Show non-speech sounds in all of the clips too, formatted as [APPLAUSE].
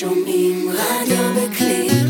שומעים רדיו בקליק.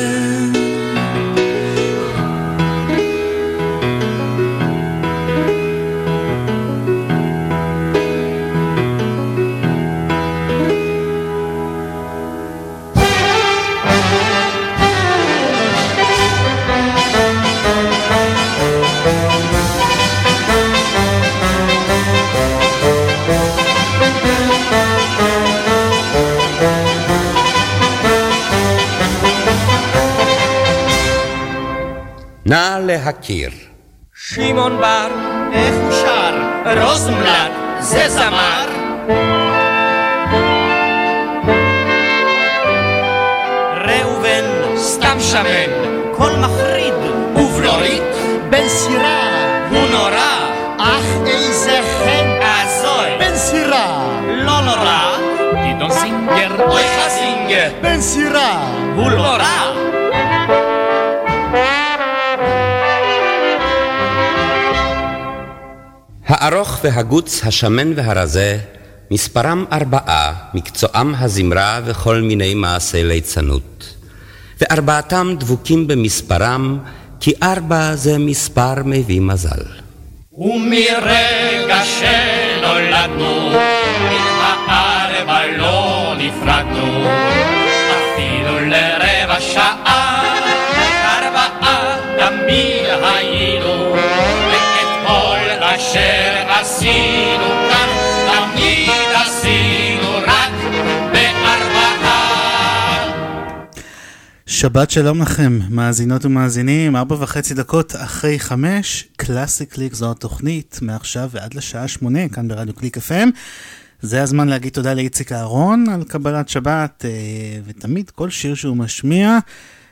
נא להכיר. שמעון בר, איך הוא שר? רוזנבלד, זה זמר? ראובן, סתם שמן, קול מחריד, ובלורית, בן סירה, הוא נורא, אך איזה חן, אזוי, בן סירה, לא נורא, גדעון סינגר, אוי חזינגר, בן סירה, הוא לא רע. הארוך והגוץ, השמן והרזה, מספרם ארבעה, מקצועם הזמרה וכל מיני מעשי ליצנות. וארבעתם דבוקים במספרם, כי ארבע זה מספר מביא מזל. ומרגע שנולדנו, מן הארבע לא נפרדנו, אפילו לרבע שעה, שבת שלום לכם, מאזינות ומאזינים, ארבע וחצי דקות אחרי חמש, קלאסי קליק זו התוכנית, מעכשיו ועד לשעה שמונה, כאן ברדיו קליק FM. זה הזמן להגיד תודה לאיציק אהרון על קבלת שבת, אה, ותמיד כל שיר שהוא משמיע,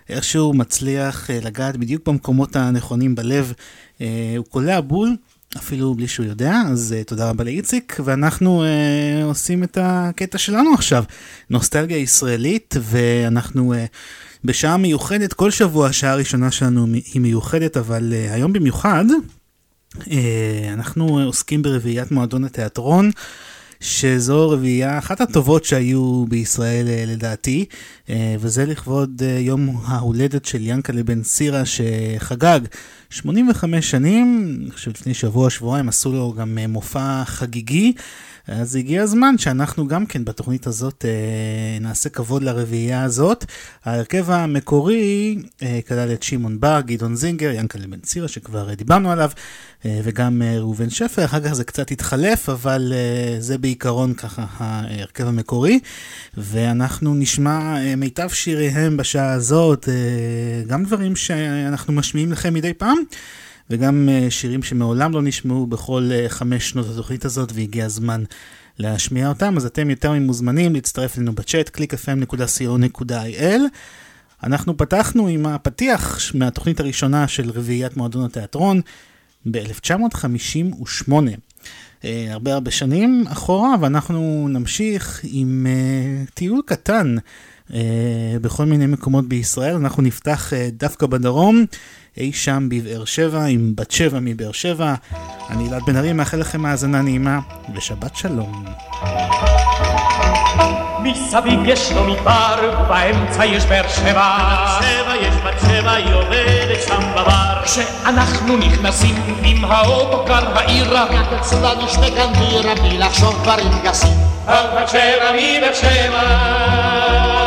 איכשהו מצליח אה, לגעת בדיוק במקומות הנכונים בלב, אה, הוא קולע בול. אפילו בלי שהוא יודע, אז אה, תודה רבה לאיציק, ואנחנו אה, עושים את הקטע שלנו עכשיו, נוסטלגיה ישראלית, ואנחנו uh, בשעה מיוחדת, כל שבוע השעה הראשונה שלנו היא מיוחדת, אבל uh, היום במיוחד, uh, אנחנו עוסקים ברביעיית מועדון התיאטרון. שזו רביעייה אחת הטובות שהיו בישראל אה, לדעתי, וזה לכבוד יום ההולדת של ינקלה בן סירה שחגג 85 שנים, אני חושב לפני שבוע, שבועיים עשו לו גם מופע חגיגי. אז הגיע הזמן שאנחנו גם כן בתוכנית הזאת אה, נעשה כבוד לרביעייה הזאת. ההרכב המקורי אה, כלל את שמעון בר, גדעון זינגר, ינקלה בן צירה שכבר אה, דיברנו עליו, אה, וגם אה, ראובן שפר, אחר כך זה קצת התחלף, אבל אה, זה בעיקרון ככה ההרכב המקורי. ואנחנו נשמע אה, מיטב שיריהם בשעה הזאת, אה, גם דברים שאנחנו משמיעים לכם מדי פעם. וגם אה, שירים שמעולם לא נשמעו בכל אה, חמש שנות התוכנית הזאת, והגיע הזמן להשמיע אותם, אז אתם יותר ממוזמנים להצטרף אלינו בצ'אט, www.clickfm.co.il. אנחנו פתחנו עם הפתיח מהתוכנית הראשונה של רביעיית מועדון התיאטרון ב-1958. אה, הרבה הרבה שנים אחורה, ואנחנו נמשיך עם uh, טיול קטן בכל מיני מקומות בישראל. אנחנו נפתח uh, דווקא בדרום, אי שם בבאר שבע, עם בת שבע מבאר שבע. אני אלעד בן ארי, מאחל לכם האזנה נעימה, ושבת שלום. מסביב יש לו מדבר, ובאמצע יש באר שבע. שבע יש בת שבע, היא עובדת שם בבר. כשאנחנו נכנסים עם האוטו קר בעירה, רק אצלה נשתה כאן בירה, בלי לחשוב דברים גסים. בת שבע מבאר שבע.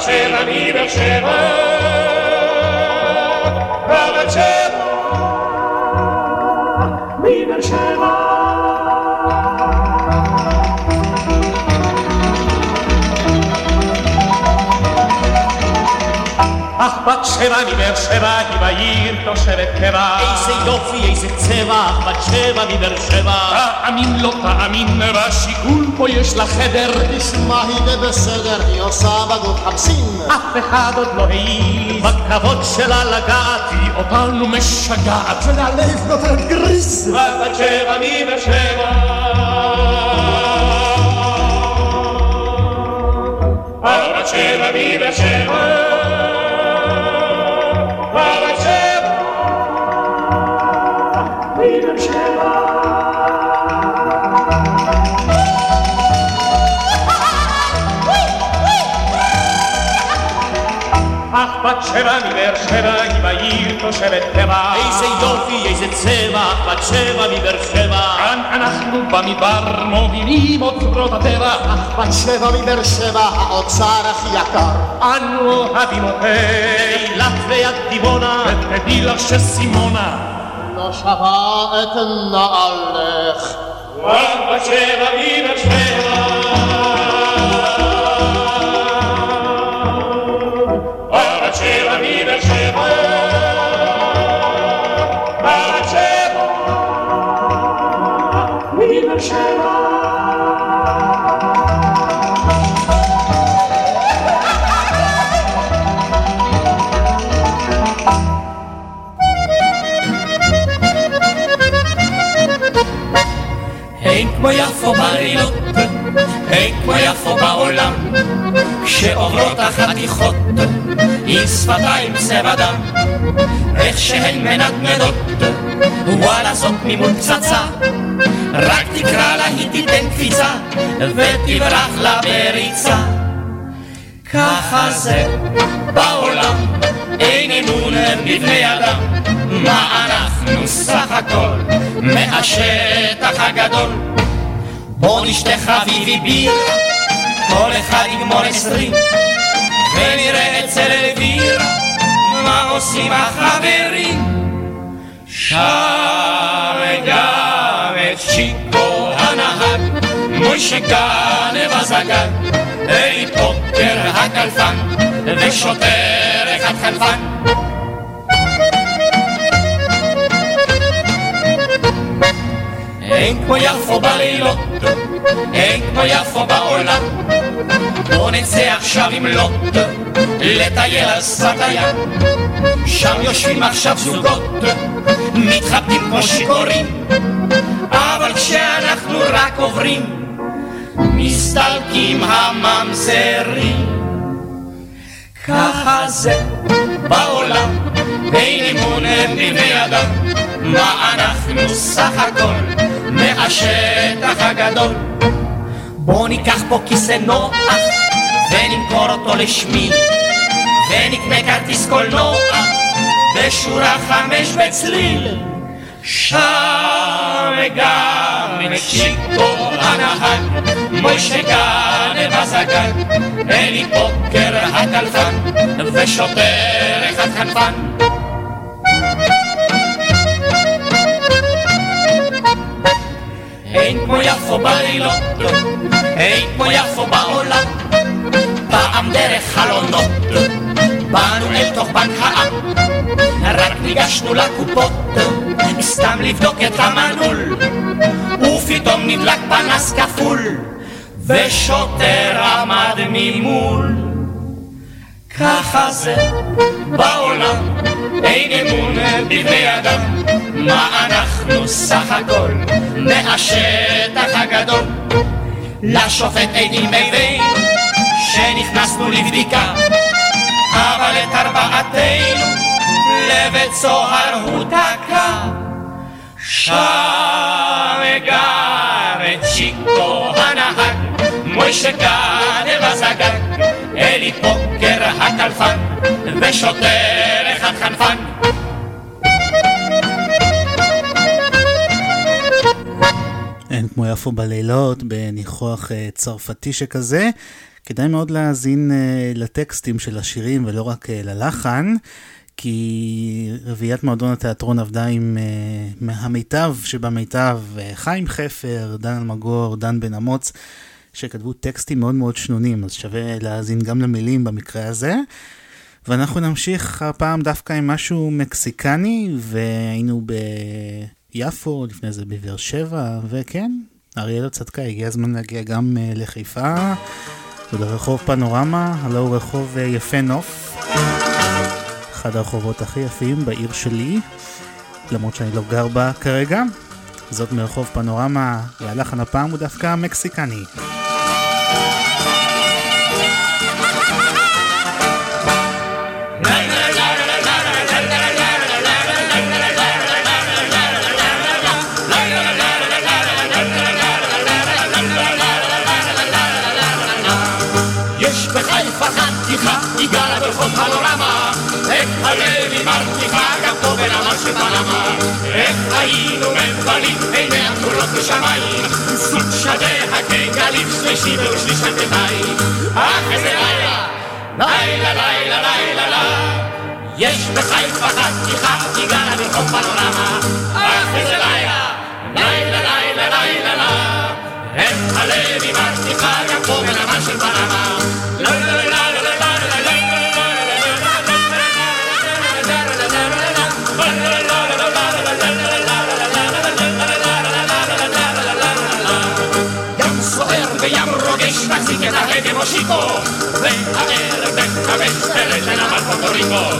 שבע מבאר שבע, בת שבע שבע. אך בת שבע מבאר שבע היא בעיר תושבת קבע. איזה יופי, איזה צבע, בת שבע מבאר שבע. תאמין לא תאמין, בשיכון פה יש לה חדר. תשמע היא בסדר, היא עושה בגוד חמסין. אף אחד עוד לא העז בכבוד שלה לגעת, היא אותנו משגעת. וללב נותנת גריס. בת שבע מבאר שבע. בת שבע מבאר שבע. בת אך בת שבע מבאר שבע היא בעיר תושבת קבע. איזה יופי, איזה צבע, בת שבע מבאר שבע. כאן אנחנו במדבר מובילים אוצרות הטבע. אך בת שבע מבאר שבע, האוצר הכי יקר. אנו אוהבים אותך, אילת ויד דימונה. ותדעי לך שסימונה. לא שווה את נעלך. בת שבע מבאר שבע. כמו יפו בלילות, אין כמו יפו בעולם, כשעוברות החתיכות עם שפתיים צבע דם, איך שהן מנדנדות, וואלה זאת ממול פצצה, רק תקרא לה היא תיתן קפיצה, ותברח לה בריצה. ככה זה בעולם, אין אמון בבני אדם, מה אנחנו סך הכל מהשטח הגדול? בוא נשתה חביבי ביר, כל אחד יגמור עשרים, ונראה אצל אלביר מה עושים החברים. שם גם את שיקו הנהג, מוישה גנב הזגג, אלי פוקר הקלפן, ושוטר אחד חלפן. אין כמו יפו בלילות, אין כמו יפו בעולם. בוא נצא עכשיו עם לוט, לטייל על שפת הים. שם יושבים עכשיו זוגות, מתחבקים כמו שיכורים. אבל כשאנחנו רק עוברים, מסתלקים הממזרים. ככה זה בעולם, אין אמון בבני אדם. מה אנחנו סך הכל מהשטח הגדול? בוא ניקח פה כיסא נוח ונמכור אותו לשמי. ונקנה כרטיס קולנוע בשורה חמש בצליל. שם גם את שיקו הנהג מוישה גנב הזגג אלי פוקר הטלפן ושוטר אחד חנפן אין כמו יפו בלילות, אין כמו יפו בעולם. פעם דרך חלונות, באנו אל תוך בנק העם. רק ניגשנו לקופות, סתם לבדוק את המנעול. ופתאום נדלק פנס כפול, ושוטר עמד ממול. ככה זה בעולם, אין אמון בבני אדם. מה אנחנו סך הכל מהשטח הגדול? לשופט עדים מבין שנכנסנו לבדיקה, אבל את ארבעתנו לבית סוהר הוא תקע. שם גר את שיקו הנהג, מוישה גנב הזגג, אלי פוקר הקלפן, ושוטר אחד חנפן. אין כמו יפו בלילות, בניחוח אה, צרפתי שכזה. כדאי מאוד להאזין אה, לטקסטים של השירים ולא רק אה, ללחן, כי רביעיית מועדון התיאטרון עבדה עם מהמיטב שבמיטב, חיים חפר, דן אלמגור, דן בן אמוץ, שכתבו טקסטים מאוד מאוד שנונים, אז שווה להאזין גם למילים במקרה הזה. ואנחנו נמשיך הפעם דווקא עם משהו מקסיקני, והיינו ביפו, לפני זה בבאר שבע, וכן, אריאלה צדקה, הגיע הזמן להגיע גם אה, לחיפה, ולרחוב פנורמה, הלו הוא רחוב אה, יפה נוף, אחד הרחובות הכי יפים בעיר שלי, למרות שאני לא גר בה כרגע. זאת מרחוב פנורמה, והלחן הפעם הוא דווקא מקסיקני. יש בחיפה חתיכה, איך הלב היא מרתיחה, גם פה בנמל של פנמה. איך היינו מבלים, עיניה כחולות בשמיים. סוג שדיה כגלים, שלישי ושליש כתפיים. אך איזה לילה, לילה, לילה, לילה, לילה. יש בחיפה חתיכה, היא גרה ברחוב פנורמה. אך איזה לילה, לילה, לילה, לילה, לילה. הלב היא מרתיחה, גם פה בנמל של פנמה. את ההגה מושיקו, והערב מחמש פרק לנמל פוטוריקו.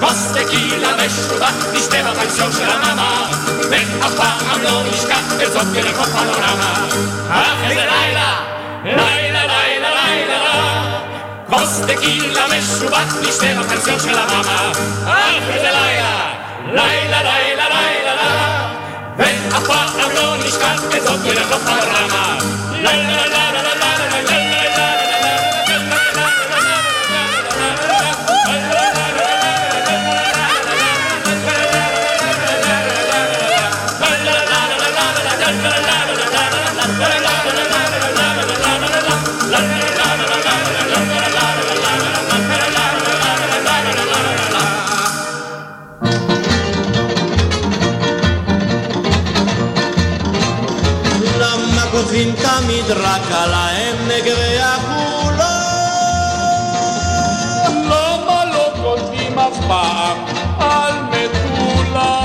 כוס טקילה משובח, נשתה בפנסיון של המאמה, ואף פעם לא נשכח את זאת ברחוב פנורמה. אך איזה לילה, לילה, לילה, לילה, לילה. כוס טקילה משובח, נשתה בפנסיון של המאמה. אך איזה לילה, לילה, לילה, לילה, לילה. ואף פעם לא נשכח את זאת ברחוב פנורמה. לילה, לילה, לילה, לילה, לילה. תמיד רק על העמק והחולה? למה לא כותבים אף פעם על מטולה?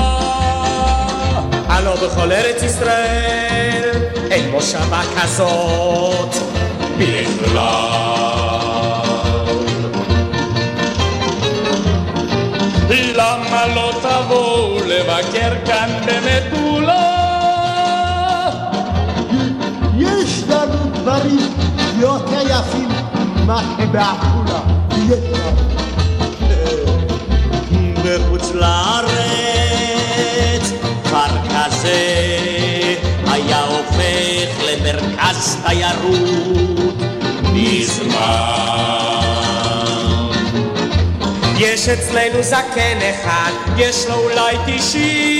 הלא בכל ארץ ישראל אין מושבה כזאת בכלל. למה לא תבואו לבקר כאן במטולה? דברים יותר יפים מאשר בעפולה. בחוץ לארץ כפר כזה היה הופך למרכז תיירות מזמן. יש אצלנו זקן אחד, יש לו אולי תשעים,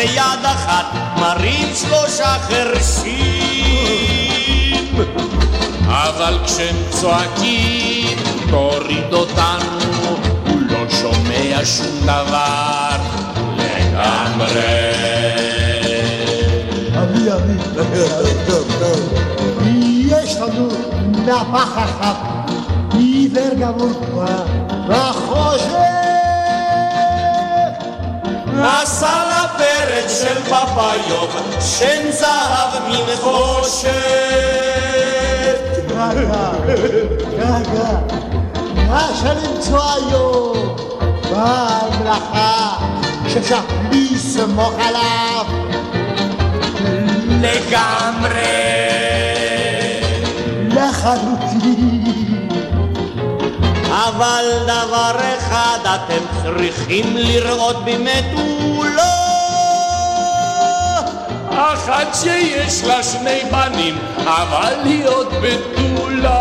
ביד אחת, מרים שלושה חרשים. אבל כשהם צועקים, תוריד אותנו, הוא לא שומע שום דבר לגמרי. טוב טוב. יש לנו נפח אחת, עיוור גמור וחושך. נסע לפרק של פפאיוב, שן זהב מנחושת. רגע, רגע, מה שנמצא היום במלאכה שאפשר לסמוך עליו לגמרי. לחלוטין. אבל דבר אחד אתם צריכים לראות במטולה. אחת שיש לה שני בנים, אבל היא עוד בתולה.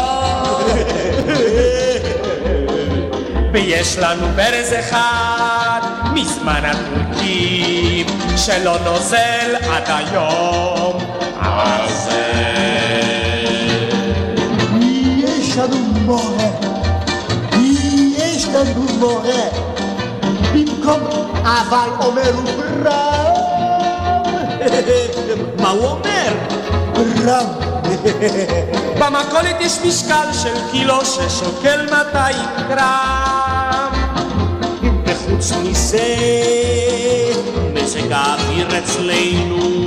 ויש לנו ברז אחד מזמן הטורקים שלא נוזל עד היום הזה. מורה, יש לנו מורה, במקום אבל אומר הוא ברם. מה הוא אומר? ברם. במכולת יש משקל של קילו ששוקל 200 גרם. וחוץ מזה, מזג האוויר אצלנו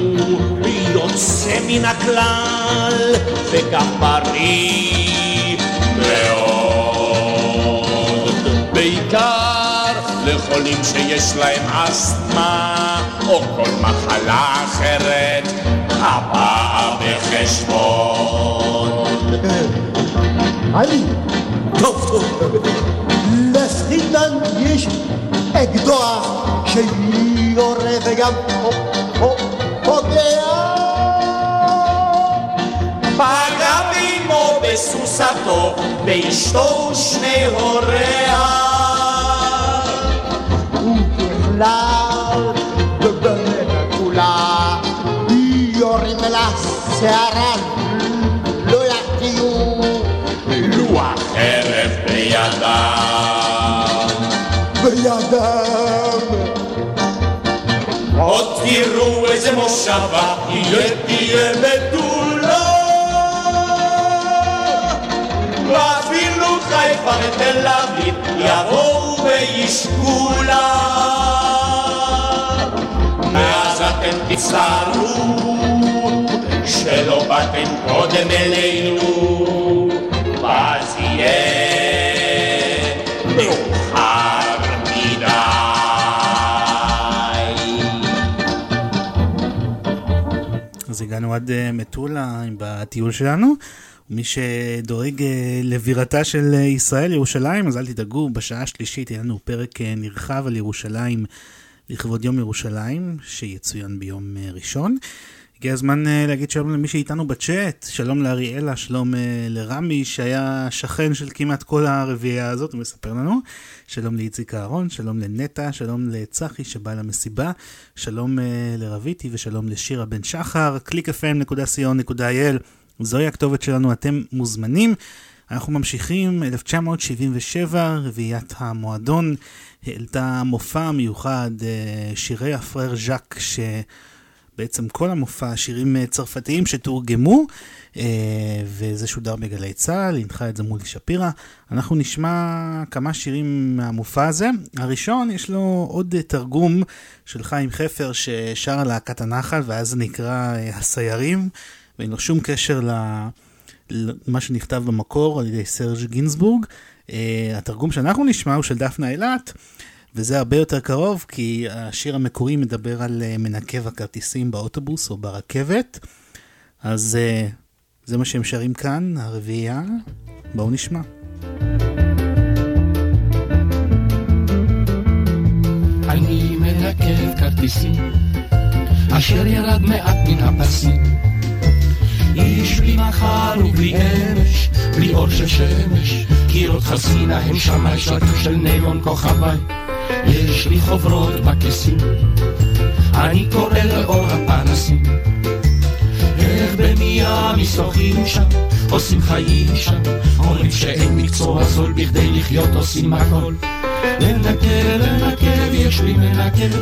יוצא מן הכלל, וגם בריא מאוד. בעיקר לחולים שיש להם אסתמה, או כל מחלה אחרת, הבאה בחשבון. אני. טוב, טוב. לפרידמן יש אקדוח שיורה וגם פוגע. פגע באמו בסוסתו, באשתו ושני הוריה. ובכלל, ובאמת כולה, יורים לה שערה, לא יחטיאו. לוח חרב בידם. בידם. עוד תראו איזה מושבה, תהיה תהיה בתולה. ואפילו חיפה ותל אביב יבואו וישקו לה. אתם תצטערו שלא באתם קודם אלינו, ואז יהיה מאוחר מדי. אז הגענו עד אה, מטולה בטיול שלנו. מי שדואג אה, לבירתה של אה, ישראל, ירושלים, אז אל תדאגו, בשעה השלישית יהיה לנו פרק נרחב על ירושלים לכבוד יום ירושלים, שיצוין ביום אה, ראשון. הגיע הזמן אה, להגיד שלום למי שאיתנו בצ'אט, שלום לאריאלה, שלום אה, לרמי שהיה שכן של כמעט כל הרביעייה הזאת, הוא מספר לנו, שלום לאיציק אהרון, שלום לנטע, שלום לצחי שבא למסיבה, שלום לרביטי ושלום לשירה בן שחר, www.clickfm.co.il, זוהי הכתובת שלנו, אתם מוזמנים. אנחנו ממשיכים, 1977, רביעיית המועדון העלתה מופע מיוחד, אה, שירי הפרר ז'אק, ש... בעצם כל המופע, שירים אה, צרפתיים שתורגמו, אה, וזה שודר בגלי צה"ל, הנחה את זה מולי שפירא. אנחנו נשמע כמה שירים מהמופע הזה. הראשון, יש לו עוד תרגום של חיים חפר ששר על להקת הנחל, ואז נקרא הסיירים, ואין לו שום קשר ל... למה שנכתב במקור על ידי סרג' גינזבורג. Uh, התרגום שאנחנו נשמע הוא של דפנה אילת, וזה הרבה יותר קרוב, כי השיר המקורי מדבר על uh, מנקב הכרטיסים באוטובוס או ברכבת. אז uh, זה מה שהם שרים כאן, הרביעייה. בואו נשמע. אני מנקב כרטיסים, אשר ירד מעט מן הפסים. איש בלי מחר ובלי אמש, בלי אור של שמש, קירות חסינה הם שמאי שלטים של נילון כוכבי. יש לי חוברות בכיסים, אני קורא לאור הפנסים. איך במיאמי שוחים שם, עושים חיים שם, אומרים שאין מקצוע זול בכדי לחיות עושים הכל. לנקב, לנקב, יש לי מנקב,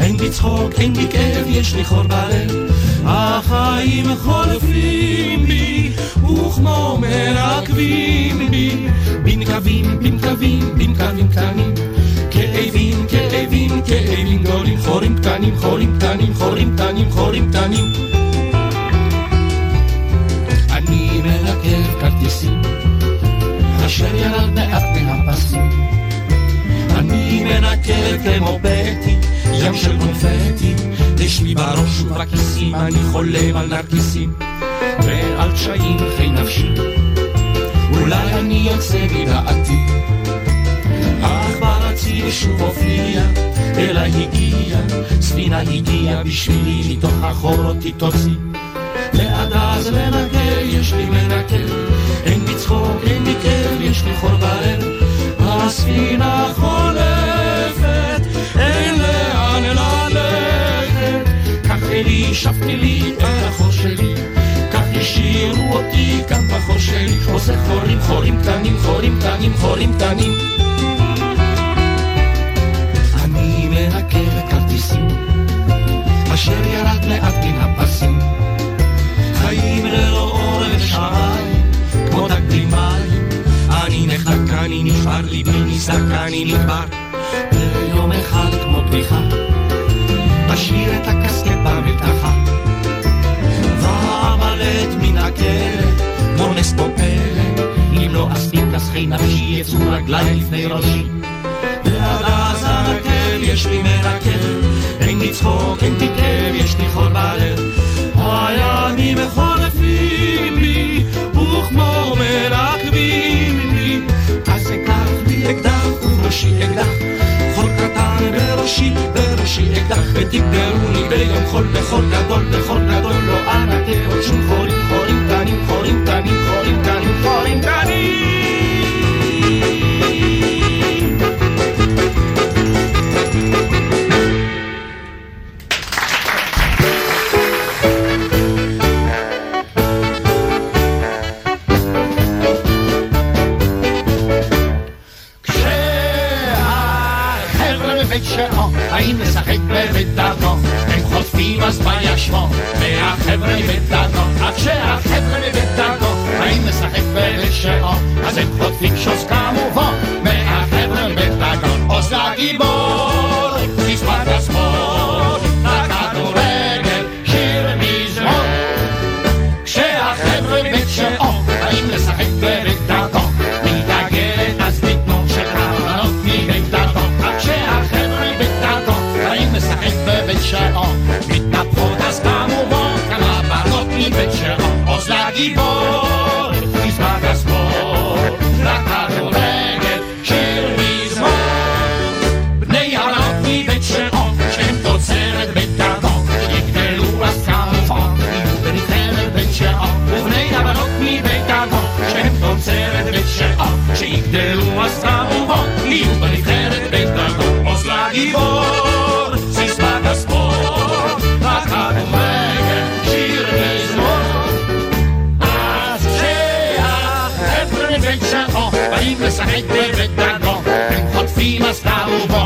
אין בי צחוק, אין בי כאב, יש לי חור בלב. החיים חולפים בי, וכמו מרקבים בי, בנקבים, בנקבים, בנקבים קטנים. כאבים, כאבים, כאבים גדולים, חורים קטנים, חורים קטנים, חורים קטנים, חורים קטנים. אני מנקב כרטיסים, אשר ירד מעט מן הפסים. אני מנקב כמו בטי, ים של קונפטי, יש לי בראש ובכיסים, אני חולם על נרקיסים, ועל קשיים חי נפשי. אולי אני יוצא מדעתי, אך ברציף שוב הופיע, אליי הגיע, ספינה הגיעה בשבילי, מתוך החור אותי. לעד אז לנקב, יש לי מנקב, אין בי צחוק, אין בי כאב, יש לי חור בלב. הספינה חולפת, אין לאן ללכת. כך אלי, שבתי לי את החור שלי, כך השאירו אותי כאן בחור שלי. עושה חורים, חורים קטנים, חורים קטנים, חורים קטנים. אני מנקר כרטיסים, אשר ירד מעט מן הפסים. חיים ללא אור תקדימיים. אני נחנק, אני נשבר, ליבי ניסק, אני נדבר. ויום אחד כמו בדיחה, אשאיר את הקסקט במלתחה. ואמלט מן הכלא, מונס פה פלא, אם לא אספיק כסחי נפשי יצאו רגליי לפני ראשי. ועד אז הנקל יש לי מנקל, אין לי צחוק, אין תיכם, יש לי חול בלב. הימים מחורפים אקדח ובראשי אקדח, חול קטן בראשי, בראשי אקדח, ותגדלוני ביום חול בחול גדול, בחול גדול, לא אנקה עוד שום חורים, חורים קטנים, חורים קטנים, חורים קטנים, חורים קטנים. כשהחבר'ה בבית שאו באים לשחק בבית דגו הם חוטפים אז בישמו והחבר'ה מבית דגו אך כשהחבר'ה מבית דגו באים לשחק בבית שאו אז הם חוטפים שוס כמובן מהחבר'ה מבית דגו עוז לגיבור bycze o Bitna woda z tamu wąka na barotni bycze o Ozlagi דגו הם חוטפים אז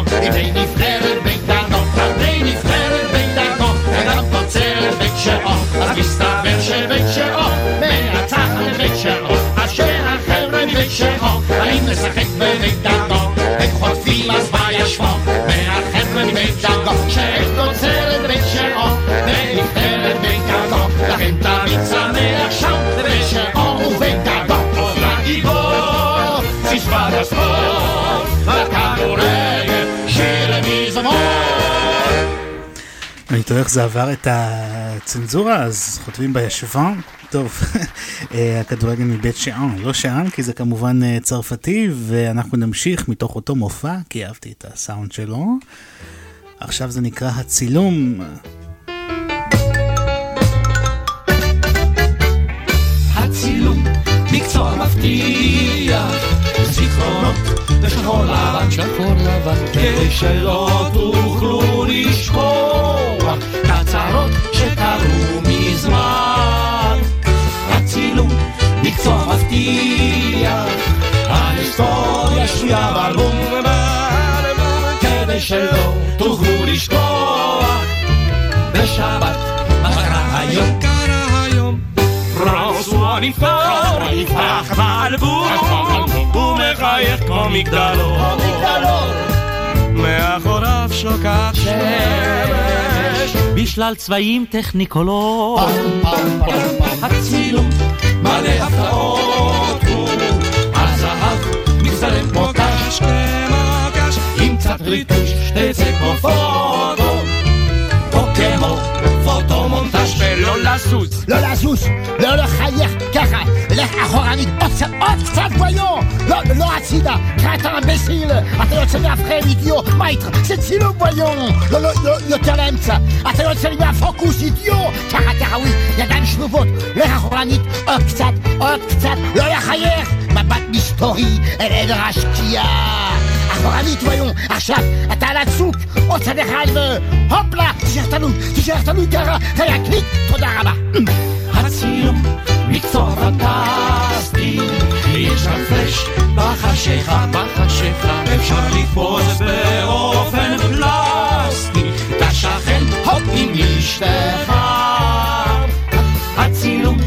בני נבחרת בית דגו בני נבחרת בית דגו וגם תוצרת בית שאו אז מסתבר שבית שאו מנצח לבית שאו אז כשהחבר'ה מבית שאו באים לשחק בבית דגו הם חוטפים אז בישבו מהחבר'ה מבית דגו אני תוהה איך זה עבר את הצנזורה, אז חוטבים בישבן. טוב, [LAUGHS] אה, הכדורגל מבית שאן, לא שאן, כי זה כמובן אה, צרפתי, ואנחנו נמשיך מתוך אותו מופע, כי אהבתי את הסאונד שלו. עכשיו זה נקרא הצילום. הצילום, מקצוע מבטיח, זיכרונות ושחור לבן, שחור לבן, כדי שלא תוכלו לשכוח את הצרות שקרו מזמן. הצילום, מקצוע מבטיח, ההיסטוריה שרויה בלבום ובלבום, כדי שלא תוכלו לשכוח בשבת, מחר היום. פרנסואה נפתח, נפתח באלבום, הוא מחייך כמו מגדלור, מאחוריו שוקעת שמש, בשלל צבעים טכניקולור. הצילום מלא הפתעות הוא הזהב מצטלם כמו קש כמו קש. עם קצת ריטוש תצא כמו פוטו מונטאז' ולא לזוז לא לזוז, לא לחייך ככה, לך אחורנית, עוד קצת, עוד קצת וויון! לא, לא הצידה, קרא את האמבסיל, אתה יוצא מהפרם אידיו, מה איתך? זה צילום וויון! לא, לא, לא, יותר לאמצע, אתה יוצא לי מהפוקוס אידיו! ככה, ככה, ווי, ידיים שלובות, לך אחורנית, עוד קצת, עבר השקיעה! אחורנית וויון, עכשיו, אתה על הצוק, עוד צד אחד והופלה, תישאר תלוי, תישאר תלוי ככה, היה קליק, תודה רבה. הצילום מקצוע פנטסטי יש שם פלאש בחשיכה, בחשיכה, אפשר לתפוס באופן פלסטי, את השכן, הופ עם אשתך. הצילום,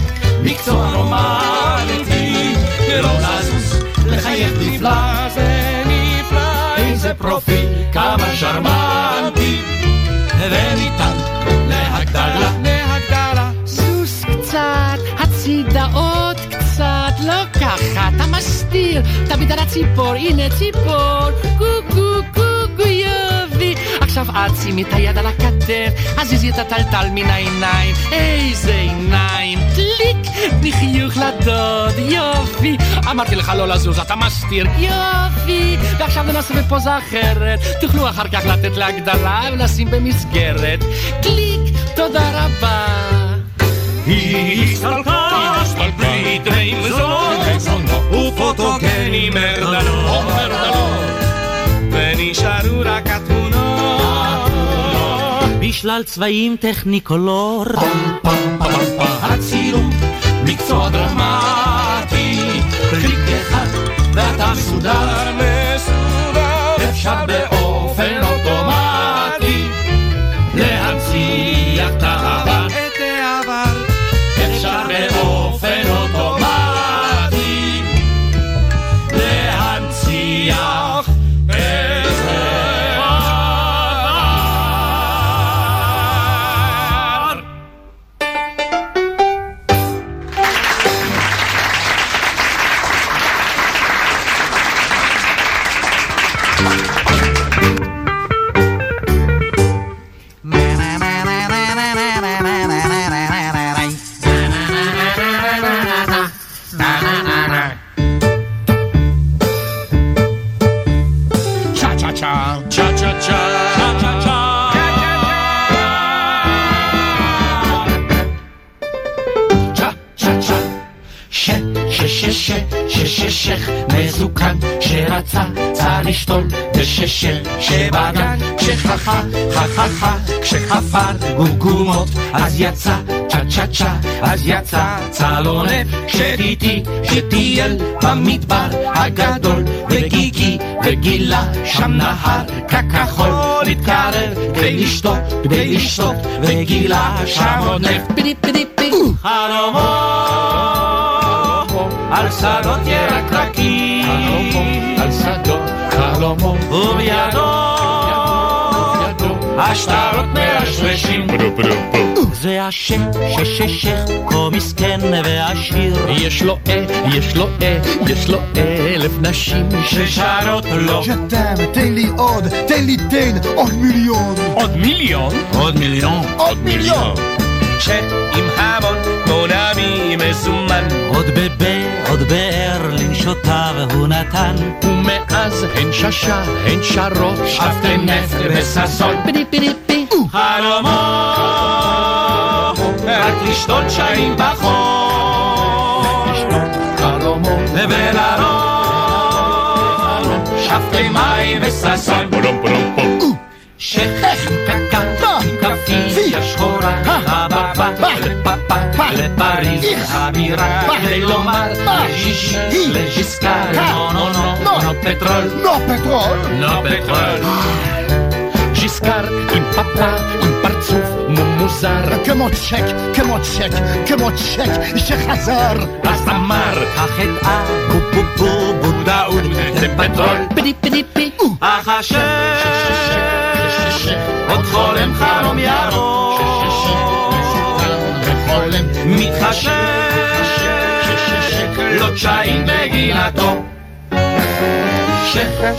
מקצוע רומנטי, לא לזוז, לחייך נפלא, זה איזה פרופיל, כמה שרמנטי, וניתן להגדלה, להגדלה. סוס קצת, הצידה עוד קצת, לא ככה, אתה מסתיר, תמיד על הציפור, הנה ציפור, קו עכשיו את שימי את היד על הכתף, הזיזי את הטלטל מן העיניים, איזה עיניים, קליק, תני חיוך לדוד, יופי. אמרתי לך לא לזוז, אתה מסתיר, יופי. ועכשיו ננסה בפוזה אחרת, תוכלו אחר כך לתת להגדלה ולשים במסגרת, קליק, תודה רבה. היא הסתלקה בלי דמי מזונות. ופוטוגני מרדלו ונשארו רק התמונות בשלל צבעים טכניקולור. הצילום מקצוע דרמטי. קליק אחד ואתה מסודר ש ש שך מזוקן שרצה צה לשתול ושש שבגן כשחכה חכה חה כשחפר גומגומות אז יצא צ'ה צ'ה צ'ה אז יצא צלונף כשטיטי שטייל במדבר הגדול וגיגי וגילה שם נהר ככחול התקרב כדי לשתות כדי לשתות וגילה שם עוד נפט. פידי פידי פידי חלומות על שדות ירקרקים על שדות חלומות. ובידו השטרות מרשרשים זה השם שששך כה מסכן ועשיר. יש לו אה, יש לו אה, יש לו אלף נשים. ששרות לו. שתם, תן לי עוד, תן לי תן, עוד מיליון. עוד מיליון? עוד מיליון. עוד מיליון. שעם המון מונמי מזומן. עוד בבה, עוד באר לנשותה והוא נתן. ומאז הן ששה, הן שרות, שפטי נפט וששון. פידי פידי פי. חלומות, רק לשתות שעים בחור חלומות, ולרוב שפטי מים וששון. שכם קקה, עם לפאפה, לפריז, הבירה, כדי לומר לז'יז'י, לז'יסקר, נו נו נו, נו פטרול, נו פטרול. נו פטרול. ז'יסקר עם פפה, עם פרצוף מוזר, כמו צ'ק, כמו צ'ק, כמו צ'ק שחזר. אז אמר, החטאה בו בו בו בו דאוד, זה פטרול, פידי פידי פי. אך השם עוד חולם חלום ירוק מתחשק לא תשעים בגינתו שך,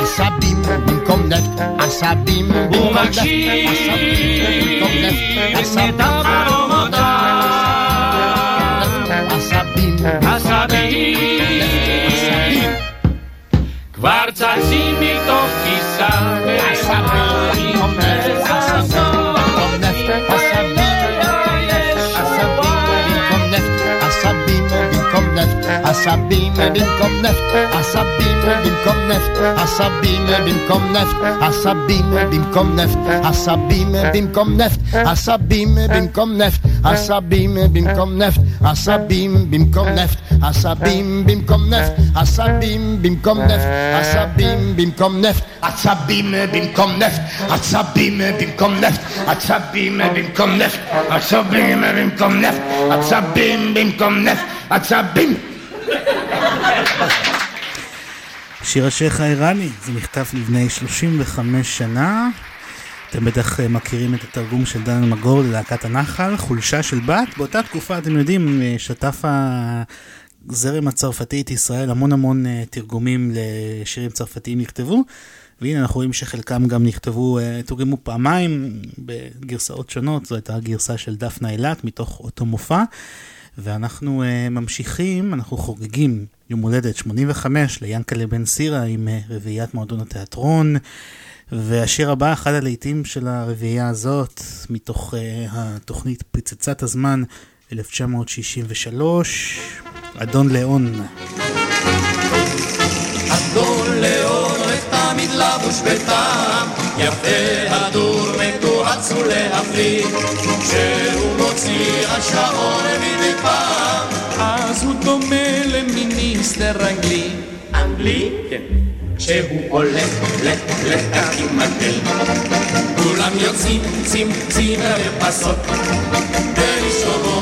Asabim, boum, net. Asabim, boum, net. Asabim, boum, net. Asabim, boum, net. Asabim, Asabim, Kwarca zimy to wpisane. Asabim. Asabime binkom neft Asabime binkom neft Asabime binkom neft Asabime binkom neft Asabime binkom neft Asabime binkom neft Asabime binkom neft Asabim binkom neft Asabim binkom neft Asabim binkom neft Asabim binkom neft Asabime binkom neft Asabime binkom neft Asabime binkom neft Asabime binkom neft Asabim binkom neft Asabim שיר השייח האיראני, זה נכתב לפני 35 שנה. אתם בטח אה, מכירים את התרגום של דן אלמגור ללהקת הנחל, חולשה של בת. באותה תקופה, אתם יודעים, אה, שטף הזרם הצרפתי את ישראל, המון המון אה, תרגומים לשירים צרפתיים נכתבו. והנה אנחנו רואים שחלקם גם נכתבו, תורגמו פעמיים בגרסאות שונות, זו הייתה הגרסה של דפנה אילת מתוך אותו מופע. ואנחנו uh, ממשיכים, אנחנו חוגגים יום הולדת 85 ליאנקלה בן סירה עם uh, רביעיית מועדון התיאטרון. והשיר הבא, אחד הלהיטים של הרביעייה הזאת, מתוך uh, התוכנית פצצת הזמן 1963, אדון ליאון. אדון ליאון תמיד לבוש בטעם, יפה הדור מתועץ ולהפליא, כשהוא מוציא השעון מדי פעם, אז הוא דומה למיניסטר אנגלי. אנגלי? כן. כשהוא הולך, לך, לך, עם מגל. כולם יוצאים, צים, צים למרפסות, ולשלומו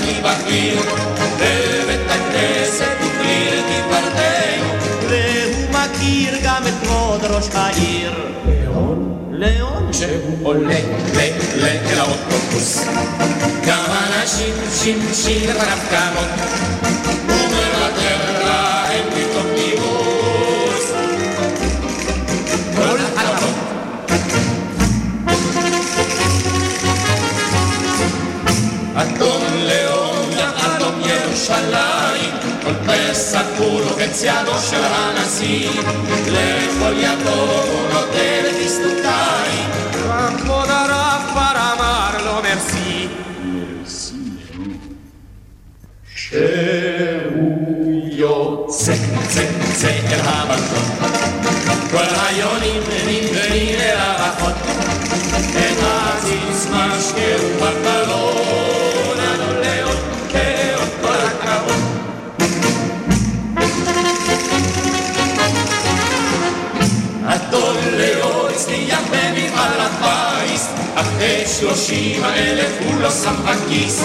לי בגביר, בבית הכנסת ופריר דיברתנו, והוא מכיר גם את כבוד ראש העיר. לאון? לאון. שהוא עולה, ל, אל האוטובוס. גם אנשים שמשיר רב כמות. ירושלים, כל סגור חץ ידו של הנשיא, לכל ידו הוא נותן את הסתותיים, כבוד הרב כבר אמר לו מרסי. שהוא יוצא, צא, צא אל הבלטון, כל היונים נמגנים אל הרחות, את העציץ משקה ובקלון, הפיס, אחרי שלושים האלף הוא לא שם בכיס,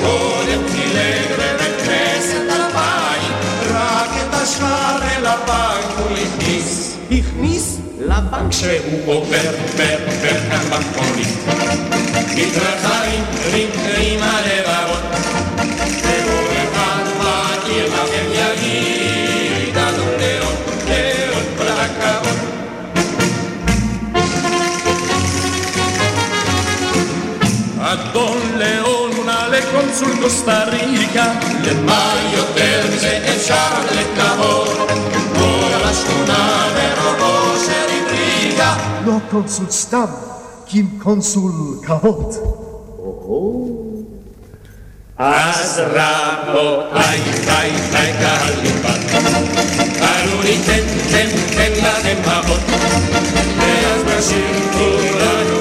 קודם חילק בבית כנסת אלפיים, רק את השאר אל הבנק הוא הכניס. הכניס? לבנק שהוא עובר, עובר כאן במכונית. מתרחיים, רים, רים הלבבות, מונה לקונסול קוסטה ריקה, למה יותר מזה אפשר לקוות? כל השכונה ברובו של אינטריגה, לא קונסול סתם, כי אם קונסול כבוד. אז רבותיי, די, די, קהל נכבד, אנו ניתן, תן, תן לכם אבות, ואז נשאיר כולנו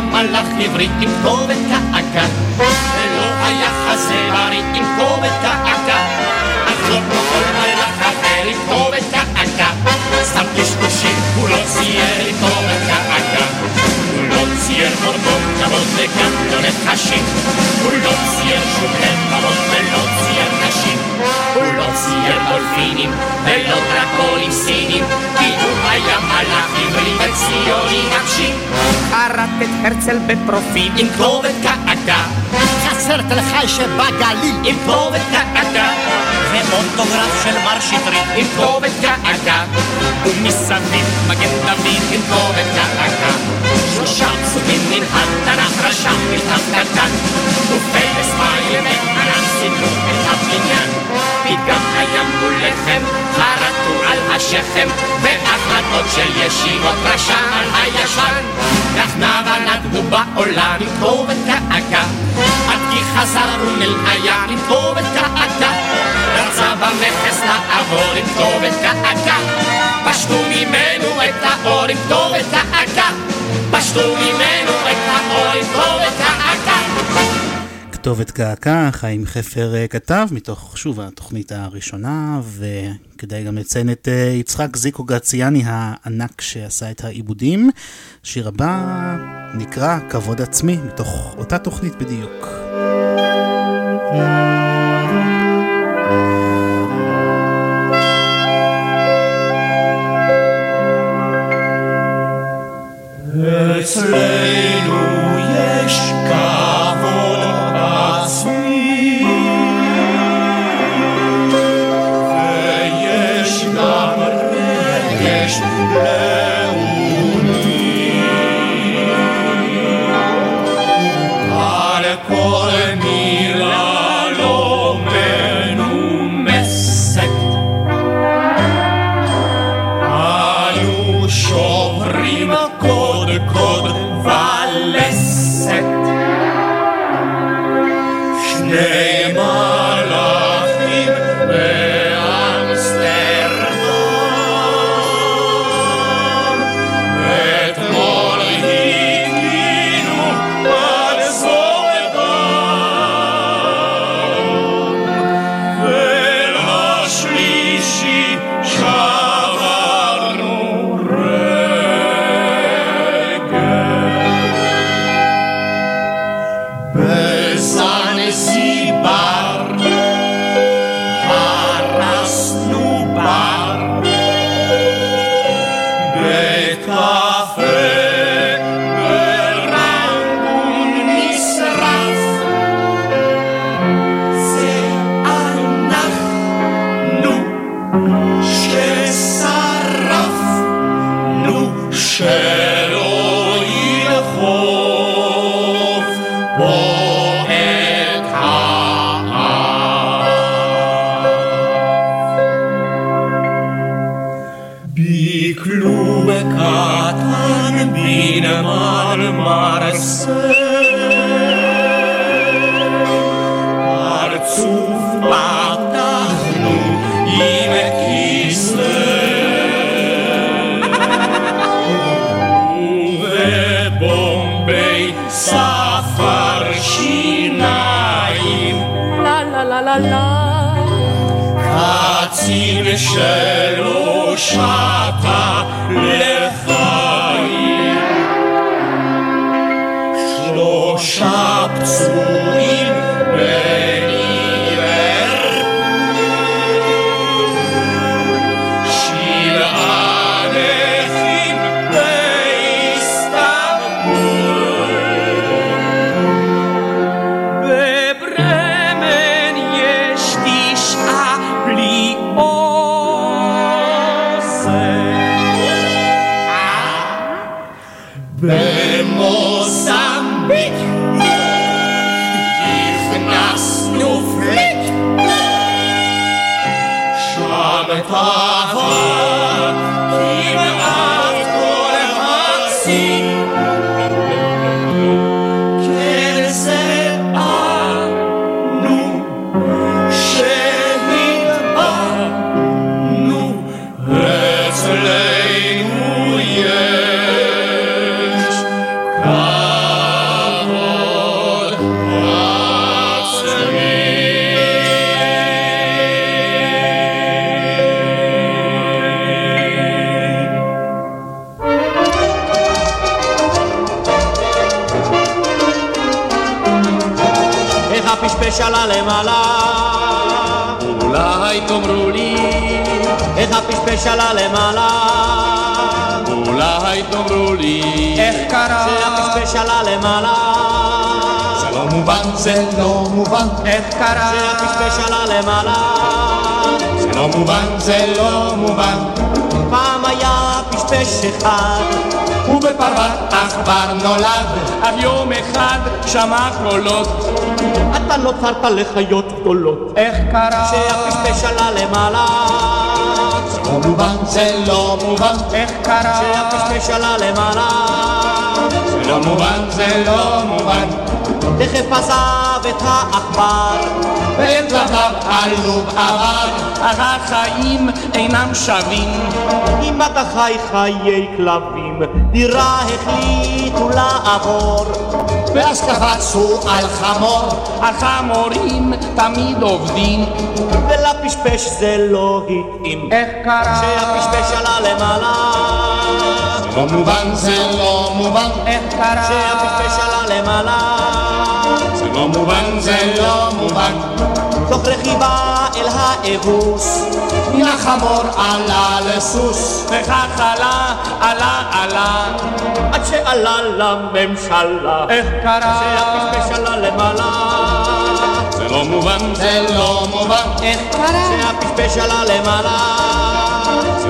היה מלאך עברי עם כובד קעקע, ולא היה חזה בריא עם כובד קעקע, אך לא כמו כל מלאך אחר עם כובד קעקע, סתם קשקושים, הוא לא צייר עם כובד קעקע, הוא לא צייר מורדות כבוד וגם לא נחשים, הוא לא צייר שום לבבות ולא פינים ולא דרקונים סינים כי הוא היה מלאך עברי וציוני נפשי חרט את הרצל בפרופיל עם כתובת קעקע חסר תל חי שבגליל עם כתובת קעקע ומוטוגרף של מר שטרית עם כתובת קעקע ומסביב מגן דוד עם כתובת קעקע שלושה פסוקים מן התנ"ך רשם מכתב קטן ופרס מים וענן סיפרו את הבניין פתגם היה מול לחם חרטו על השכם והחלטות של ישיבות רשם על הישן כך נבלדנו בעולם עם כתובת קעקע עד כי חזרנו אל הים עם כתובת קעקע רצה במכס לעבור עם כתובת קעקע פשטו ממנו את האור עם כתובת קעקע פשטו ממנו את האור עם כתובת קעקע כתובת קעקע, חיים חפר אה, כתב, מתוך, שוב, התוכנית הראשונה, וכדאי גם לציין את אה, יצחק זיקו גרציאני הענק שעשה את העיבודים. שיר הבא נקרא כבוד עצמי, מתוך אותה תוכנית בדיוק. אצלנו יש כבוד עצמי ויש גם רגש לאומי קצין שלא איך הפשפש עלה למעלה? אולי תאמרו לי איך קרה? שהפשפש עלה למעלה? זה לא מובן, זה לא מובן. איך קרה? שהפשפש עלה למעלה? זה לא מובן, זה לא מובן. פעם היה פשפש אחד ובפרוות עכבר נולד. אך יום אחד שמע קולות אתה נוצרת לחיות גדולות. איך קרה? שהפשפש עלה למעלה? זה לא מובן, זה לא מובן. איך קרה? שהפשפש עלה למעלה? זה לא מובן, זה לא מובן תכף עזב את העכבר ואת לבב עלוב עבר. החיים אינם שווים. אם אתה חי חיי כלבים דירה החליטו לעבור. ואז קפצו על חמור. החמורים תמיד עובדים. ולפשפש זה לא התאים איך קרה? שהפשפש עלה למעלה לא מובן, זה לא מובן. איך קרה שהפשפש עלה למעלה זה לא מובן, זה לא מובן. תוך רכיבה אל האבוס. מן החמור עלה לסוס. וכך עלה, עלה, עלה. עד שעלה לממשלה. איך קרה? שהפשפש עלה למעלה זה לא מובן, זה לא מובן. איך קרה? שהפשפש עלה למעלה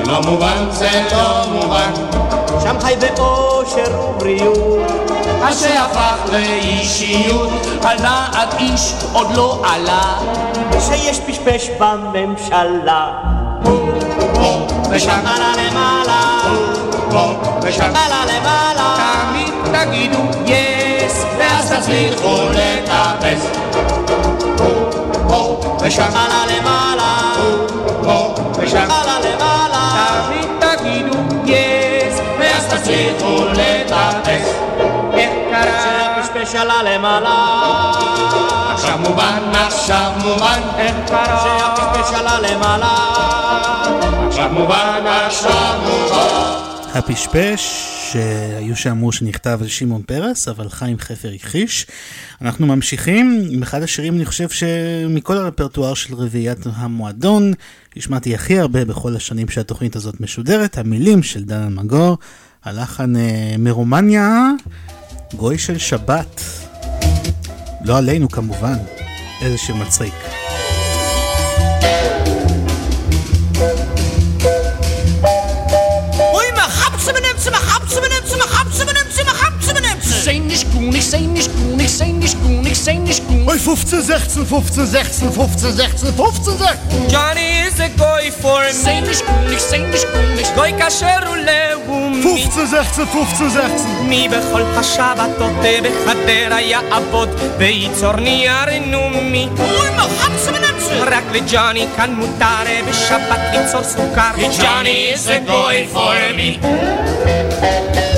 לא מובן, זה לא מובן. שם חי באושר ובריאות. עד שהפך לאישיות על דעת איש עוד לא עלה. שיש פשפש בממשלה. פה ושם. עלה למעלה. פה ושם. עלה למעלה. תמיד תגידו יס ואז תצליחו לטפס פה ושם. עלה למעלה. פה ושם תצליחו לטפס איך קרה שהפשפש עלה למעלה עכשיו מובן, עכשיו מובן איך קרה שהפשפש עלה למעלה עכשיו מובן, עכשיו מובן הפשפש, שהיו שאמרו שנכתב על שמעון פרס, אבל חיים חפר הכחיש. אנחנו ממשיכים עם אחד השירים, אני חושב שמכל הרפרטואר של רביעיית המועדון, השמעתי הכי הרבה בכל השנים שהתוכנית הזאת משודרת, המילים של דן אלמגור, הלחן אה, מרומניה, גוי של שבת. לא עלינו כמובן, איזה שיר מצחיק. Gut, sei nicht gut, gut, sei nicht gut. Oi, 15, 16, 15, 16, 15, 16, 15, 16. Johnny is a goy for me. Sei nicht gut, sei nicht gut. goy kasher ulevumi. 15, 16, 15, 16. מי בכל השבתות בחדרה יעבוד וייצור נייר נומי. אוי, חמסה ונמסה? רק לג'וני כאן מותר בשבת ליצור סוכר. Johnny is a goy for me.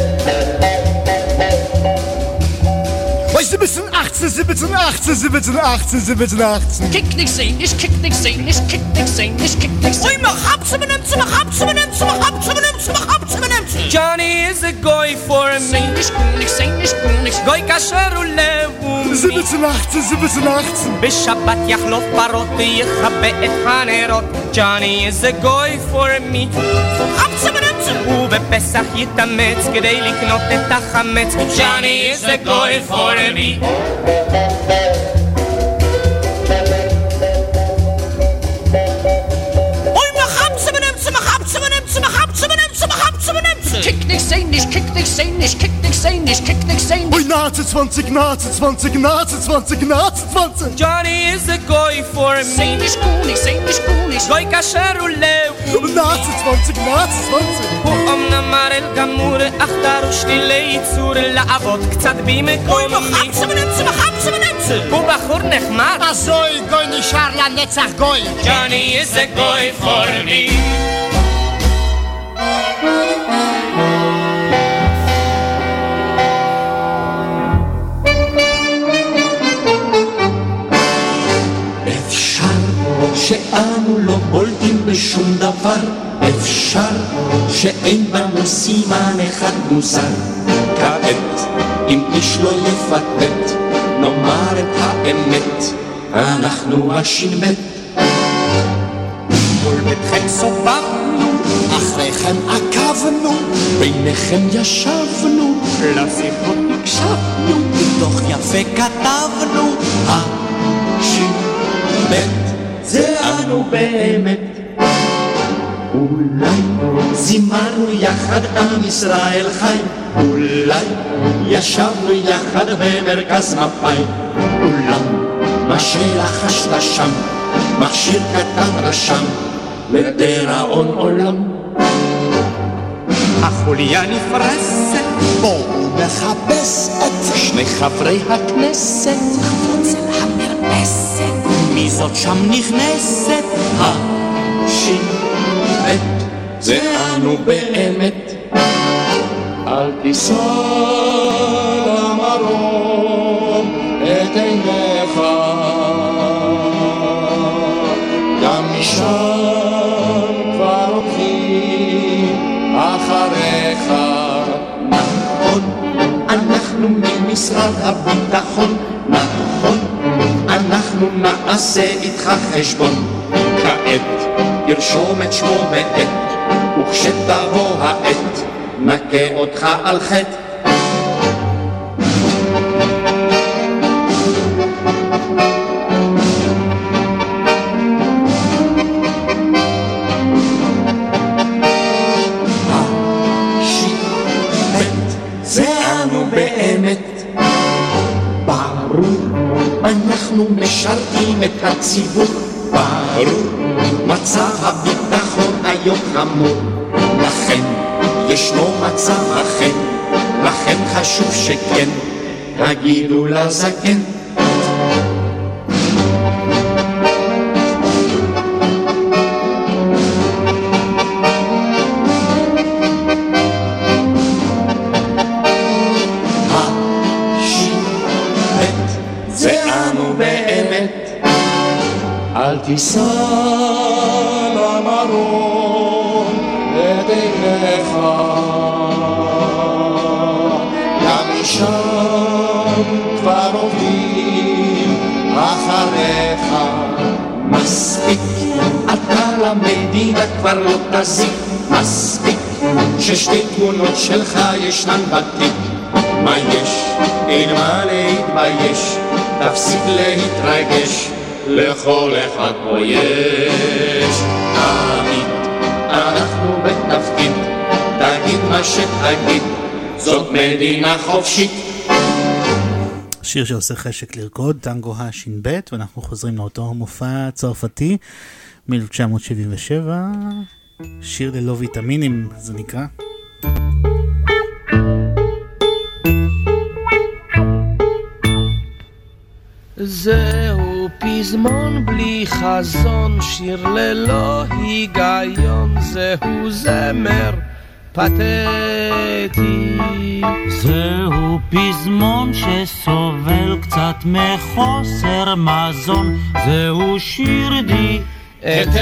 17, 18, 17, 18, 17, 18, 17, 18. Kick nicht sehen, ich kick nicht sehen, ich kick nicht sehen, ich kick nicht sehen. Oi, ma habse benimmt, ma habse benimmt, ma habse benimmt, ma habse benimmt. Johnny is a goy for me. Sei nicht gut, ich sei nicht gut, ich goy kasher ulevumi. 17, 18, 17, 18. בשבת יחלוף פרות ויכבה את הנרות. Johnny is a goy for me. habse Benimmt. ובפסח יתאמץ כדי לקנות את החמץ. Is a goy for me. Kick nicht sehen, ich kick nicht sehen, ich kick nicht sehen, ich kick nicht sehen. Oi, Nazi 20, Nazi 20, Nazi 20, Nazi 20. Johnny is a goy for me. Sei nicht gut, ich sei nicht gut, ich goy kasher ulevumi. Nazi 20, Nazi 20. הוא אמנם מראה גמור, אך דרוש לי ליצור לעבוד קצת במקומי. חמסה ונמצא, חמסה ונמצא. הוא בחור נחמד. הזוי גוי נשאר לנצח גוי. Johnny is a goy for me. שאנו לא בולטים בשום דבר, אפשר שאין בנו סימן אחד מוזר. כעת, אם איש לא יפטפט, נאמר את האמת, אנחנו הש"ב. מול ביתכם סובבנו עליכם עקבנו, ביניכם ישבנו, לשיחות הקשבנו, מתוך יפה כתבנו, השיבט זה אנו באמת. אולי זימרנו יחד עם ישראל חי, אולי ישבנו יחד במרכז מפאי, אולם מה שלחשת שם, מכשיר קטן רשם, לדיראון עולם. החוליה נפרסת, בואו נחפש את שני חברי הכנסת. אצל המרפסת, מי זאת שם נכנסת? השיבט, זה אנו באמת. אל תישא למרום את עיניך, גם משם כבר הולכים אחריך. נכון, אנחנו ממשרד נכון, אנחנו נעשה איתך חשבון. כעת ירשום את שמו בעט, וכשתבוא העת, נכה אותך על חטא. את הציבור. ברור, מצב הביטחון היום חמור. לכן ישנו מצב אחר, לכן חשוב שכן, תגידו לזקן. תישא למרום את עיניך, גם משם כבר עובדים אחריך. מספיק, אתה למדינה כבר לא תזיק, מספיק, ששתי תמונות שלך ישנן בתיק. מה יש? אין מה להתבייש, תפסיק להתרגש. לכל אחד פה יש. תמיד אנחנו בתפקיד. תגיד מה שתגיד. זאת מדינה חופשית. שיר שעושה חשק לרקוד, טנגו הש"ב, ואנחנו חוזרים לאותו מופע צרפתי מ-1977, שיר ללא ויטמינים זה נקרא. זהו פזמון בלי חזון, שיר ללא היגיון, זהו זמר פתטי. זהו פזמון שסובל קצת מחוסר מזון, זהו שיר אתטי.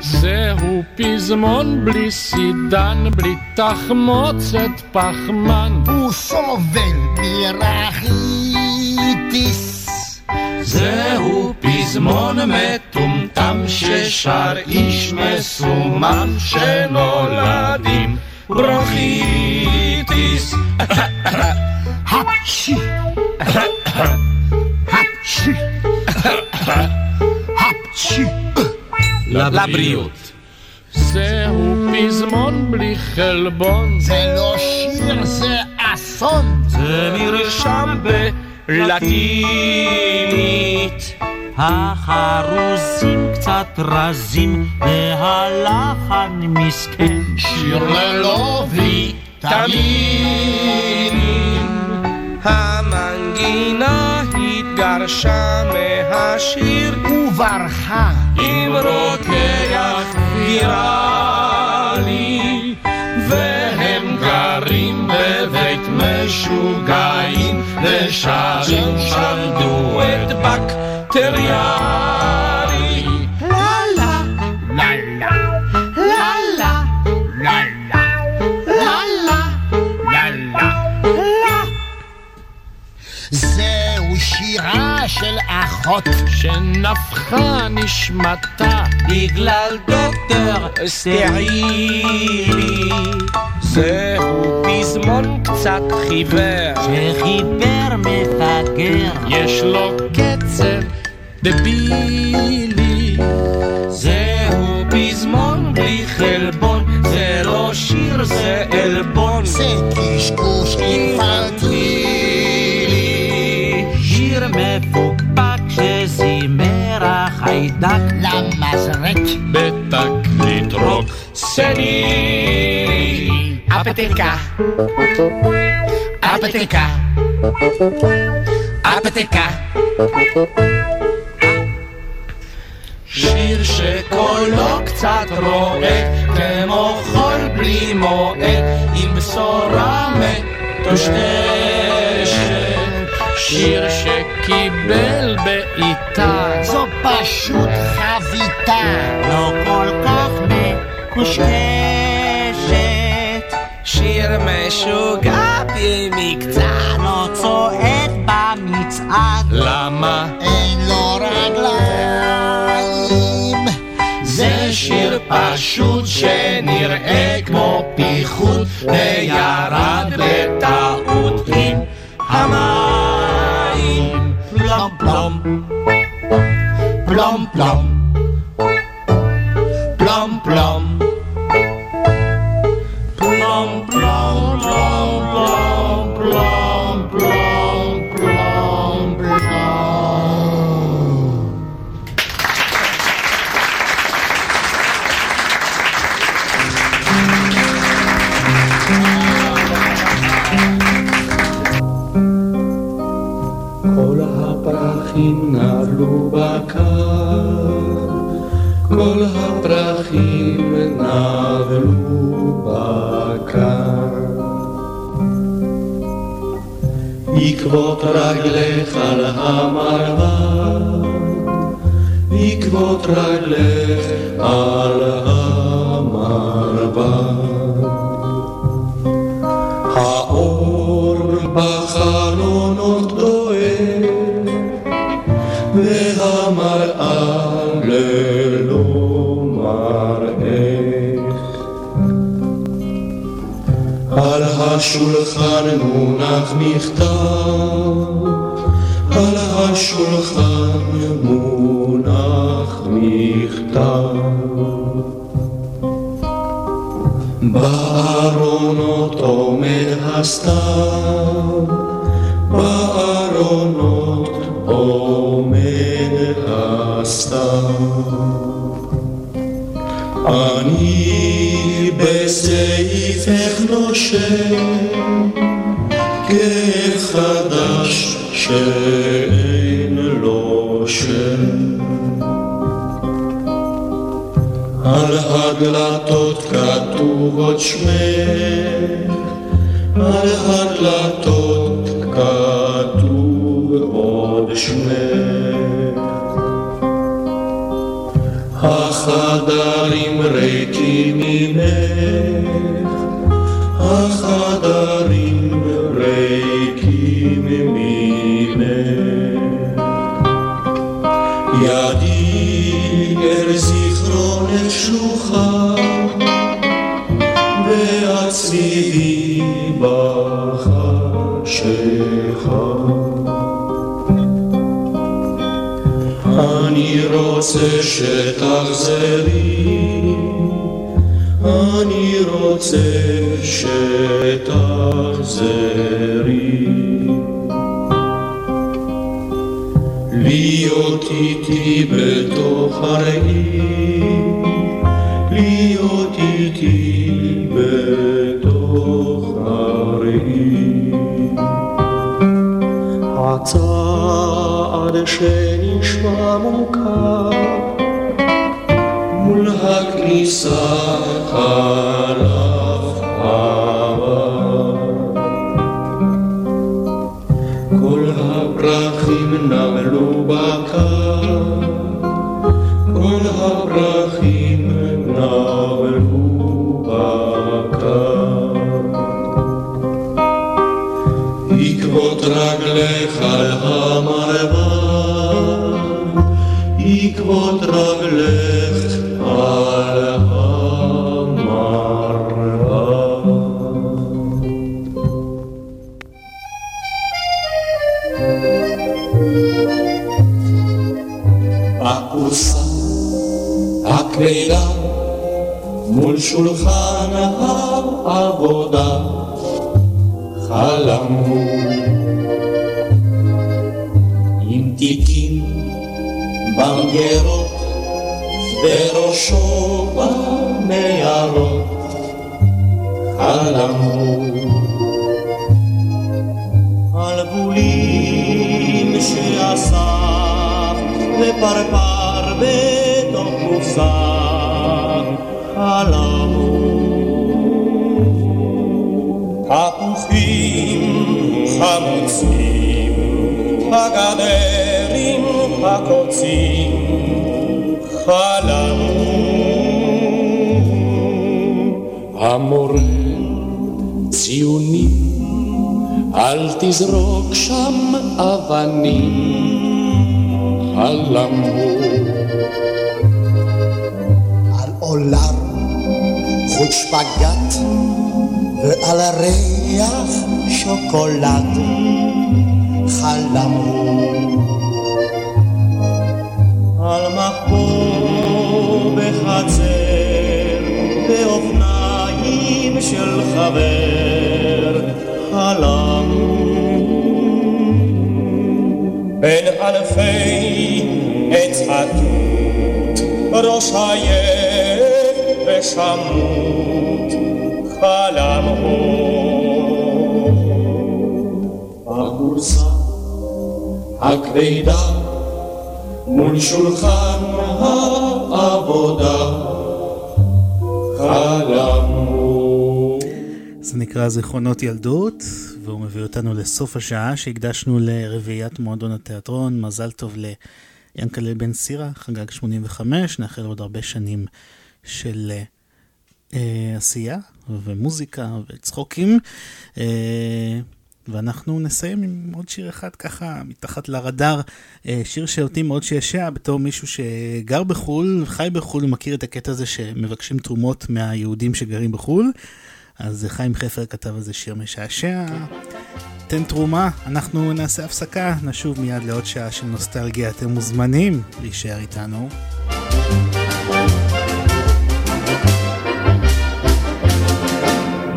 זהו פזמון בלי סידן, בלי תחמוצת פחמן. הוא סובל מרחיטיס. זהו פזמון מטומטם ששר איש מסומם שנולד עם ברוחיטיס. הפשי, הפשי, הפשי. לבריאות. זהו פזמון בלי חלבון. זה לא שיר, זה אסון. זה נרשם בלטינית. החרוזים קצת רזים והלחן מסכן שיר ללא ויטמינים. המנגינה התגרשה מהשיר וברחה עם רותח ויראלי והם גרים בבית משוגעים ושרים שם דואט בקטריאלי לה לה. לה לה. לה לה. לה לה. לה לה. לה. זהו שירה של אחות שנפחה נשמתה בגלל דוקטור סטרילי. זהו פזמון קצת חיוור, שחיבר מפגר, יש לו קצב דבילי. זהו פזמון בלי חלבון, זה לא שיר זה עלבון, זה קשקוש אינפנטילי. שיר מפוקפק שזימר החיידק למזרק בתקליט רוק סני. אפתיקה, אפתיקה, אפתיקה. שיר שקולו קצת רועד, כמו חול בלי מועד, עם בשורה מטושטשת. שיר שקיבל בעיטה. זו פשוט חביתה. לא כל כך מקושקשת שיר משוגע לא צועד במצעד למה? אין לו רגליים זה שיר פשוט שנראה כמו פיחות, וירד בטעות עם המים. פלום, פלום פלום, פלום פלום. פלום עקבות רגלך על המרבד, עקבות רגלך על המרבד. השולחן מונח מכתב, על השולחן מונח מכתב. בארונות עומד הסתיו, בארונות עומד הסתיו. אני בסעיפך נושם, כאב חדש שאין לו שם. על הדלתות כתוב עוד שמך, על הדלתות כתוב עוד שמך. החדרים ריקים ממך, החדרים רוצה שתחזרי, אני רוצה שתחזרי. להיות איתי בתוך הראי, להיות איתי בתוך הראי. הצעד שנשמע מוכר מול הכניסה חלף עבר. כל הפרחים נמלו בקר, כל הפרחים נמלו בקר. עקבות רגליך על המרווה, כיפות רגלך על המראה. הכורסה הכבדה מול שולחן העבודה חלמו במגרות וראשו במערות חלמו על בולים שאסף ופרפר בתוך קופסה חלמו תפוחים חמוצים הגדרים הקוצים חלמו המורה ציונים אל תזרוק שם אבנים. חלמו. על עולם חוט שפגאט ועל ריח שוקולד. חלמו בחצר באופניים של חבר חלמו בין אלפי עץ התות ראש עייף ושמוט חלמו הכורסה הכבדה מול שולחן העבודה חלמו זה נקרא זיכרונות ילדות, והוא מביא אותנו לסוף השעה שהקדשנו לרביעיית מועדון התיאטרון. מזל טוב ליענקלה בן סירה, חגג 85, נאחל עוד הרבה שנים של אה, עשייה ומוזיקה וצחוקים. אה, ואנחנו נסיים עם עוד שיר אחד ככה מתחת לרדאר, אה, שיר שאותי מאוד שעשע בתור מישהו שגר בחו"ל, חי בחו"ל ומכיר את הקטע הזה שמבקשים תרומות מהיהודים שגרים בחו"ל. אז חיים חפר כתב על זה שיר משעשע. תן תרומה, אנחנו נעשה הפסקה, נשוב מיד לעוד שעה של נוסטלגיה, אתם מוזמנים להישאר איתנו.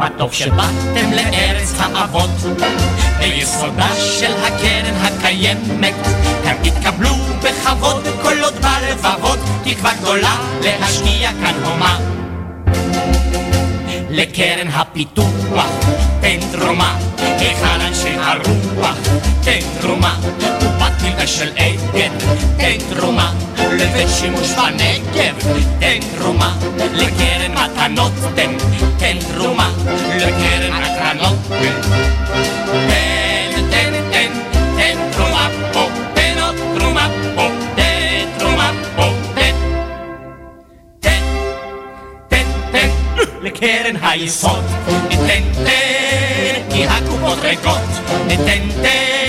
מה טוב שבאתם לארץ האבות, ביסודה של הקרן הקיימת, הם יתקבלו בכבוד כל עוד בלבבות, תקווה גדולה להשקיע כאן הומה. לקרן הפיתוח, תן תרומה, היכל אנשי הרוח, תן תרומה, מלגה של עגן, תן תרומה, לבית שימוש בנגב, תן תרומה, לקרן מתנות, תן, תן תרומה, לקרן הקרנות, תן, תן, תן, תן, תן תרומה פה, תן עוד תרומה פה, תן תרומה פה, תן, תן, תן, תן, לקרן היסוד, ניתן תן, כי הקופות ריקות, ניתן תן,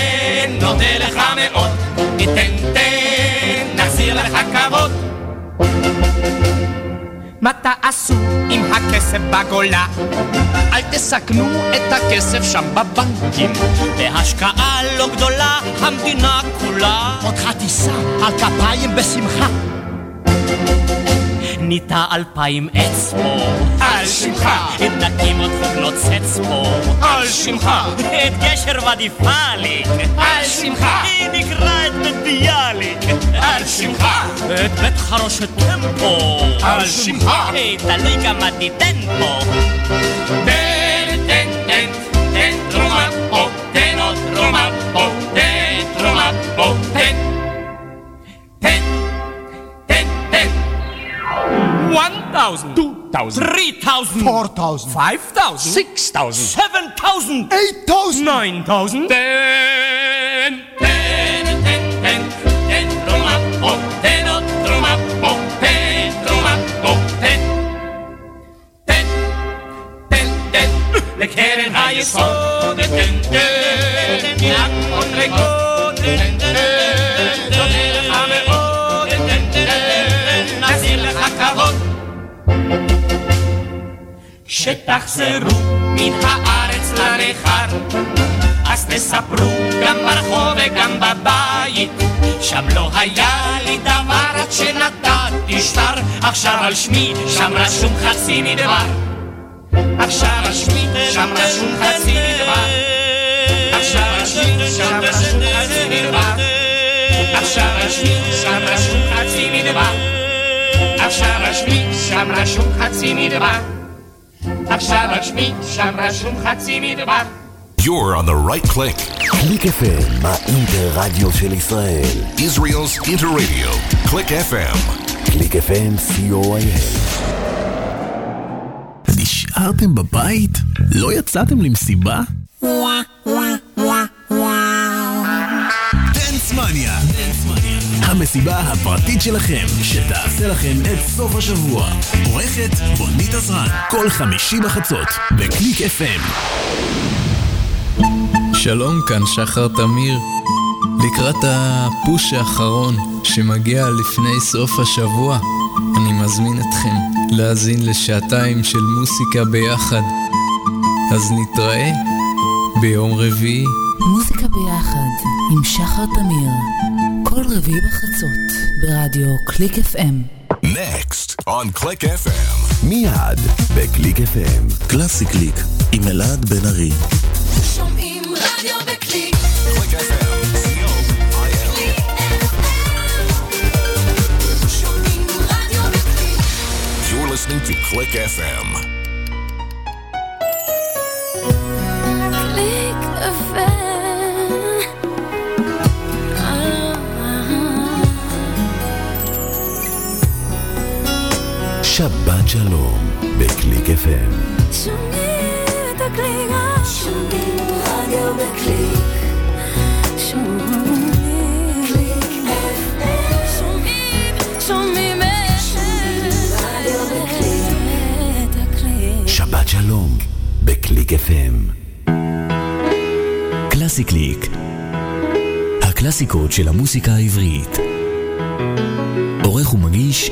נודה לך מאוד, ניתן תן, נחזיר לך כבוד. מה תעשו עם הכסף בגולה? אל תסכנו את הכסף שם בבנקים. בהשקעה לא גדולה, המדינה כולה. אותך תישא על כפיים בשמחה. ניטע אלפיים עץ פה, על שמך. נקים עוד חוגלות צץ פה, על שמך. את גשר ואדי פאליק, על שמך. נקרא את בית ביאליק, על שמך. את בית חרושת טמפו, על שמך. את הליגה מדי תן פה. 1,000. 2,000. 3,000. 4,000. 5,000. 6,000. 7,000. 8,000. 9,000. 10. 10, 10, 10. 10 Romapo, 10 otro mapo, 10 Romapo, 10. 10, 10, 10. Le quieren a eso de 10, 10. Milagro, recorre, 10, 10. כשתחזרו מן הארץ לנכר, אז תספרו גם ברחוב וגם בבית, שם לא היה לי דבר עד שנתתי שטר, עכשיו על שמי שם רשום חצי מדבר. עכשיו על שמי שם רשום חצי מדבר. עכשיו על שם רשום חצי מדבר. עכשיו על חצי. עכשיו על שם רשום חצי מדבר. עכשיו על שמי שם רשום חצי מדבר. You're on the right click. קליק FM, האינטר-רדיו של ישראל. Israel's Interradio. Click FM. קליק FM, co.il. נשארתם בבית? לא יצאתם למסיבה? דנסמניה. המסיבה הפרטית שלכם, שתעשה לכם את סוף השבוע. עורכת בונית עזרן, כל חמישי בחצות, בקליק FM. שלום, כאן שחר תמיר. לקראת הפוש האחרון שמגיע לפני סוף השבוע, אני מזמין אתכם להאזין לשעתיים של מוסיקה ביחד. אז נתראה ביום רביעי. מוזיקה ביחד עם שחר תמיר, כל רביעי בחצות ברדיו קליק FM. Next on Click FM. מיד בקליק FM. קלאסי קליק עם אלעד בן ארי. שומעים רדיו בקליק. Click FM. listening to Click FM. קליק FM. שבת שלום בקליק FM. שומעים את הקליק. שומעים רדיו בקליק. שומעים קליק FM. שומעים, שומעים רדיו בקליק. שבת שלום בקליק FM. קלאסי קליק. הקלאסיקות של המוסיקה העברית. עורך ומגיש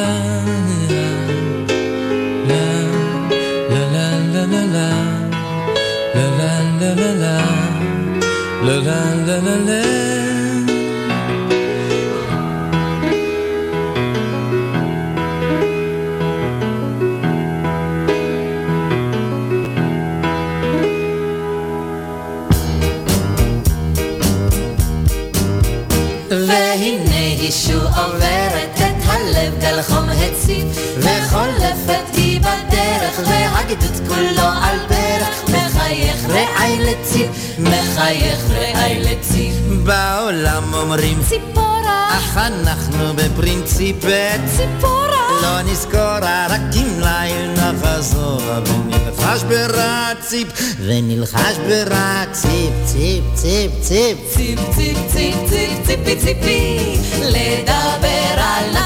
טיפ וחולפת היא בדרך והגדוד כולו על פרח מחייך רעי לציפ מחייך רעי לציפ בעולם אומרים ציפורה. אך אנחנו בפרינציפט. ציפורה. לא נזכור רק אם ליל נחזור ונלחש ברציפ ונלחש ברציפ ציפ ציפ ציפ ציפ. ציפ ציפ ציפי ציפי לדבר.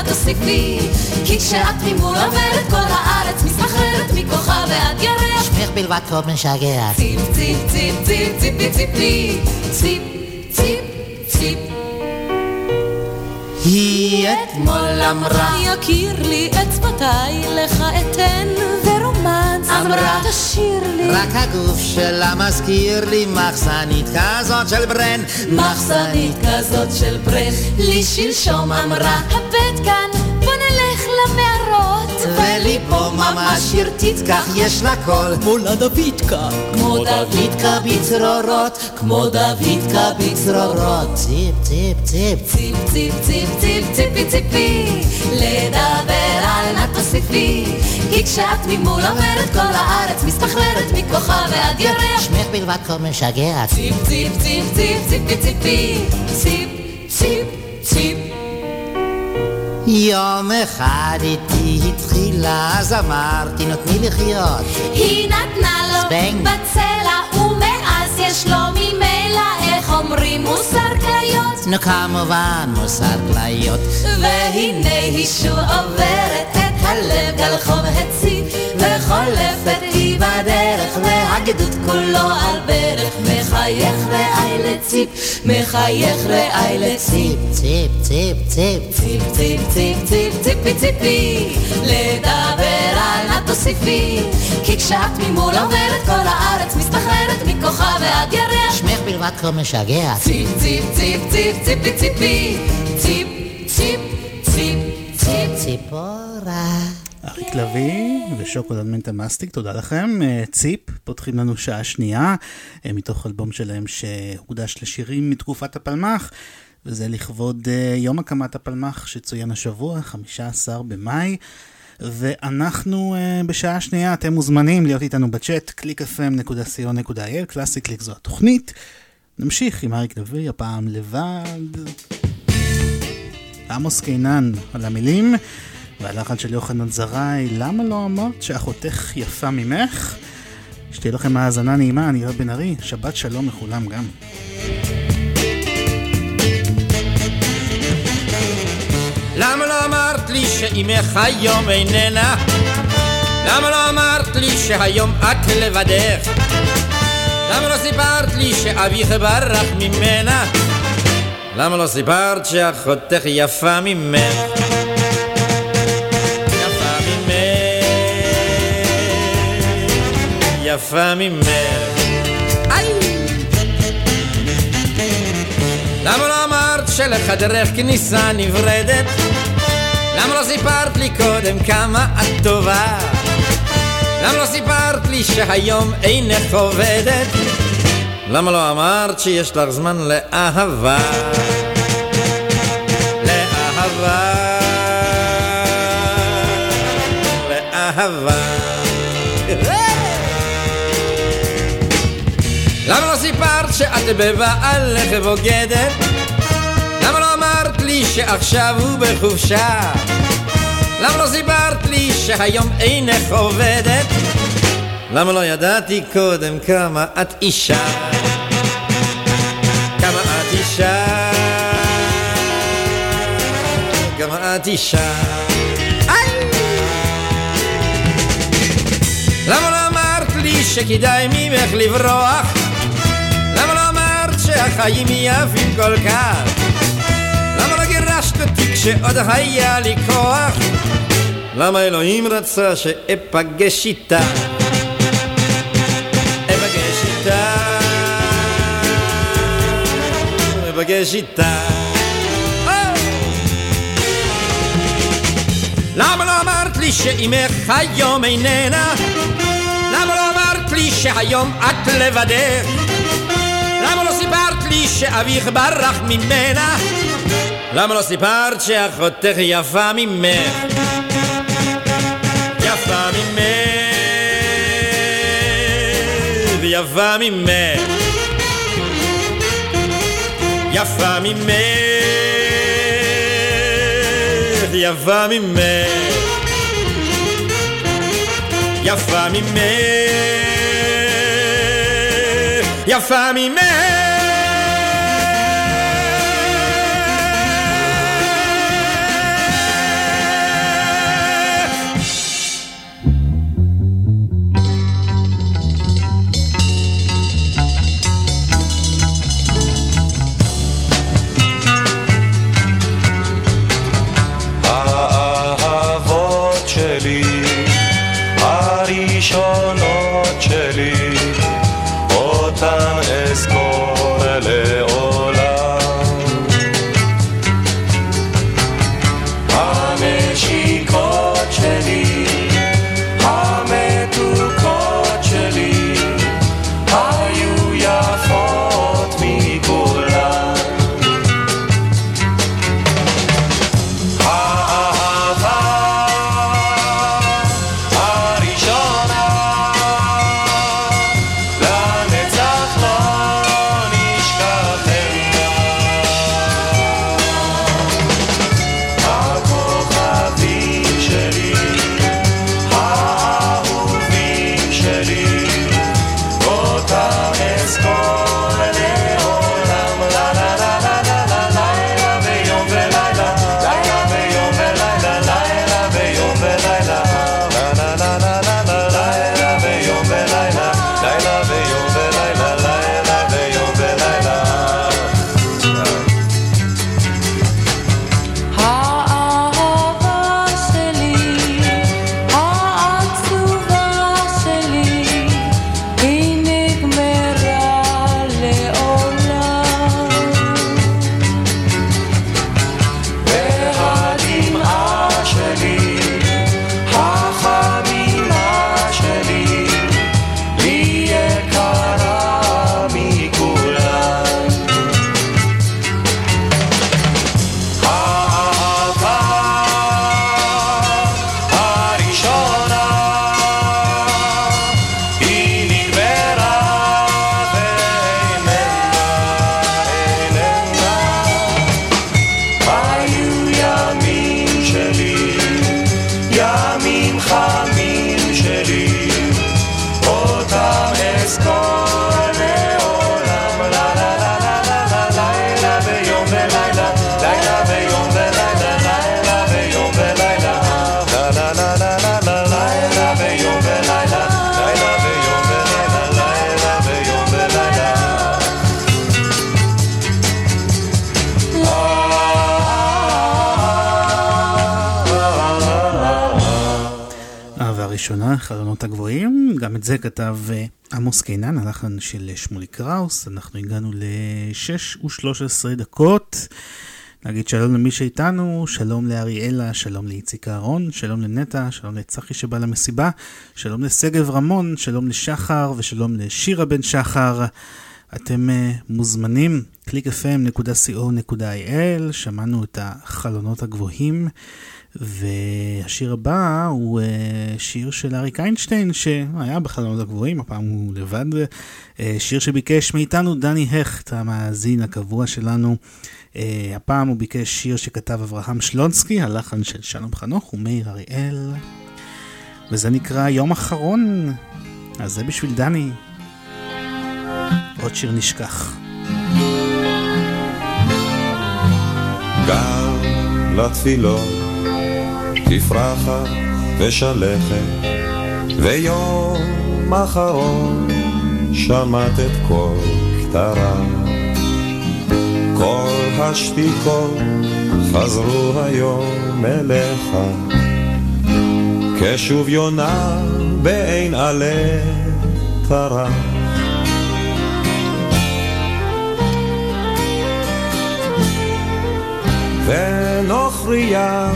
תוסיפי כי כשאת ממול עוברת כל הארץ מסתחררת מכוחה ועד ירח. שמך בלבד כה משגע ציפ ציפ ציפ ציפ ציפי ציפי ציפ ציפ ציפ. היא אתמול אמרה יכיר לי אצבעותיי לך אתן. ורומנס אמרה, תשאיר לי. רק הגוף שלה מזכיר לי מחסנית כזאת של ברן. מחסנית כזאת של ברן. לי שלשום אמרה עד כאן, בוא נלך למערות. ולי פה ממש ירתית כך, יש לה קול. כמו לדוידקה. כמו דוידקה בצרורות, כמו דוידקה בצרורות. ציפ ציפ ציפ. ציפ ציפ ציפ ציפ ציפי ציפי, לדבר על נא תוסיפי. כי כשאת ממול אומרת כל הארץ, מסתחררת מכוחה ועד ירח. שמך בלבד כבר משגעת. ציפ ציפ ציפ ציפ ציפי ציפי, ציפ ציפ ציפ יום אחד איתי התחילה אז אמרתי נותני לחיות. היא נתנה לו זבנג. בצלע ומאז יש לו ממילא איך אומרים מוסר כליות. נו כמובן מוסר כליות. והנה היא שוב עוברת את הלב גל חום הציב וחולפת בדרך, והגדוד כולו על ברך, מחייך רעי לציפ, מחייך רעי לציפ. ציפ, ציפ, ציפ. ציפ, ציפ, ציפ, ציפ, ציפי, ציפי, לדבר על התוסיפי, כי כשאת ממול עוברת כל הארץ מסתחררת מכוחה ועד ירח. שמך בלבד כבר משגע. ציפ, ציפ, ציפ, ציפ, ציפי, ציפי, ציפ, ציפ, ציפ, ציפ, ציפורה. אריק לביא ושוקולד מנטה מסטיק, תודה לכם. אה, ציפ, פותחים לנו שעה שנייה, אה, מתוך אלבום שלהם שהוקדש לשירים מתקופת הפלמ"ח, וזה לכבוד אה, יום הקמת הפלמ"ח שצוין השבוע, 15 במאי. ואנחנו בשעה שנייה, אתם מוזמנים להיות איתנו בצ'אט, www.clickfm.co.il, קלאסי קליק זו התוכנית. נמשיך עם אריק לביא, הפעם לבד. עמוס קינן על המילים, והלחן של יוחנן זרעי, למה לא אמרת שאחותך יפה ממך? שתהיה לכם האזנה נעימה, אני אוהב בן ארי, שבת שלום לכולם גם. למה לא אמרת לי שאימך היום איננה? למה לא אמרת לי שהיום את לבדך? למה לא סיפרת לי שאביך ברח ממנה? למה לא סיפרת שאחותך יפה ממך? יפה ממך. איי! למה לא אמרת שלחדרך כניסה נברדת? למה לא סיפרת לי קודם כמה את טובה? למה לא סיפרת לי שהיום אינך עובדת? למה לא אמרת שיש לך זמן לאהבה? לאהבה, לאהבה. שאת בבעלך בוגדת? למה לא אמרת לי שעכשיו הוא בחופשה? למה לא סיפרת לי שהיום אינך עובדת? למה לא ידעתי קודם כמה את אישה? כמה את אישה? כמה את אישה? למה לא אמרת לי שכדאי ממך לברוח? שהחיים יפים כל כך? למה לא גירשת אותי כשעוד היה לי כוח? למה אלוהים רצה שאפגש איתה? אפגש איתה, אפגש איתה. למה לא אמרת לי שאימך היום איננה? למה לא אמרת לי שהיום את לבדך? שאביך ברח ממנה? למה לא סיפרת שאחותך יפה ממך? יפה ממך, יפה ממך, יפה ממך, יפה ממך, יפה ממך, יפה ממך. הגבוהים, גם את זה כתב אה, עמוס קינן, הלחן של שמולי קראוס. אנחנו הגענו ל-6 ו-13 דקות. נגיד שלום למי שאיתנו, שלום לאריאלה, שלום לאיציק אהרון, שלום לנטע, שלום לצחי שבא למסיבה, שלום לשגב רמון, שלום לשחר ושלום לשירה בן שחר. אתם uh, מוזמנים, www.clickfm.co.il, שמענו את החלונות הגבוהים. והשיר הבא הוא uh, שיר של אריק איינשטיין שהיה בחלונות הגבוהים, הפעם הוא לבד, uh, שיר שביקש מאיתנו דני הכט, המאזין הקבוע שלנו. Uh, הפעם הוא ביקש שיר שכתב אברהם שלונסקי, הלחן של שלום חנוך ומאיר אריאל, וזה נקרא יום אחרון, אז זה בשביל דני. עוד שיר נשכח. תפרחת ושלכת, ויום אחרון שמעת את כל כתרה. כל השתיקות חזרו היום אליך, כשוב יונה בעין עלה תרה. ונוכריה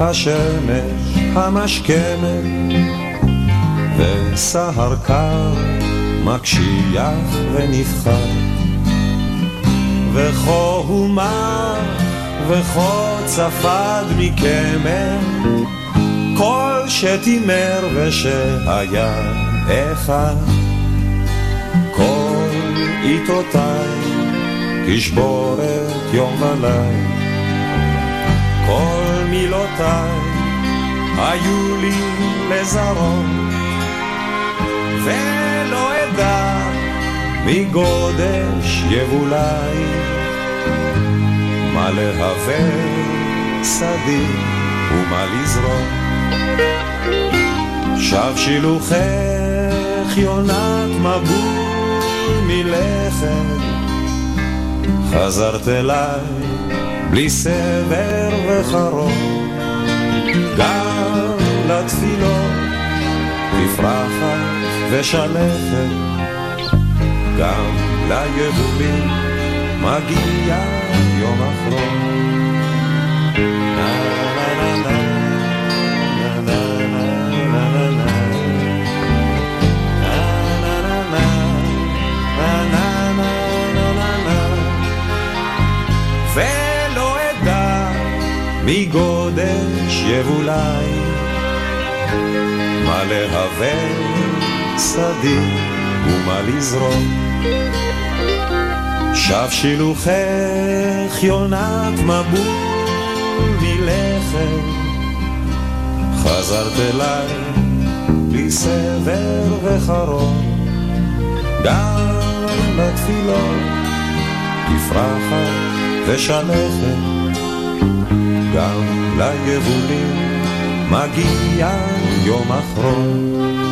השמש המשכמת, וסהר קר מקשיח ונבחר, וכה הומה וכה צפד מקמר, כל שתימר ושהיה אחד, כל עיתותיי תשבורת יום וליל. כל מילותיי היו לי לזרות, ולא אדע מגודש יבולי, מה להווה שדי ומה לזרום. שב שילוחך יונת מבול מלכת, חזרת אליי בלי סבר וחרום, גם לתפילות תפרחת ושלכת, גם ליבולים מגיע יום אחרון. מגודש יבולי, מה להווה שדי ומה לזרום. שב שילוחך יונת מבול מלכת, חזרת אליי בלי סבר וחרון, גם לתפילות תפרחת ושלכת. גם ליבולים מגיע יום אחרון.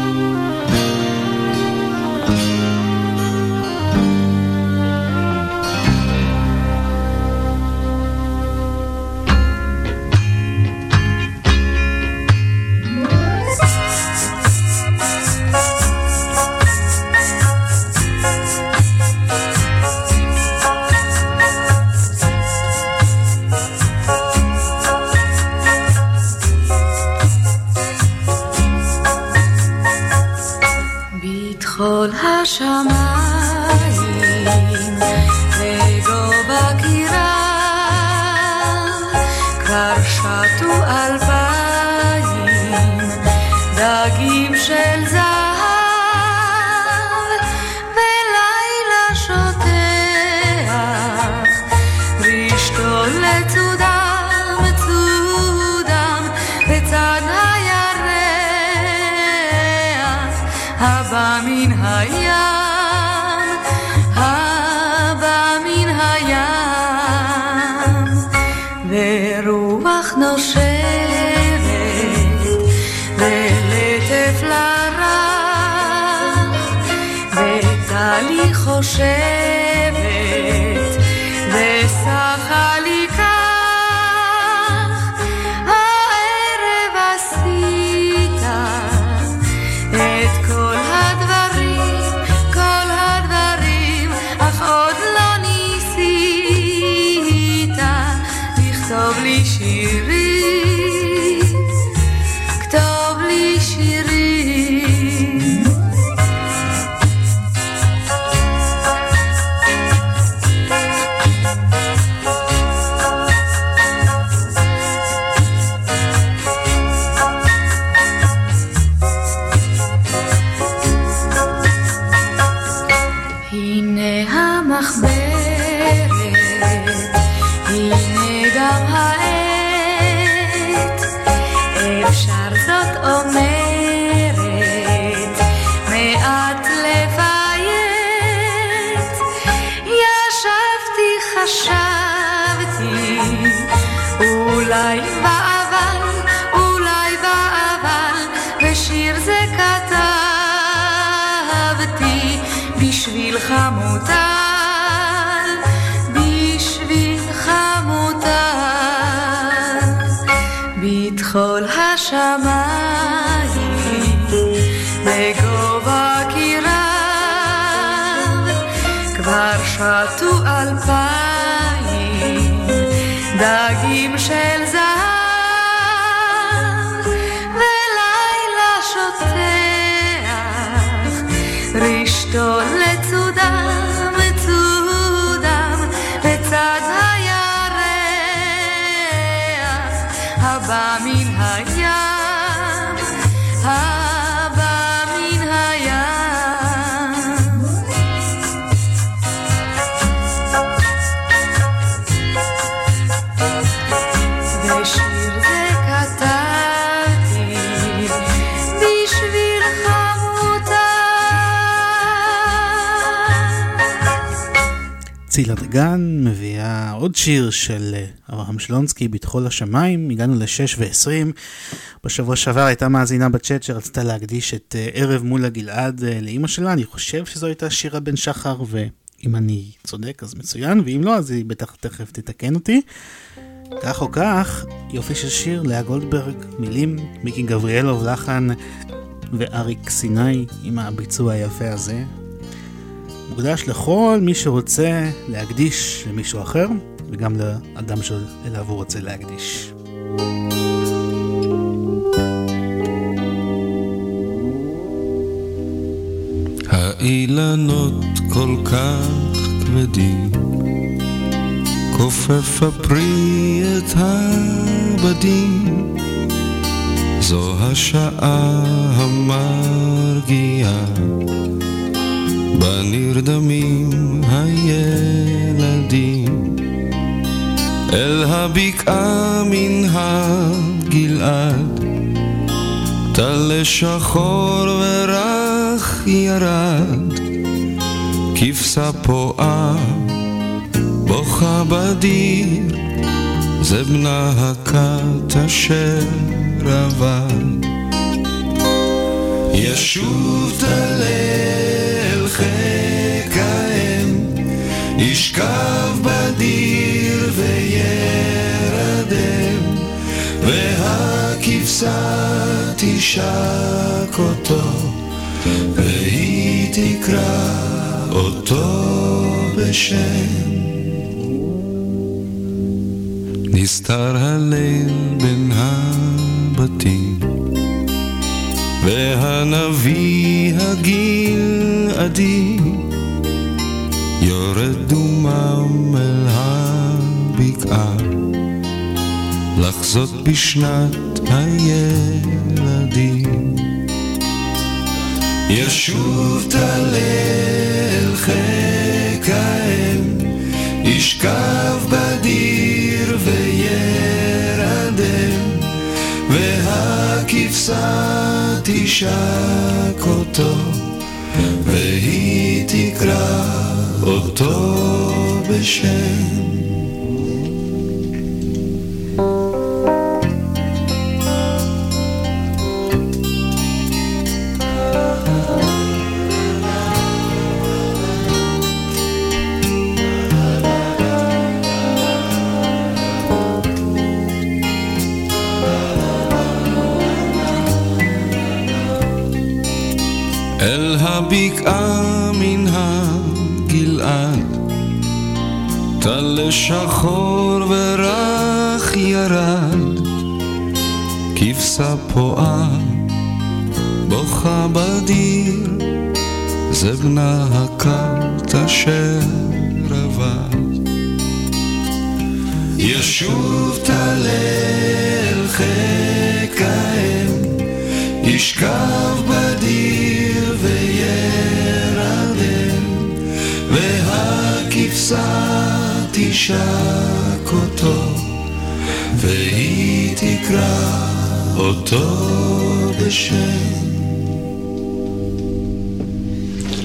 חשבתי, אולי צילה דגן מביאה עוד שיר של אה, אברהם שלונסקי, בטחול השמיים, הגענו ל-6 ו-20. בשבוע שעבר הייתה מאזינה בצ'אט שרצתה להקדיש את אה, ערב מולה גלעד אה, לאימא שלה, אני חושב שזו הייתה שירה בן שחר, ואם אני צודק אז מצוין, ואם לא אז היא בטח תכף תתקן אותי. כך או כך, יופי של שיר, לאה גולדברג, מילים, מיקי גבריאלוב, לחן ואריק סיני עם הביצוע היפה הזה. מוקדש לכל מי שרוצה להקדיש למישהו אחר, וגם לאדם שאליו הוא רוצה להקדיש. האילנות כל כך כבדים, כופף הפרי את הבדים, זו השעה המרגיעה, בה נרדמים הילדים, אל הבקעה מן הגלעד, טל שחור ורך ירד, כבשה פועה, בוכה בדיר, זה בנה הכת אשר עבד. ישוב טל ישכב בדיר וירדם, והכבשה תשק אותו, והיא תקרא אותו בשם. נסתר הליל בין הבתים, והנביא הגלעדי יורד דומם אל הבקעה, לחזות בשנת הילדים. ישוב טל אל חיק האם, ישכב בדיר וירדם, והכבשה תשק אותו, והיא תקרא אותו בשם. אל הבקעה טל שחור ורך ירד, כבשה פועה, בוכה בדיר, זה בנה הכת אשר עבד. ישוב טל אל חיק האם, ישכב בדיר וירדם, והכבשה תשק אותו, והיא תקרא אותו בשם.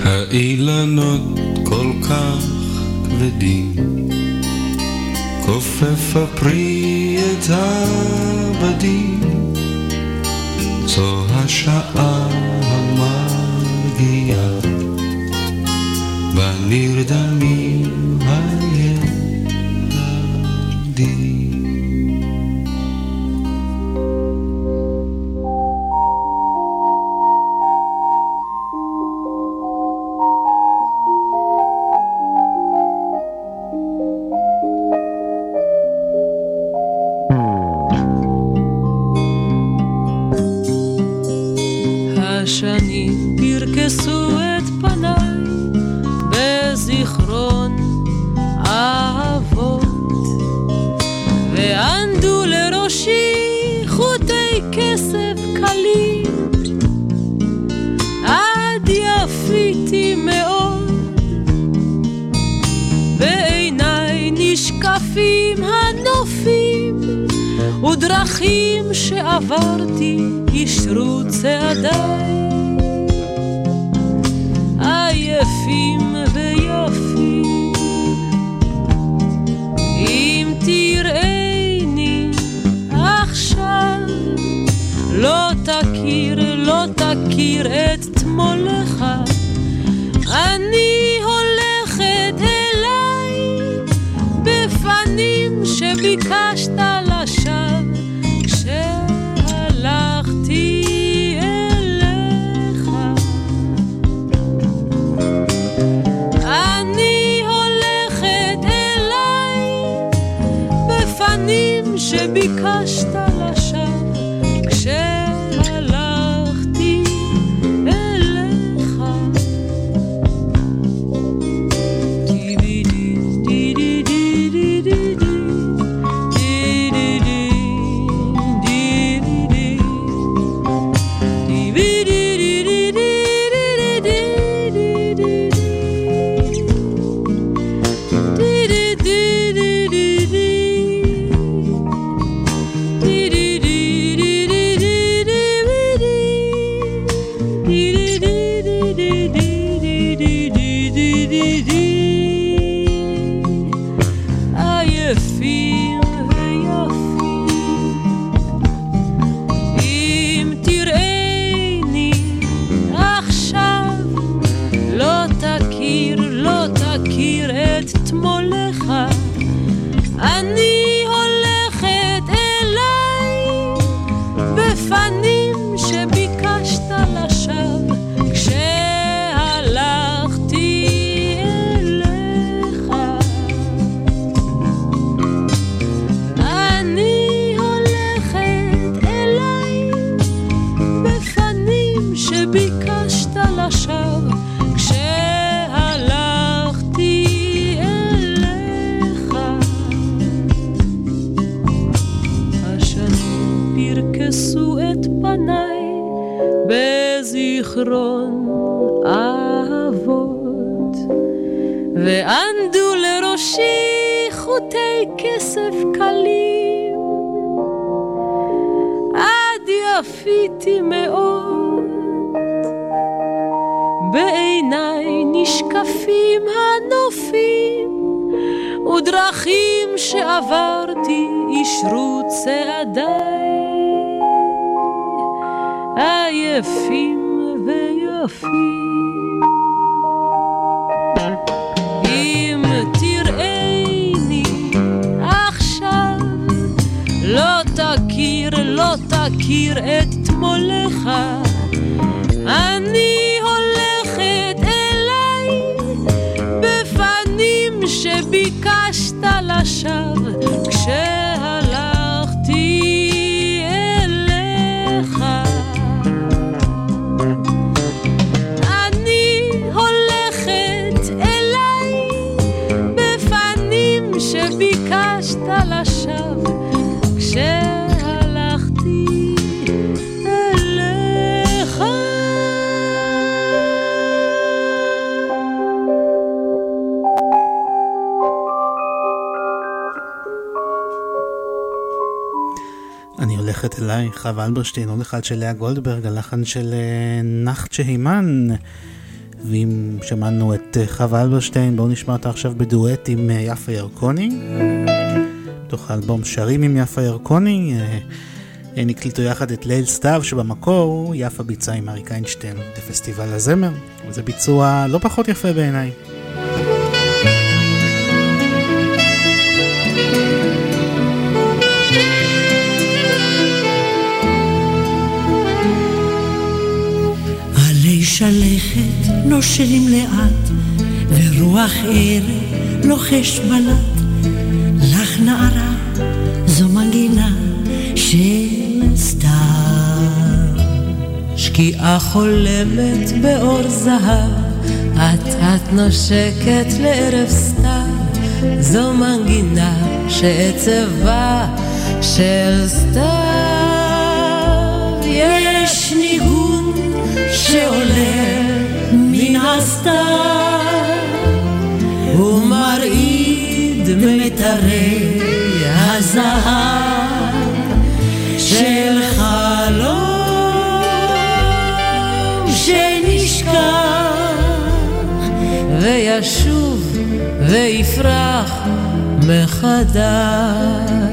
האילנות כל כך כבדים, כופף הפרי את הבדים, זו השעה המגיעה, בנרדמים ה... Hết. עברתי, אישרו צעדיי. חווה אלברשטיין, עוד אחד של לאה גולדברג, הלחן של אה, נחצ'ה הימן. ואם שמענו את אה, חווה אלברשטיין, בואו נשמע אותה עכשיו בדואט עם אה, יפה ירקוני. בתוך האלבום שרים עם יפה ירקוני. הם הקליטו יחד את ליל סתיו, שבמקור יפה ביצעה עם אריק איינשטיין בפסטיבל הזמר. וזה ביצוע לא פחות יפה בעיניי. שלכת נושרים לאט, ורוח ערב לוחש בלט. לך נערה, זו מנגינה של סתיו. שקיעה חולמת באור זהב, אט אט נושקת לערב סתיו. זו מנגינה שעצבה של סתיו. יש ניגון שעולה מן הסתיו ומרעיד מיתרי הזהב של חלום שנשכח וישוב ויפרח מחדש.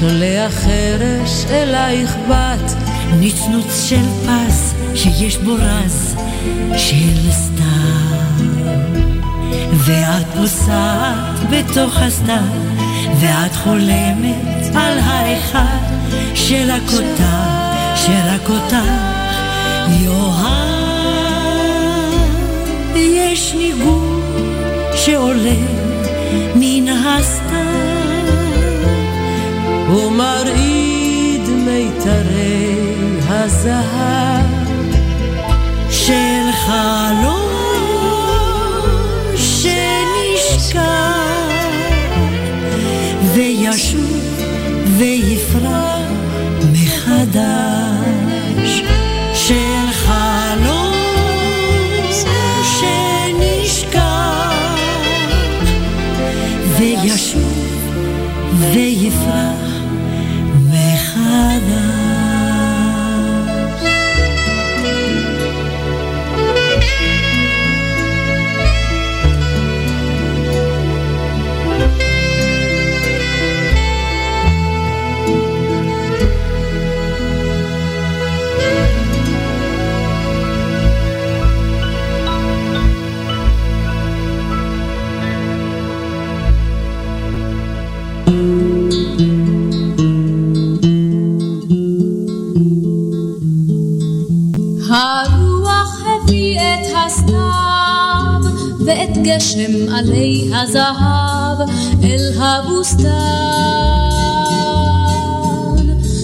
שולח חרש אלייך בת, נצנוץ של פס שיש בו רז של סתיו. ואת פוסעת בתוך הסתיו, ואת חולמת על האחד שרק אותך, שרק אותך יאהב. יש ניגון שעולה מן הסתיו ומרעיד מיתרי הזהב של חלום שנשכח וישוב ויפרח מחדש של חלום שנשכח וישוב ויפרח עלי הזהב אל הבוסתן.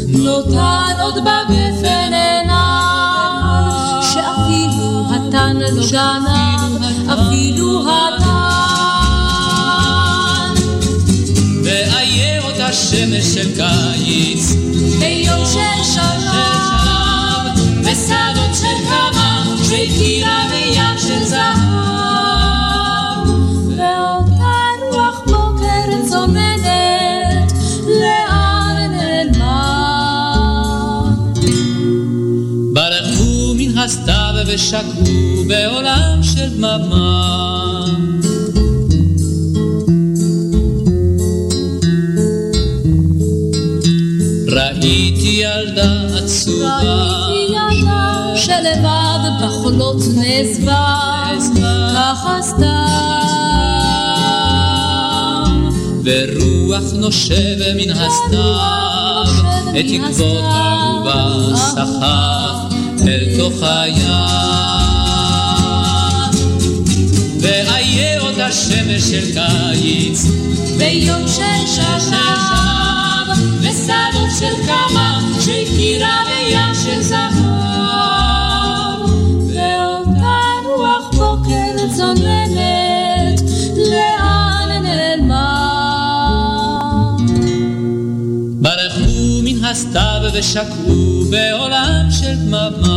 נותן עוד בגפן עיניו שאפילו התן לא גנב, אפילו התן. ואיה אותה שמש של קיץ ביום של שלום ושדות של קמה שהתקילה בים של זהב ושקעו בעולם של דממה. ראיתי ילדה עצובה. ראיתי ילדה שלבד בחולות נעזבה ככה סתם ורוח נושב מן הסתיו. את תקוות אהובה סחף אל תוך הים. ואיה עוד השמש של קיץ, ביום של ששב, וסדות של כמה, של קירה של זהב. ואותה רוח בוקר צוננת, לאן נעלמה? ברחו מן הסתיו ושקעו בעולם של דממה.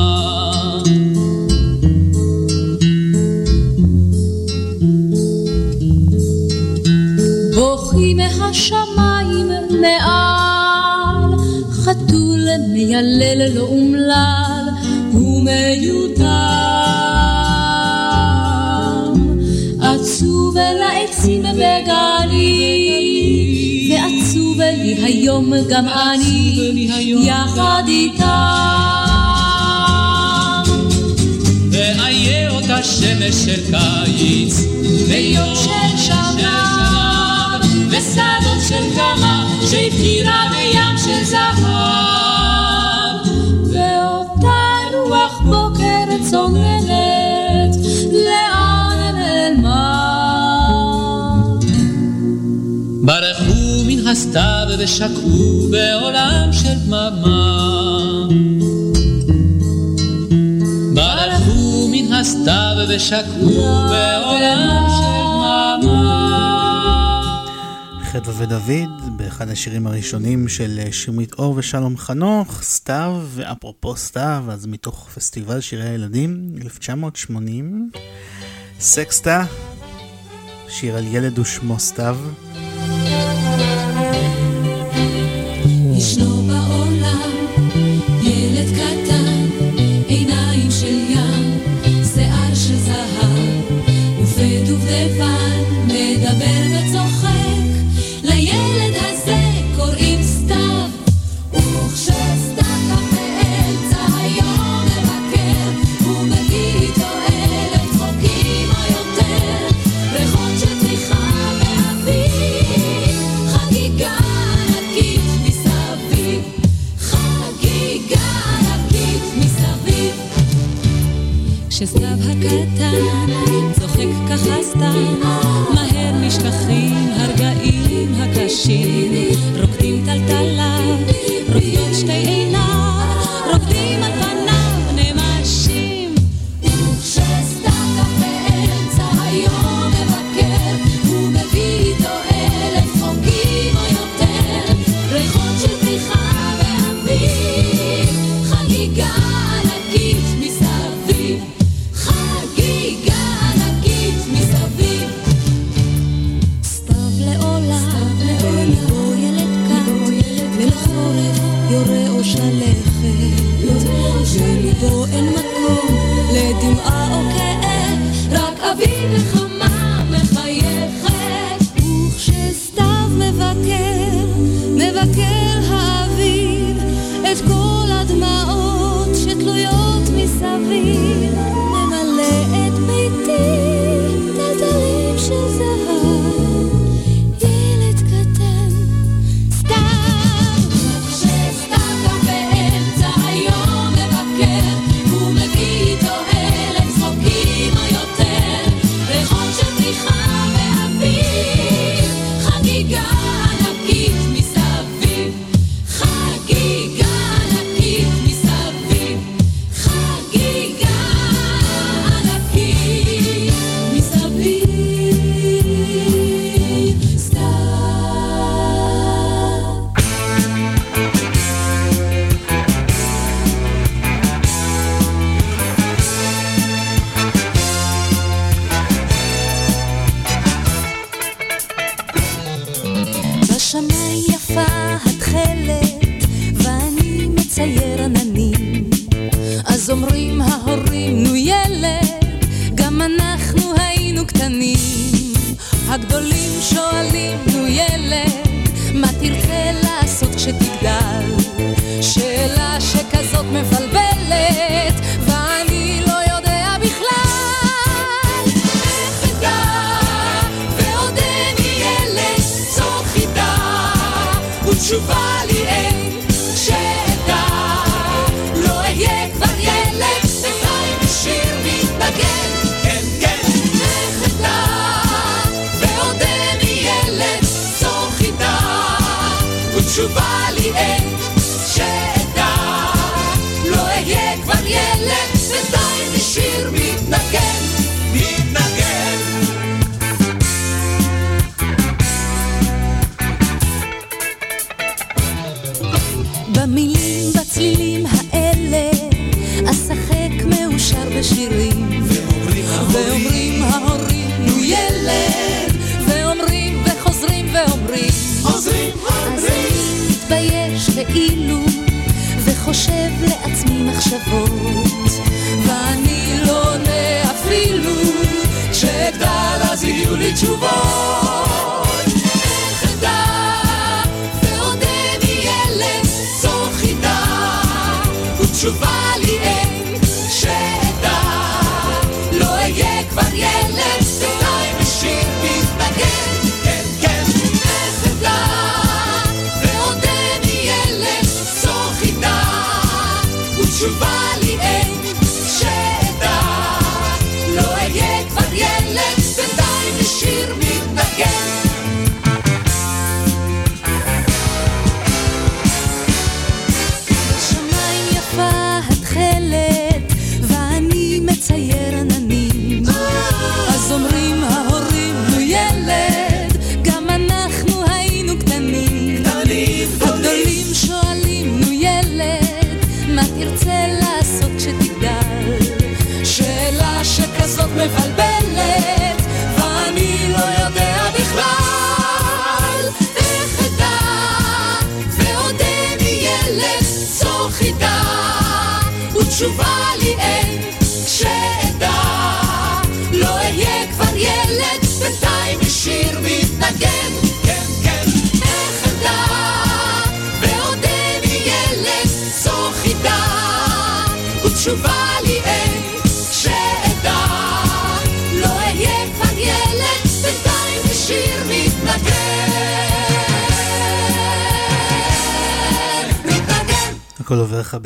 מיילל לא אומלל ומיותר. עצוב אל העצים וגלים, ועצוב לי היום גם אני, יחד איתם. ואיה אותה שמש של קיץ, ויום של שנה, ושדות של קמה, שהבחירה בים של זהב. הסתיו ושקעו בעולם של דממה. ברחו מן הסתיו ושקעו בעולם של דממה. חדווה ודוד, באחד השירים הראשונים של שמרית אור ושלום חנוך, סתיו, ואפרופו סתיו, אז מתוך פסטיבל שירי הילדים, 1980, סקסטה, שיר על ילד ושמו סתיו.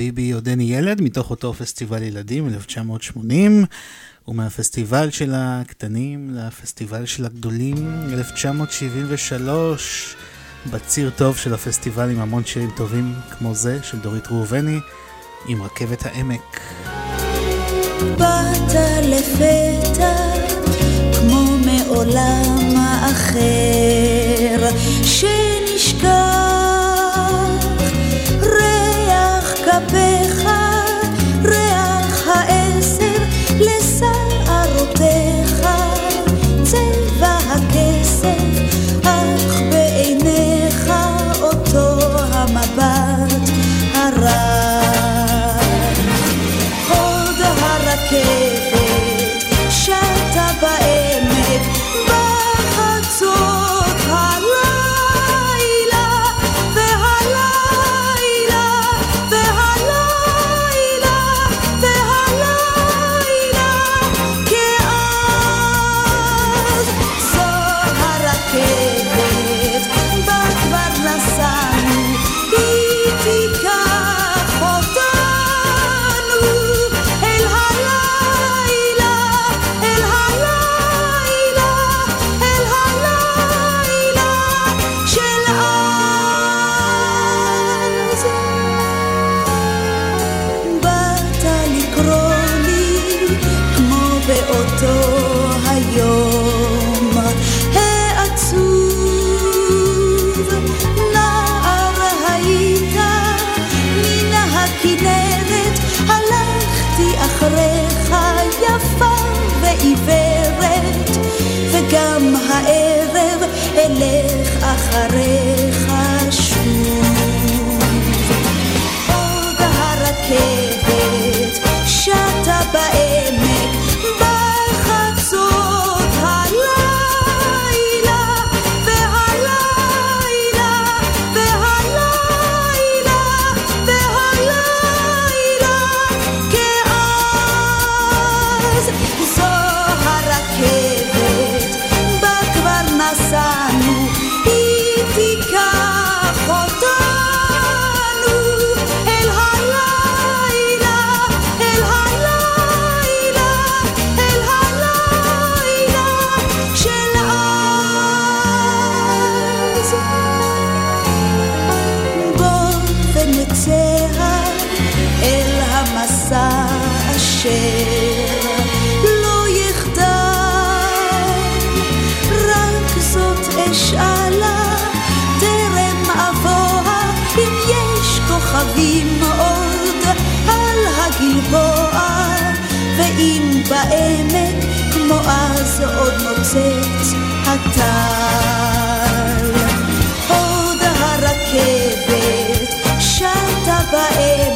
חביבי עודני ילד, מתוך אותו פסטיבל ילדים, 1980, ומהפסטיבל של הקטנים לפסטיבל של הגדולים, 1973, בציר טוב של הפסטיבל עם המון שירים טובים כמו זה, של דורית ראובני, עם רכבת העמק. באת לפתע כמו מעולם האחר שנשכח טל. עוד הרכבת שטה בערב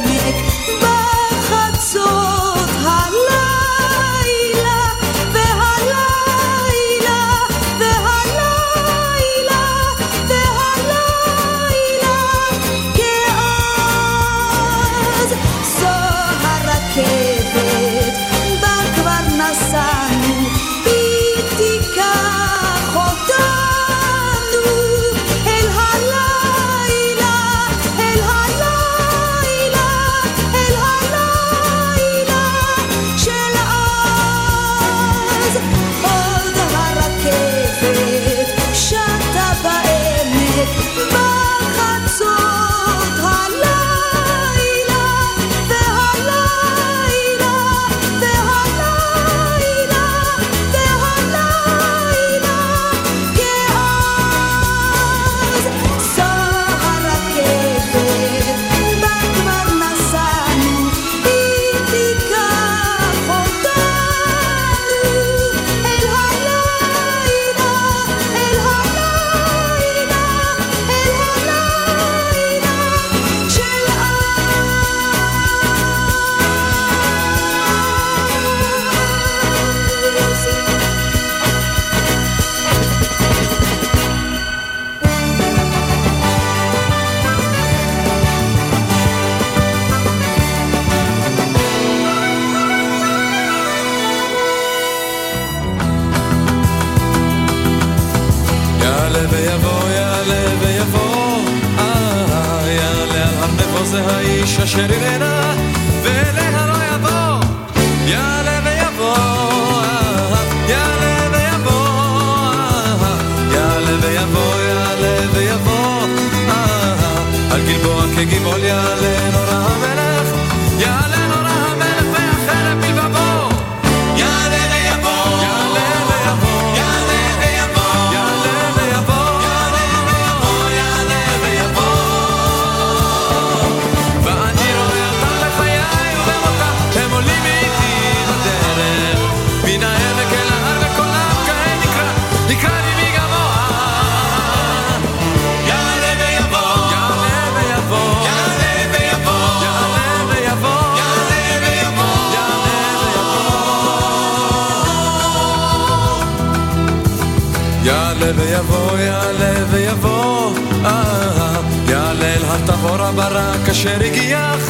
הברק אשר הגיח,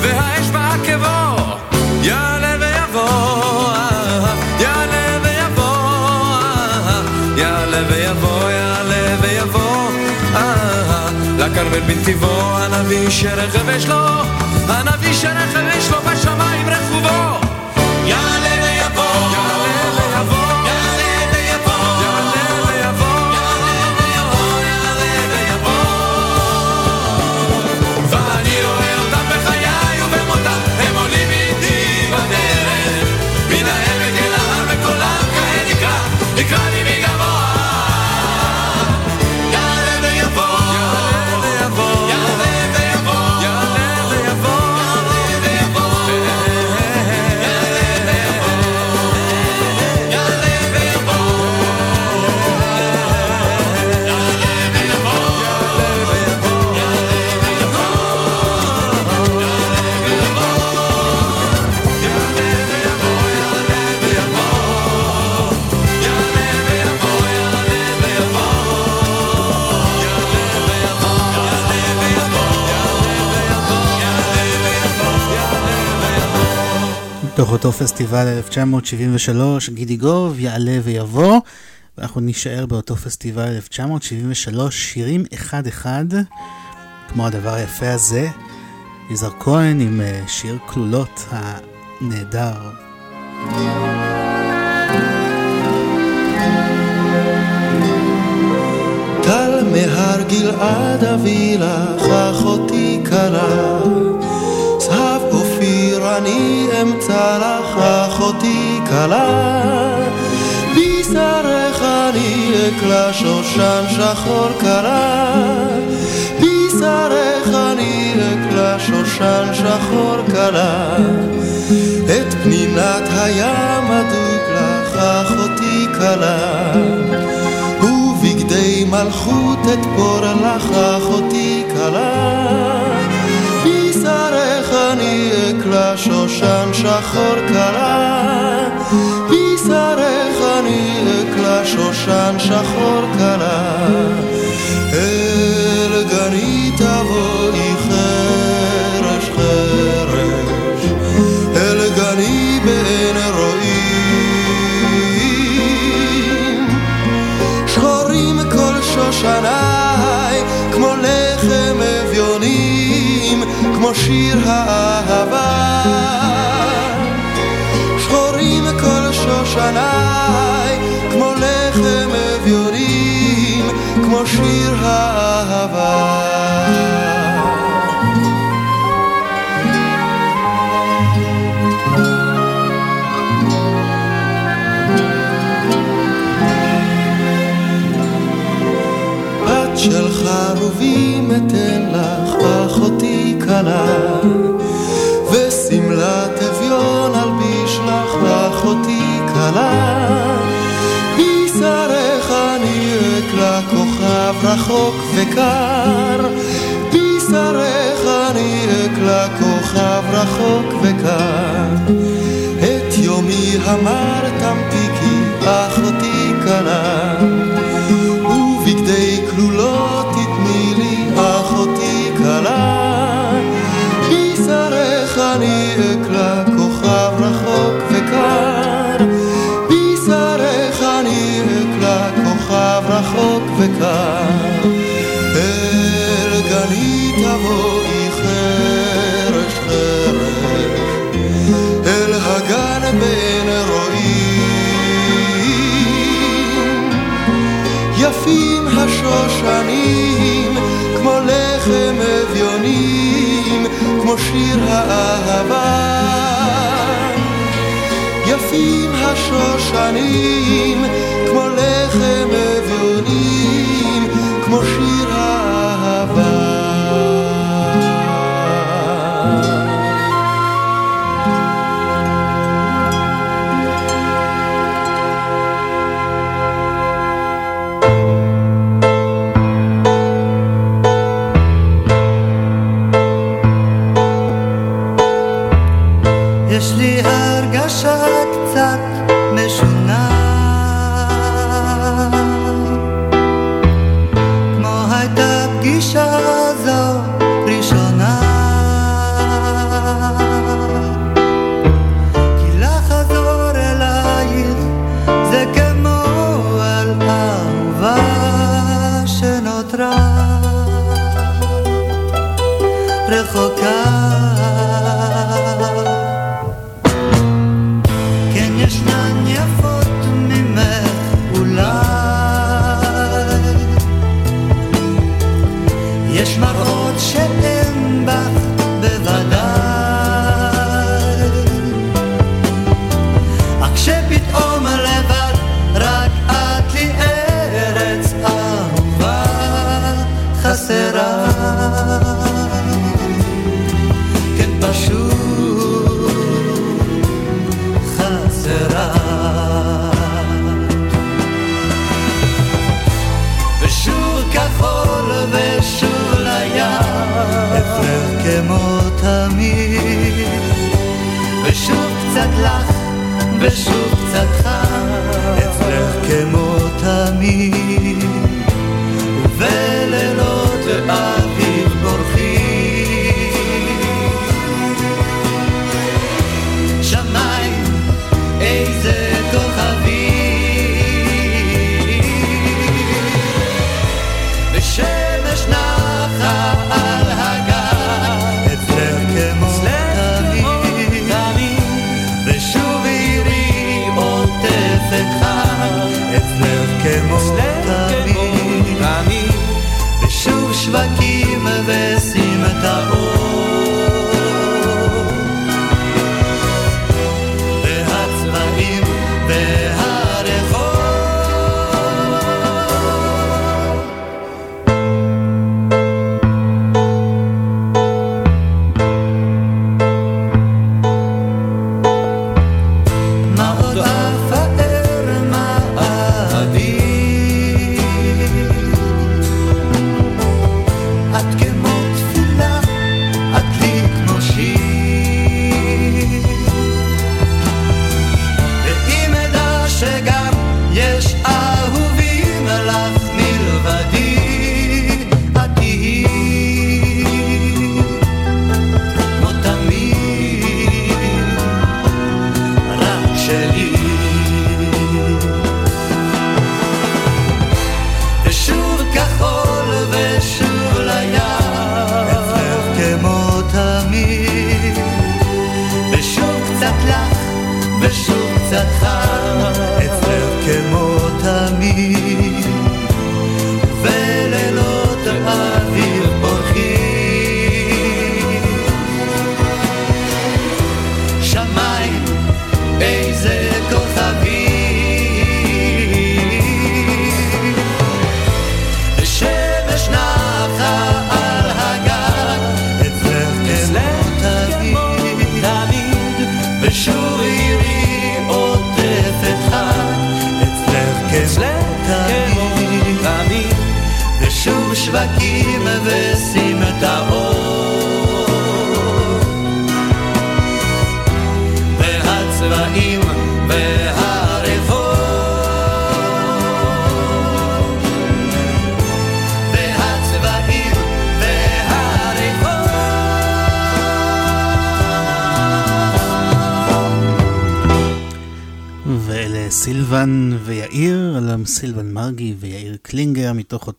והאש בעקבו, יעלה ויבוא, יעלה ויבוא, יעלה ויבוא, יעלה ויבוא, לכרמל בנתיבו, הנביא שרכב יש לו, הנביא שרכב יש לו בשמיים רכובו, מתוך אותו פסטיבל 1973, גידי גוב, יעלה ויבוא, ואנחנו נישאר באותו פסטיבל 1973, שירים אחד-אחד, כמו הדבר היפה הזה, יזהר כהן עם אה, שיר כלולות הנהדר. טל מהר גלעד אביא לך אחותי אופיר אני אמצא לך אחותי קלה בשרך אני אקלע שושן שחור קלה בשרך אני אקלע שושן שחור קלה את פנינת הים אדוק לך אחותי קלה ובגדי מלכות אתפור לך אחותי כלה אני אקלע שושן שחור כלה בשרך אני אקלע שושן שחור כלה אל גני תבואי חרש חרש. אל גני בעין רואים שחורים כל שושניי, כמו שיר האהבה. שחורים כל שושניי, כמו לחם אביונים, כמו שיר האהבה. בת של חרובים לך כלה ושמלת אביון אלביש לך אחותי כלה. אני אקלע כוכב רחוק וקר. בשרך אקלע כוכב רחוק וקר. את יומי המר תמתיקי שיר האהבה. יפים השושנים, כמו לחם אביונים, כמו שיר...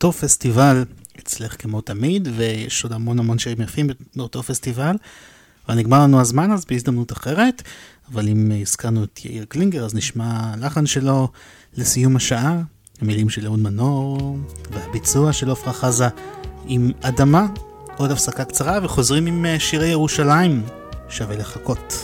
אותו פסטיבל אצלך כמו תמיד, ויש עוד המון המון שירים יפים באותו פסטיבל. אבל נגמר לנו הזמן, אז בהזדמנות אחרת. אבל אם הזכרנו את יאיר קלינגר, אז נשמע לחן שלו לסיום השעה, המילים של אהוד מנור, והביצוע של עפרה חזה עם אדמה. עוד הפסקה קצרה, וחוזרים עם אה, שירי ירושלים. שווה לחכות.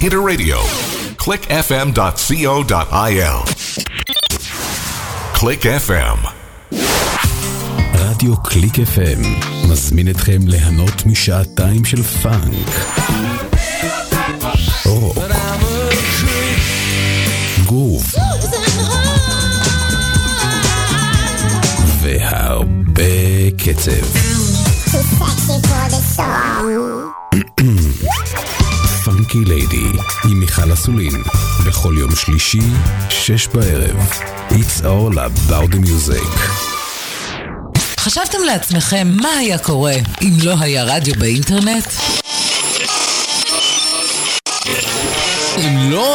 Israel's Interradio. clickfm.co.il. Click FM. רדיו קליק FM מזמין אתכם ליהנות משעתיים של פאנק, רוק, גרוב והרבה קצב. אסולין, בכל יום שלישי, שש בערב. It's all about the music. חשבתם לעצמכם מה היה קורה אם לא היה רדיו באינטרנט?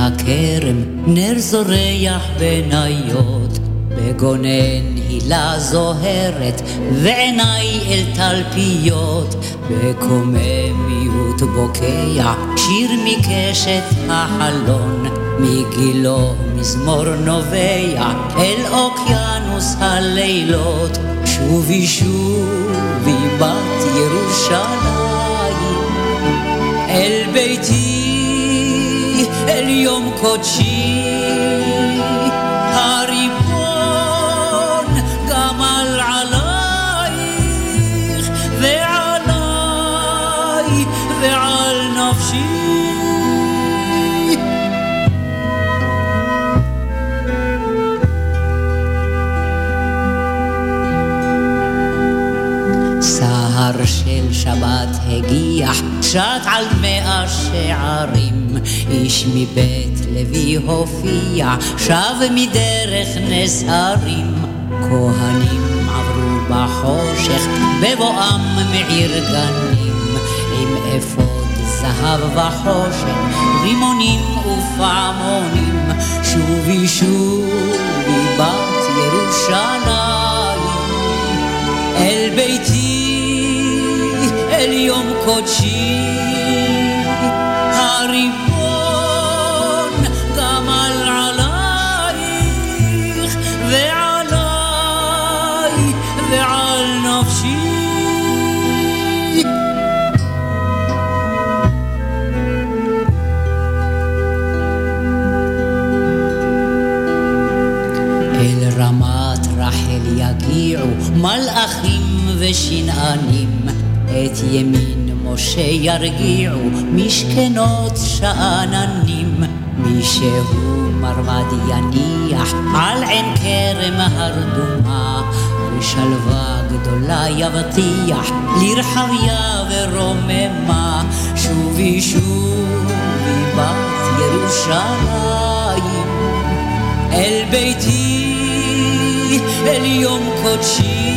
הכרם, נר זורח בניות, בגונן הילה זוהרת, ועיניי אל תלפיות, בקוממיות בוקע, שיר מקשת החלון, מגילו מזמור נובע, אל אוקיינוס הלילות, שובי שובי בת ירושלים. אל ביתי, אל יום קודשי, הריבון גמל עלייך, ועליי, ועל נפשי. סהר של שבת הגיח, שט על מאה שערים. איש מבית לוי הופיע, שב מדרך נסהרים. כהנים עברו בחושך, בבואם מעיר גנים. עם אפוד זהב וחושן, רימונים ופעמונים. שובי שובי בת ירושלים. אל ביתי, אל יום קודשי, הריבון יגיעו מלאכים ושנענים, את ימין משה ירגיעו משכנות שאננים. מי שהוא מרמד יניח על עין כרם הרדומה, ושלווה גדולה יבטיח לרחביה ורוממה. שובי שובי בת ירושלים אל ביתי, אל יום קודשי.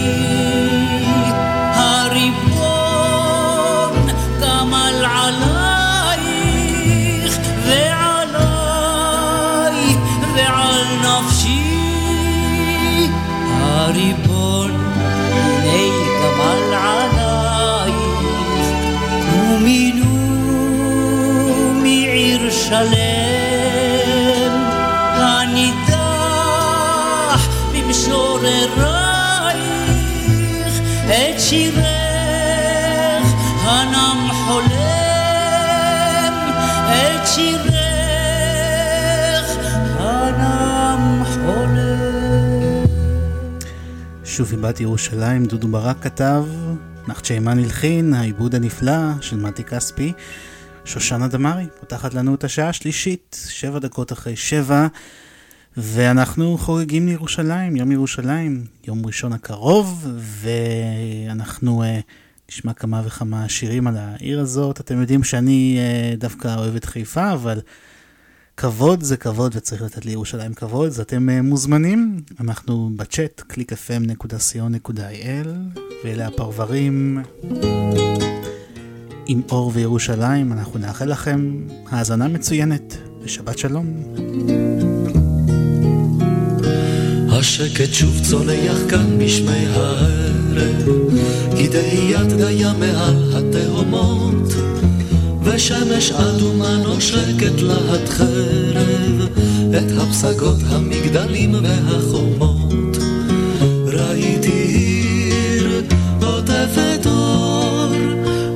הריבון גמל עלייך ועליי ועל נפשי. הריבון הנה גמל עלייך ומילאו מעיר שלם שירך הנם חולם את שירך הנם חולם שובי בת ירושלים, דודו ברק כתב, נחצ'יימן הלחין, העיבוד הנפלא של מתי כספי. שושנה דמארי פותחת לנו את השעה השלישית, שבע דקות אחרי שבע, ואנחנו חוגגים לירושלים, יום ירושלים, יום ראשון הקרוב, ואנחנו uh, נשמע כמה וכמה שירים על העיר הזאת. אתם יודעים שאני uh, דווקא אוהב את חיפה, אבל כבוד זה כבוד וצריך לתת לירושלים כבוד, אז אתם uh, מוזמנים, אנחנו בצ'אט, www.clickfm.co.il, ואלה הפרברים. עם אור וירושלים, אנחנו נאחל לכם האזנה מצוינת ושבת שלום. השקט שוב צונח כאן בשמי הערב, כי דהיית דיה מעל התהומות, ושמש אדומה נושקת להט חרב, את הפסגות המגדלים והחומות. ראיתי עיר עוטפת אור,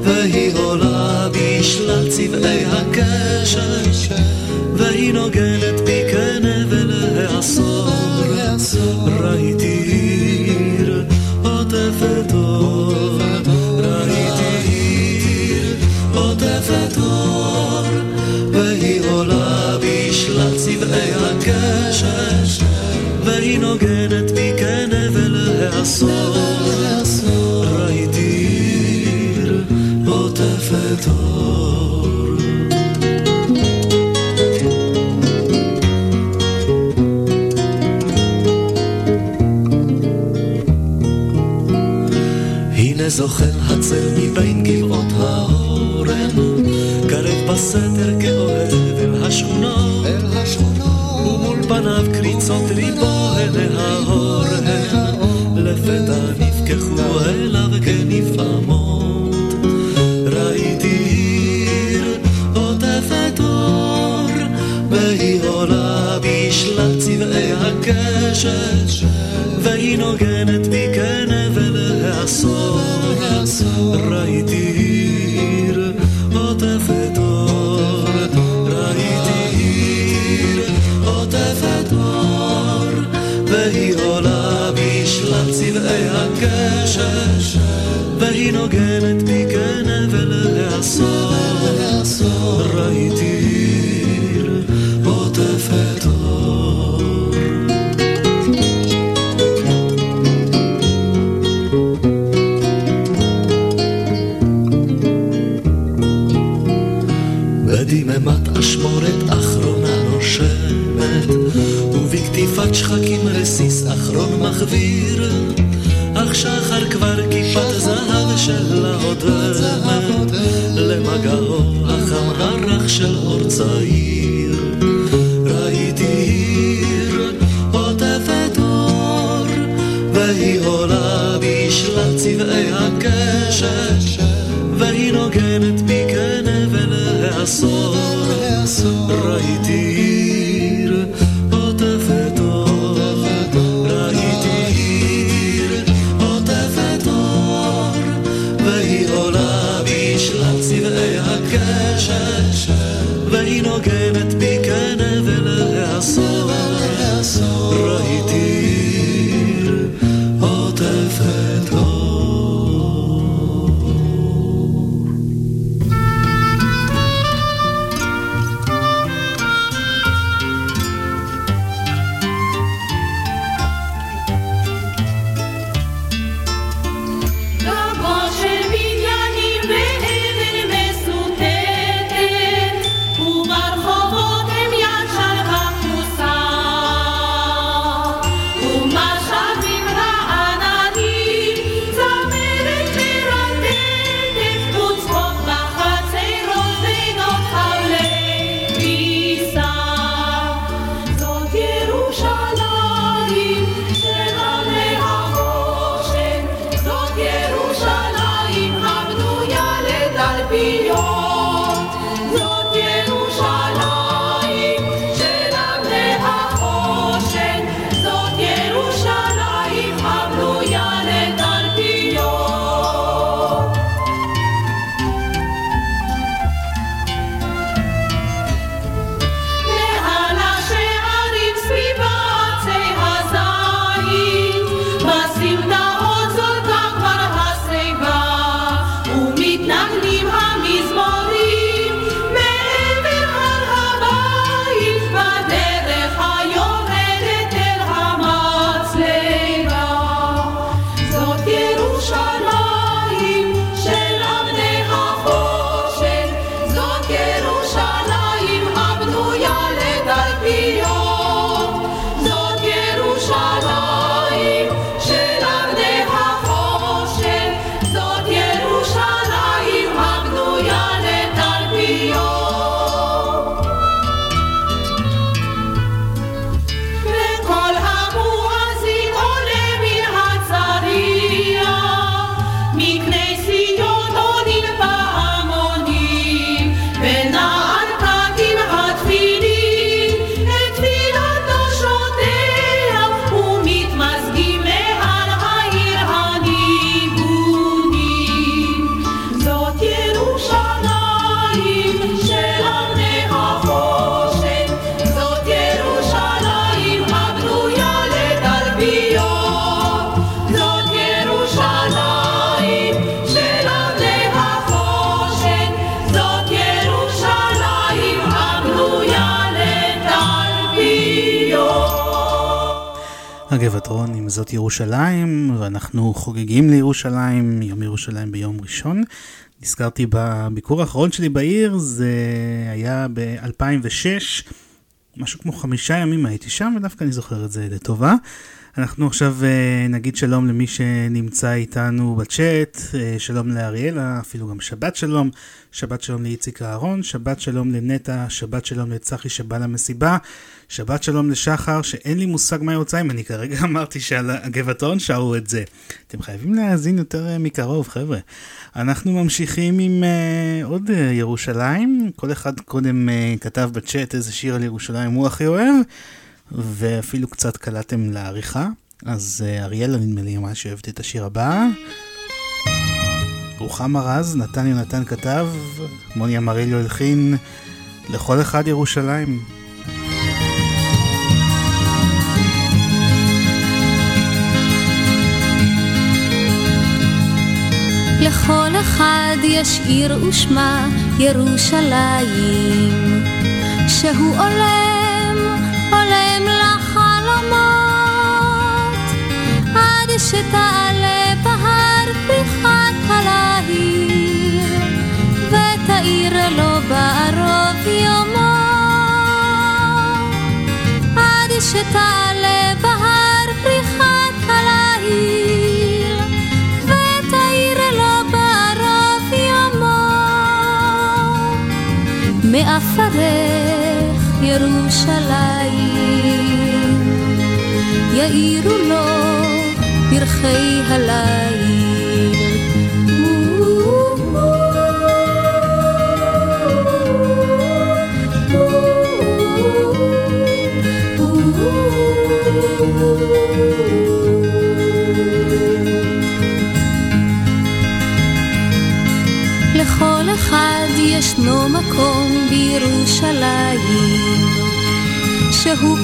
והיא עולה בשלל צבעי הקשת, והיא נוגנת הקשת, והיא נוגנת בי כנבל העשור. ראיתי עיר עוטפת אור. הנה זוחל הצל מבין גבעות האורן, קרב בסתר כאוהב אל השכונות, ומול פניו קריצות ריבו עיני ההורן, לפתע נפקחו אליו כנפעמות. ראיתי עיר עוטפת אור, והיא עולה בשלל צבעי הקשת, צעיר. ראיתי עיר עוטפת אור, והיא עולה ירושלים, ואנחנו חוגגים לירושלים, יום ירושלים ביום ראשון. נזכרתי בביקור האחרון שלי בעיר, זה היה ב-2006, משהו כמו חמישה ימים הייתי שם, ודווקא אני זוכר את זה לטובה. אנחנו עכשיו אה, נגיד שלום למי שנמצא איתנו בצ'אט, אה, שלום לאריאלה, אפילו גם שבת שלום, שבת שלום לאיציק אהרון, שבת שלום לנטע, שבת שלום לצחי שבא למסיבה, שבת שלום לשחר, שאין לי מושג מה היא רוצה, אם אני כרגע [LAUGHS] אמרתי שעל הגבעתון שרו את זה. אתם חייבים להאזין יותר אה, מקרוב, חבר'ה. אנחנו ממשיכים עם uh, עוד uh, ירושלים, כל אחד קודם uh, כתב בצ'אט איזה שיר על ירושלים הוא הכי אוהב, ואפילו קצת קלעתם לעריכה. אז uh, אריאלה נדמה לי ממש אוהבת את השיר הבא. רוחמה רז, נתן יונתן כתב, מוני אמריליו הלחין, לכל אחד ירושלים. לכל אחד יש עיר ושמה ירושלים, שהוא עולם, שתעלה בהר פריחת הלהיר, ותאיר לו בערוב יומו, עד שתעלה בהר פריחת הלהיר. ותאיר לו בערוב יומו. מעפרך ירושלים, יאירו לו פרחי הליל. לכל אחד ישנו מקום בירושלים, שהוא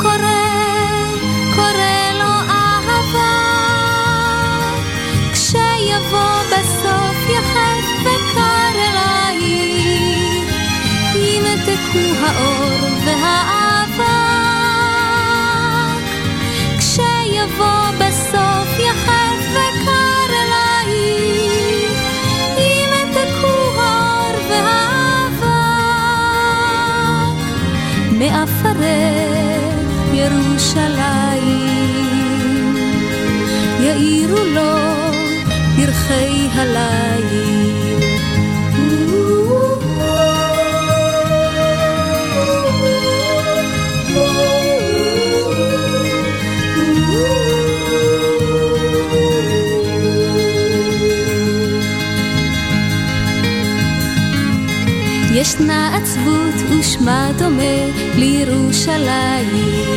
ירושלים, יאירו לו פרחי הליל. ישנה עצבות ושמה דומה לירושלים,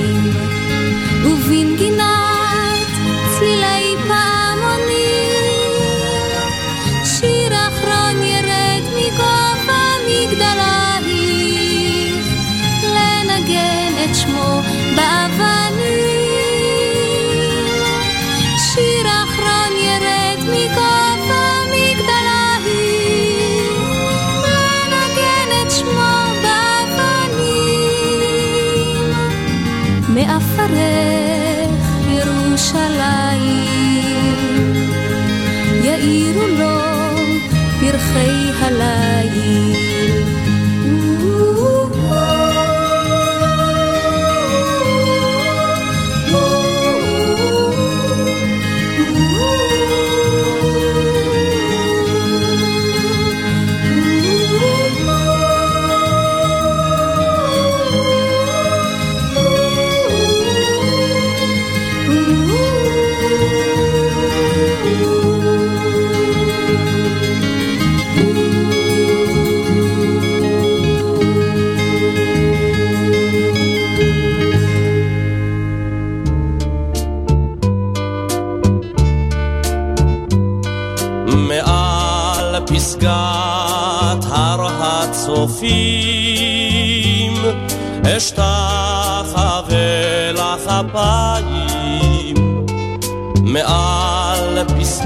יאירו לו פרחי הליל.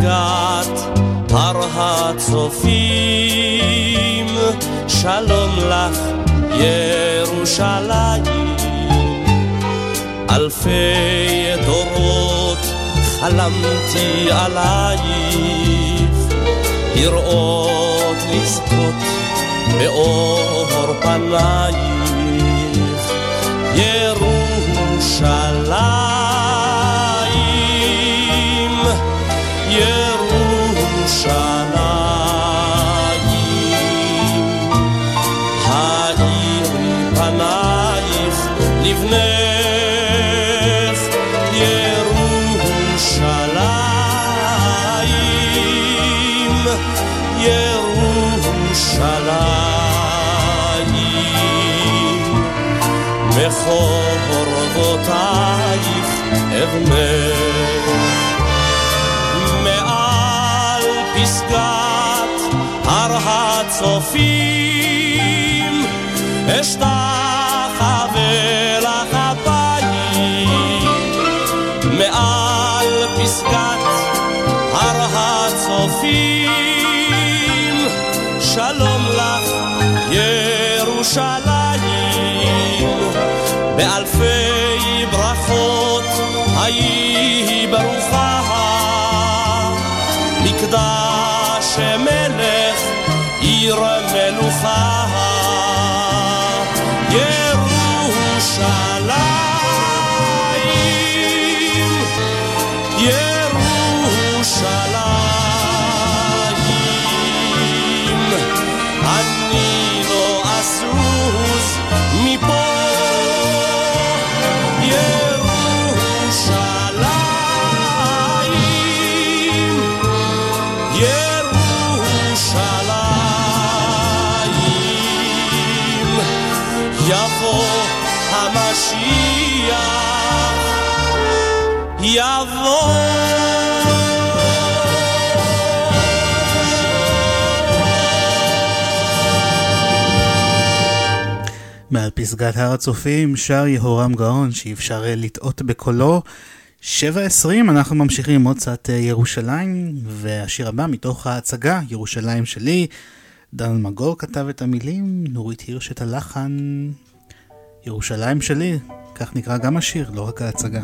פסגת הר הצופים. שלום לך ירושלים. אלפי דורות חלמתי עלייך. לראות לזכות באור פנייך אבנך מעל פסגת הר הצופים פסגת הר הצופים שר יהורם גאון שאי אפשר אה, לטעות בקולו. 7.20 אנחנו ממשיכים עוד קצת אה, ירושלים והשיר הבא מתוך ההצגה ירושלים שלי. דן מגור כתב את המילים, נורית הירש את הלחן. ירושלים שלי, כך נקרא גם השיר, לא רק ההצגה.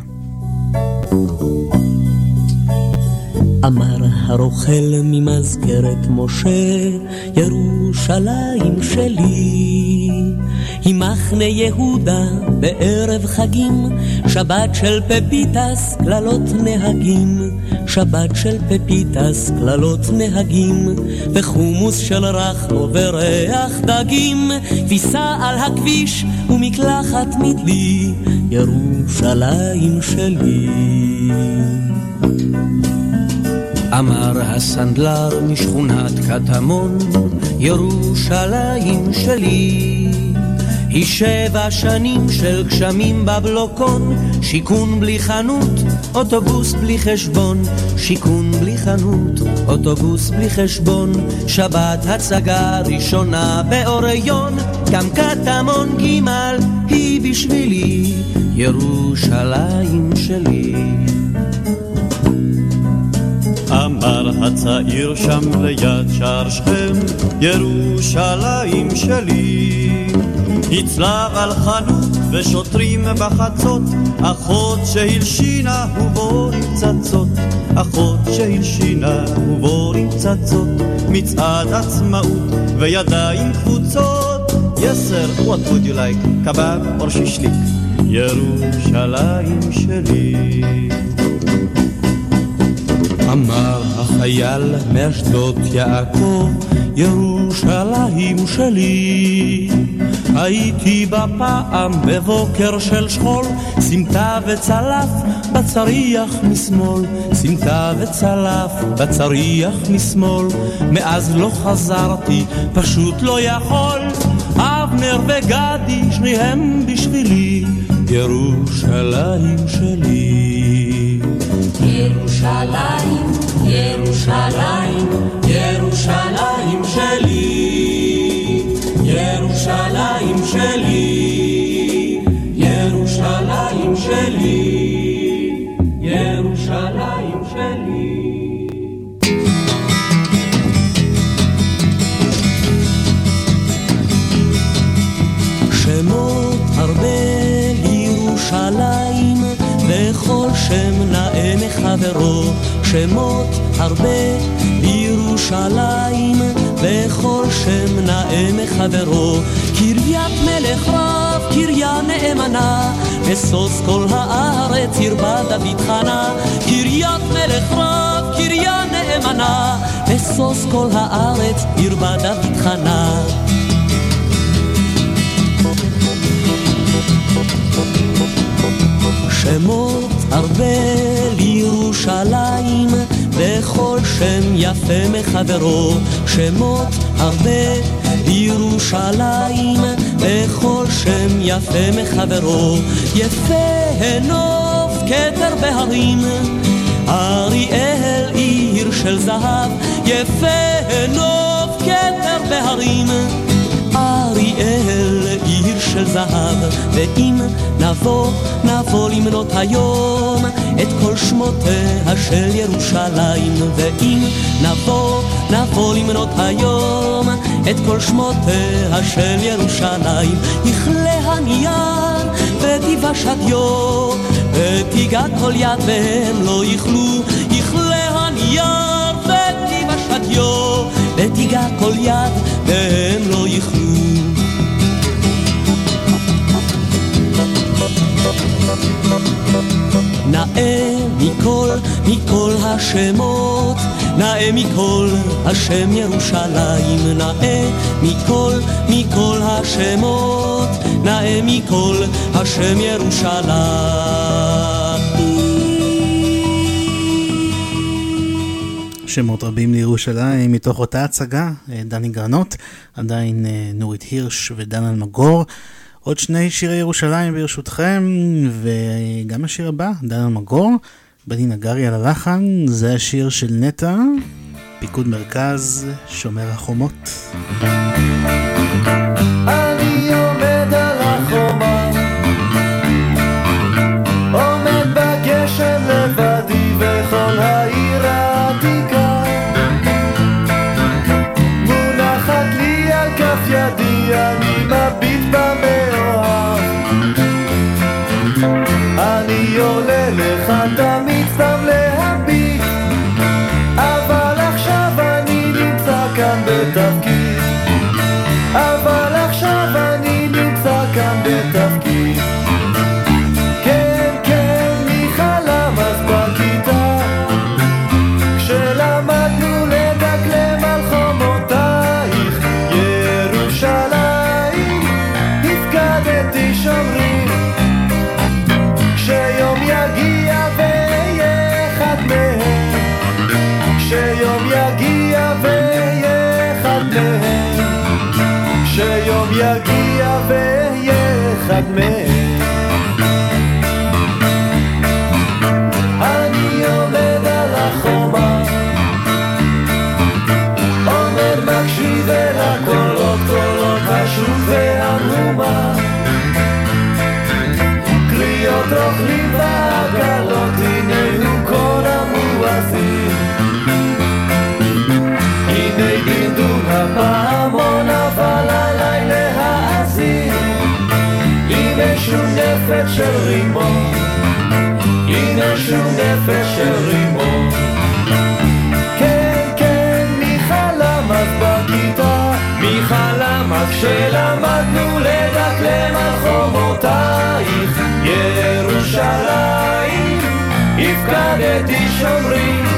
אמר הרוכל ממזכרת משה, ירושלים שלי. היא מחנה יהודה בערב חגים, שבת של פפיטס, קללות נהגים. שבת של פפיטס, קללות נהגים, וחומוס של רחמו וריח דגים, כביסה על הכביש ומקלחת מדלי, ירושלים שלי. אמר הסנדלר משכונת קטמון, ירושלים שלי. היא שבע שנים של גשמים בבלוקון, שיכון בלי חנות, אוטובוס בלי חשבון, שיכון בלי חנות, אוטובוס בלי חשבון, שבת הצגה ראשונה באוריון, גם קטמון ג' היא בשבילי, ירושלים שלי. אמר הצעיר שם ליד שער שכם, ירושלים שלי. הצלב על חנות ושוטרים בחצות, אחות שהלשינה ובורים צצות, אחות שהלשינה ובורים צצות, מצעד עצמאות וידיים קבוצות. Yes what would you like? קבב או שישליק? ירושלים שלי. אמר החייל מאשדות יעקב, ירושלים שלי. הייתי בה פעם בבוקר של שכול, סמטה וצלף בצריח משמאל, סמטה וצלף בצריח משמאל, מאז לא חזרתי, פשוט לא יכול, אבנר וגדי שניהם בשבילי, ירושלים שלי. ירושלים, ירושלים, ירושלים שלי, ירושלים שלי, מחברו. שמות הרבה לירושלים, וכל שם נאה מחברו. קריית מלך רב, קריה נאמנה, משוש כל הארץ הרבה דוד חנה. קריית מלך רב, קריה נאמנה, משוש כל הארץ הרבה דוד חנה. שמות הרבה לירושלים, וכל שם יפה מחברו. שמות הרבה לירושלים, וכל שם יפה מחברו. יפה נוף כתר בהרים, אריאל עיר של זהב. יפה נוף כתר בהרים. של זהב, ואם נבוא, נבוא למנות היום את כל שמותיה של ירושלים, ואם נבוא, נבוא למנות היום את כל שמותיה של ירושלים, יכלה הנייר ותיבש הדיו, ותיגע כל יד והם לא יכלו, יכלה הנייר ותיבש הדיו, ותיגע כל יד והם לא יכלו. נאה מכל, מכל השמות, נאה מכל השם ירושלים, נאה מכל, מכל השמות, נאה מכל השם ירושלים. שמות רבים לירושלים מתוך אותה הצגה, אה, דני גרנות, עדיין אה, נורית הירש ודן אלמגור. עוד שני שירי ירושלים ברשותכם, וגם השיר הבא, דן אלמגור, בני נגרי על הלחן, זה השיר של נטע, פיקוד מרכז, שומר החומות. נפש של רימון, הנה שוב נפש של רימון. כן, כן, מי חלם אז בכיתה, מי חלם אז כשלמדנו לדקלם על חומותייך, ירושלים, הפקדתי שומרים.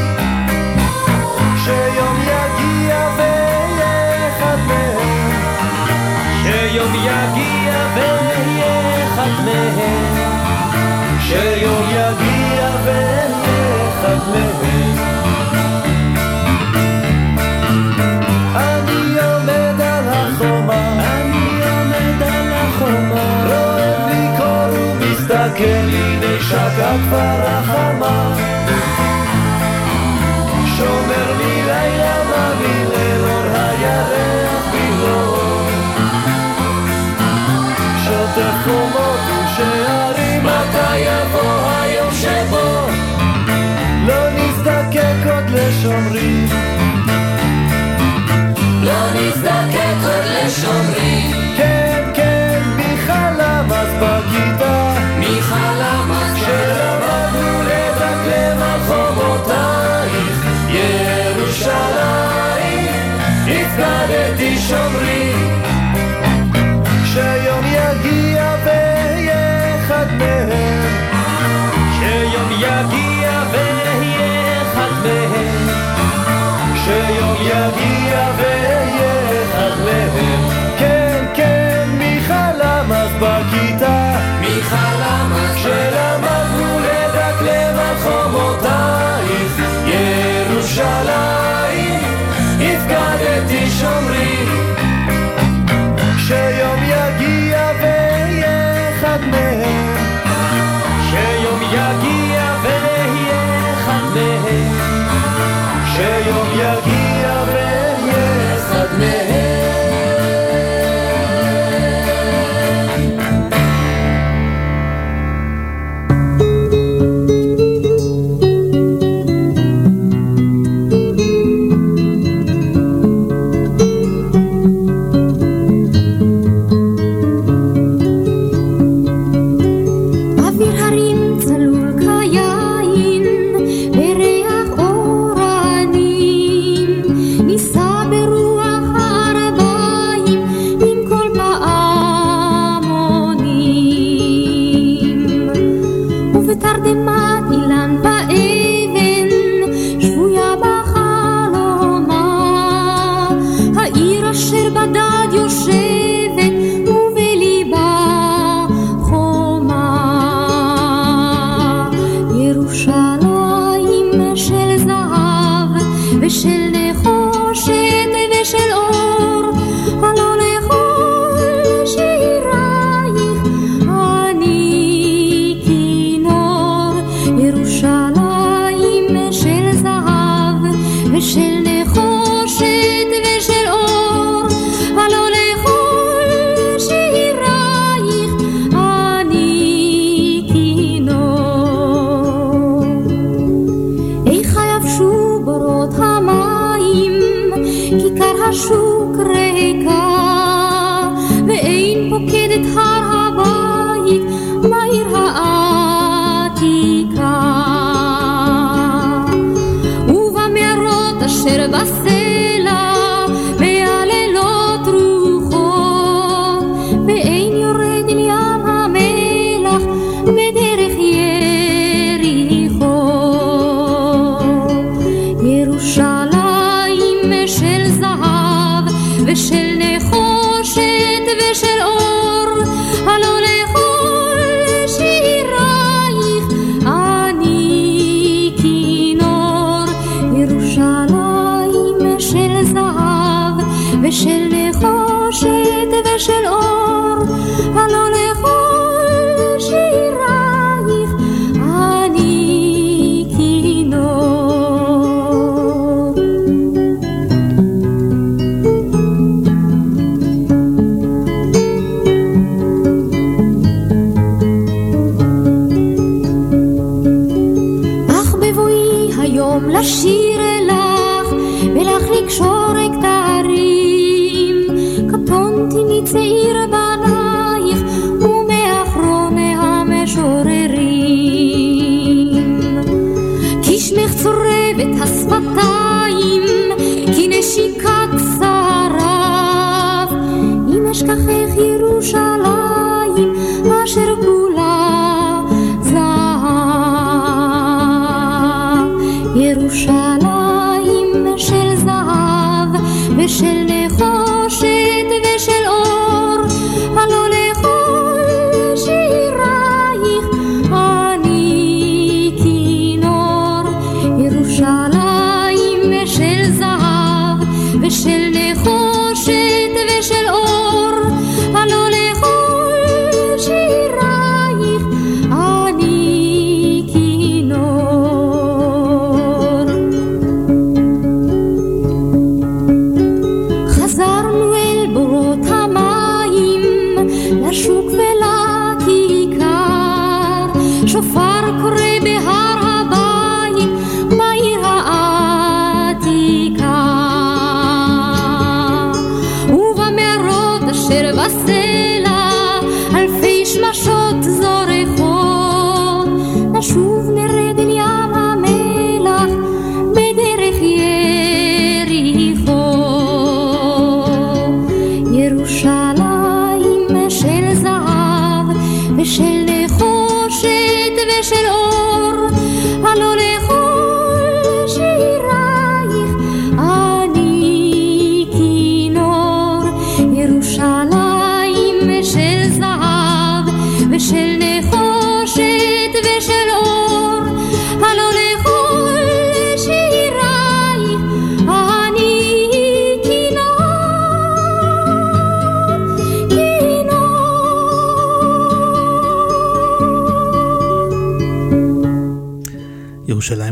מהם, שיום יגיע ואין אחד מהם. אני עומד על החומה, אני עומד על החומה, רואה לי קור ומסתכל, הנה שקה כבר החמה. מתי יבוא היום שבו. לא נזדקק עוד לשומרים. לא נזדקק עוד לשומרים. כן, כן, מיכל עמאס בכיתה מיכל עמאס כשלמדנו לדקלם על חומותייך ירושלים הפקדתי שומרים.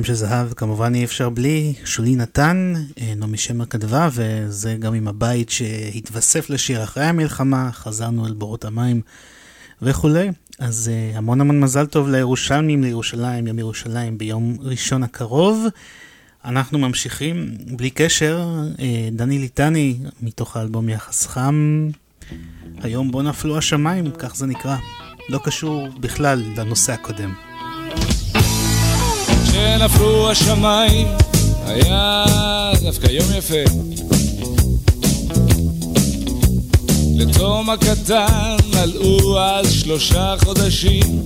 של זהב, כמובן אי אפשר בלי שולי נתן, אה, נעמי שמר כתבה, וזה גם עם הבית שהתווסף לשיר אחרי המלחמה, חזרנו אל בורות המים וכולי. אז אה, המון המון מזל טוב לירושלמים, לירושלים, יום ירושלים ביום ראשון הקרוב. אנחנו ממשיכים, בלי קשר, אה, דני ליטני, מתוך האלבום יחס חם. היום בו נפלו השמיים, כך זה נקרא. לא קשור בכלל לנושא הקודם. כשנפלו השמיים. היה דווקא יום יפה. לתום הקטן מלאו אז שלושה חודשים.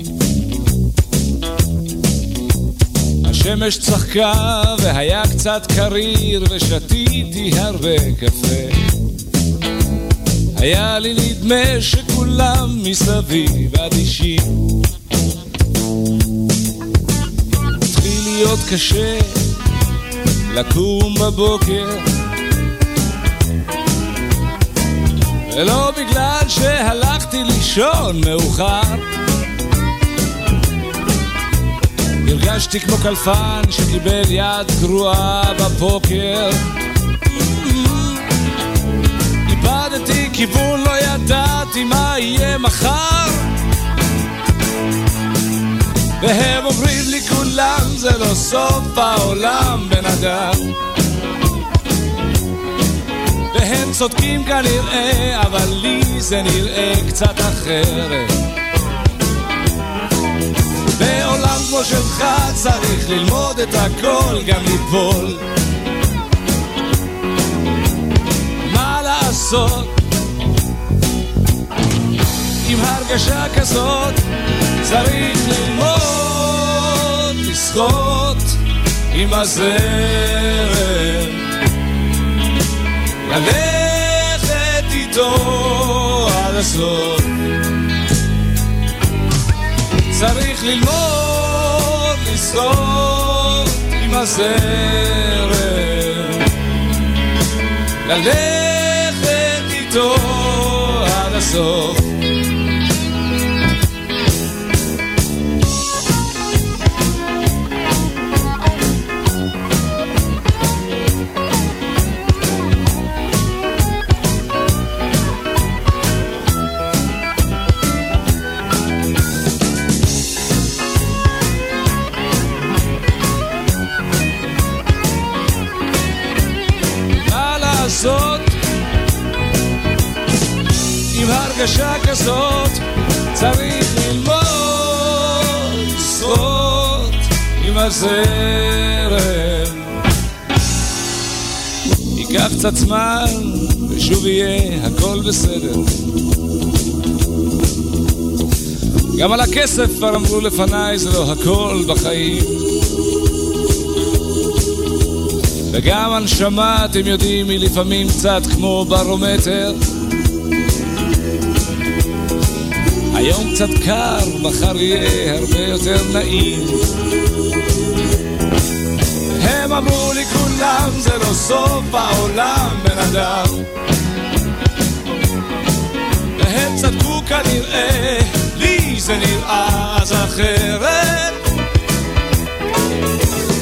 השמש צחקה והיה קצת קריר ושתיתי הרבה קפה. היה לי נדמה שכולם מסביב אדישים להיות קשה לקום בבוקר. ולא בגלל שהלכתי לישון מאוחר. הרגשתי כמו קלפן שקיבל יד גרועה בפוקר איבדתי כיוון, לא ידעתי מה יהיה מחר והם אומרים לי כולם זה לא סוף העולם בן אדם. והם צודקים כנראה אבל לי זה נראה קצת אחרת. בעולם כמו שלך צריך ללמוד את הכל גם ליפול מה לעשות עם הרגשה כזאת צריך ללמוד לשחות עם הזרם. ללכת איתו עד הסוף. צריך ללמוד לשחות עם הזרם. ללכת איתו עד הסוף זמן, ושוב יהיה הכל בסדר. גם על הכסף כבר אמרו לפניי, זה לא הכל בחיים. וגם הנשמה, אתם יודעים, היא לפעמים קצת כמו ברומטר. היום קצת קר, מחר יהיה הרבה יותר נעים. כולם, זה לא סוף העולם, בן אדם. והם צדקו כנראה, לי זה נראה אז אחרת.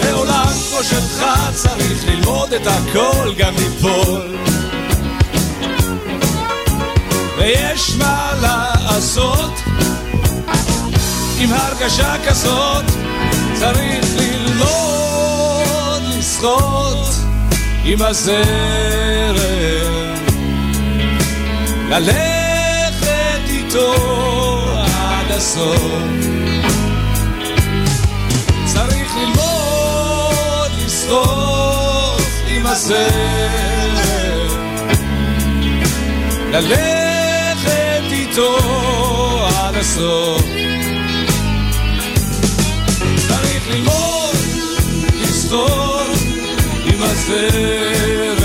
בעולם כמו שלך צריך ללמוד את הכל, גם ליפול. ויש מה לעשות עם הרגשה כזאת צריך ללמוד לשחות עם הזרם. ללכת איתו עד הסוף. צריך ללמוד לשחות עם הזרם. ללכת איתו עד הסוף עם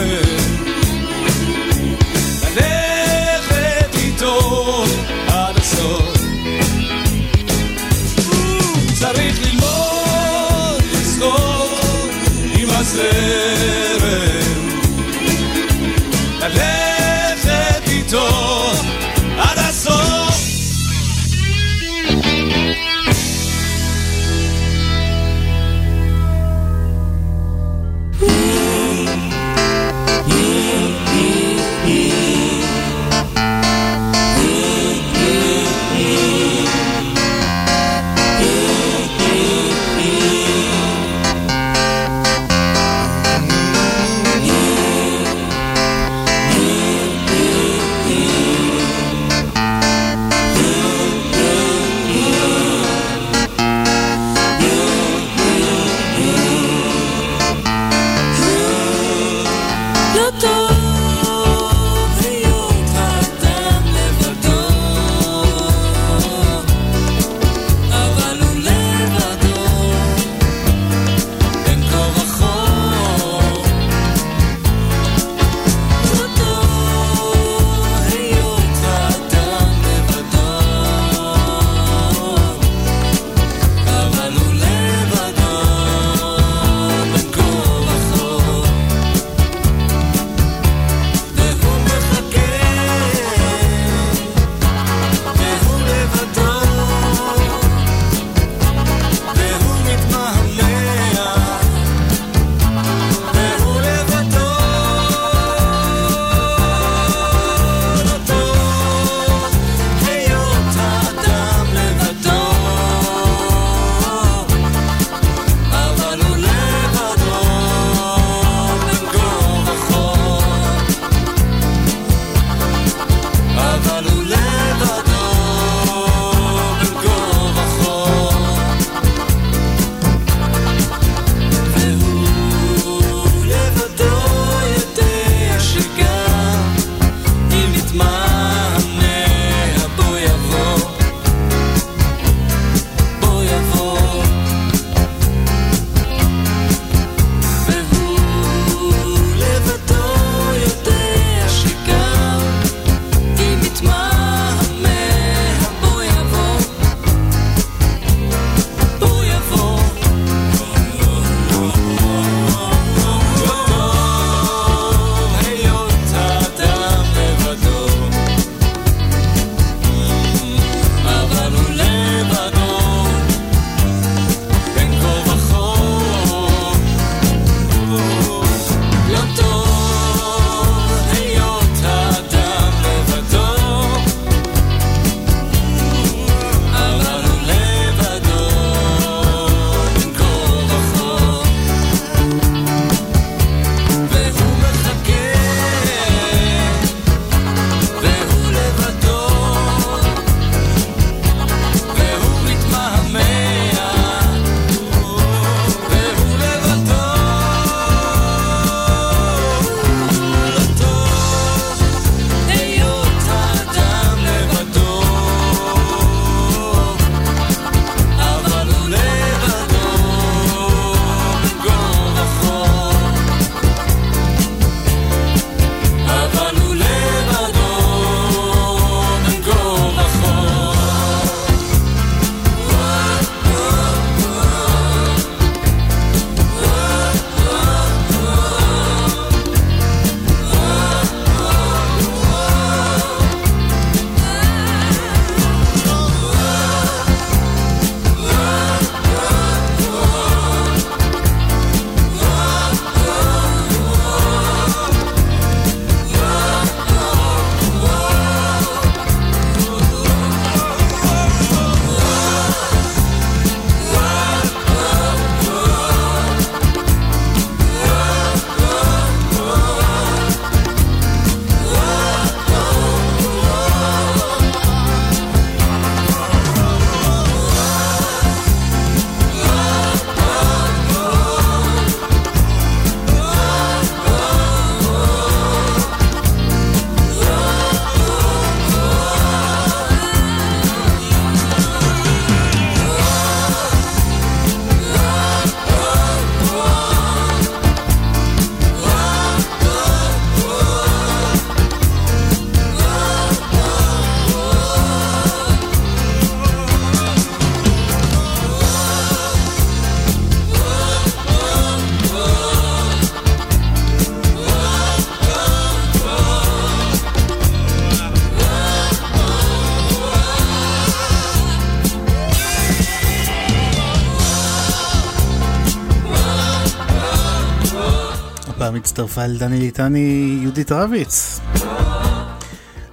אל דני ליטני יהודית רביץ.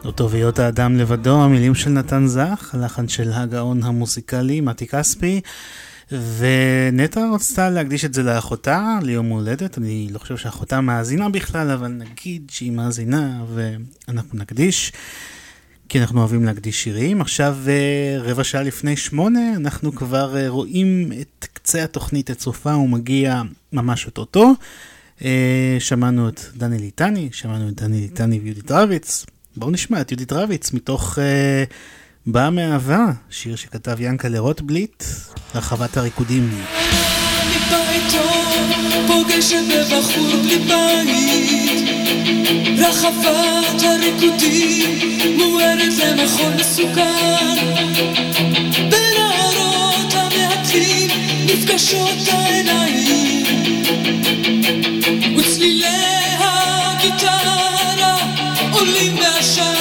לא טוב היות האדם לבדו, המילים של נתן זך, הלחן של הגאון המוזיקלי מתי כספי. ונטע רצתה להקדיש את זה לאחותה ליום הולדת, אני לא חושב שאחותה מאזינה בכלל, אבל נגיד שהיא מאזינה ואנחנו נקדיש, כי אנחנו אוהבים להקדיש שירים. עכשיו אה, רבע שעה לפני שמונה, אנחנו כבר אה, רואים את קצה התוכנית, את סופה, הוא מגיע ממש אוטוטו. אה, שמענו את דני ליטני, שמענו את דני ליטני ויהודית רביץ. בואו נשמע את יהודית רביץ מתוך... באה מאהבה, שיר שכתב ינקלה רוטבליט, הרחבת הריקודים. פוגשת בבחור בלי בית, רחבת הריקודים מוארת למחול מסוכן. בנערות המעטים נפגשות העיניים, עולים בעשן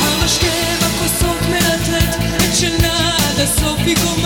המשקה בכוסות מלטלט את שינה עד הסוף היא גומרת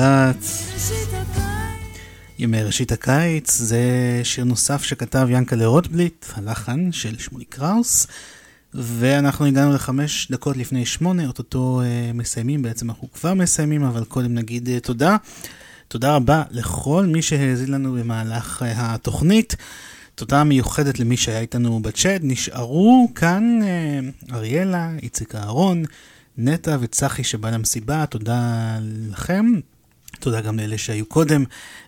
כץ. ימי ראשית הקיץ, זה שיר נוסף שכתב ינקלה רוטבליט, הלחן של שמולי קראוס, ואנחנו הגענו לחמש דקות לפני שמונה, אוטוטו אה, מסיימים, בעצם אנחנו כבר מסיימים, אבל קודם נגיד אה, תודה. תודה רבה לכל מי שהאזין לנו במהלך אה, התוכנית. תודה מיוחדת למי שהיה איתנו בצ'אט. נשארו כאן אה, אריאלה, איציק אהרון, נטע וצחי שבא למסיבה, תודה לכם. תודה גם לאלה שהיו קודם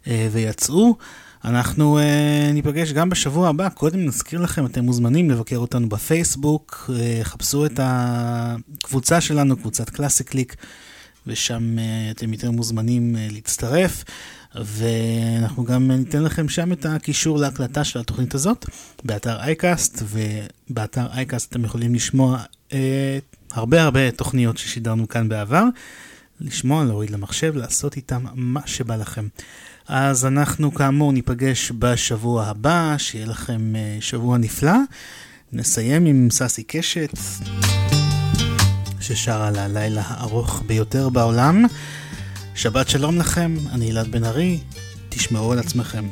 אה, ויצאו. אנחנו uh, ניפגש גם בשבוע הבא, קודם נזכיר לכם, אתם מוזמנים לבקר אותנו בפייסבוק, uh, חפשו את הקבוצה שלנו, קבוצת קלאסי קליק, ושם uh, אתם יותר מוזמנים uh, להצטרף, ואנחנו גם ניתן לכם שם את הקישור להקלטה של התוכנית הזאת, באתר אייקאסט, ובאתר אייקאסט אתם יכולים לשמוע uh, הרבה הרבה תוכניות ששידרנו כאן בעבר. לשמוע, להוריד למחשב, לעשות איתם מה שבא לכם. אז אנחנו כאמור ניפגש בשבוע הבא, שיהיה לכם אה, שבוע נפלא. נסיים עם ססי קשת, ששרה על הלילה הארוך ביותר בעולם. שבת שלום לכם, אני אלעד בן ארי, תשמעו על עצמכם.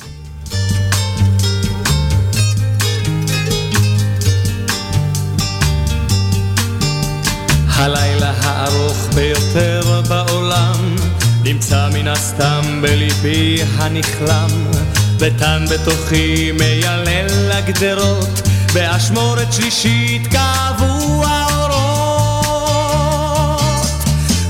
הלילה הארוך ביותר בעולם נמצא מן הסתם בליבי הנכלם. ותן בתוכי מיילל לגדרות באשמורת שלישית כאבו האורות.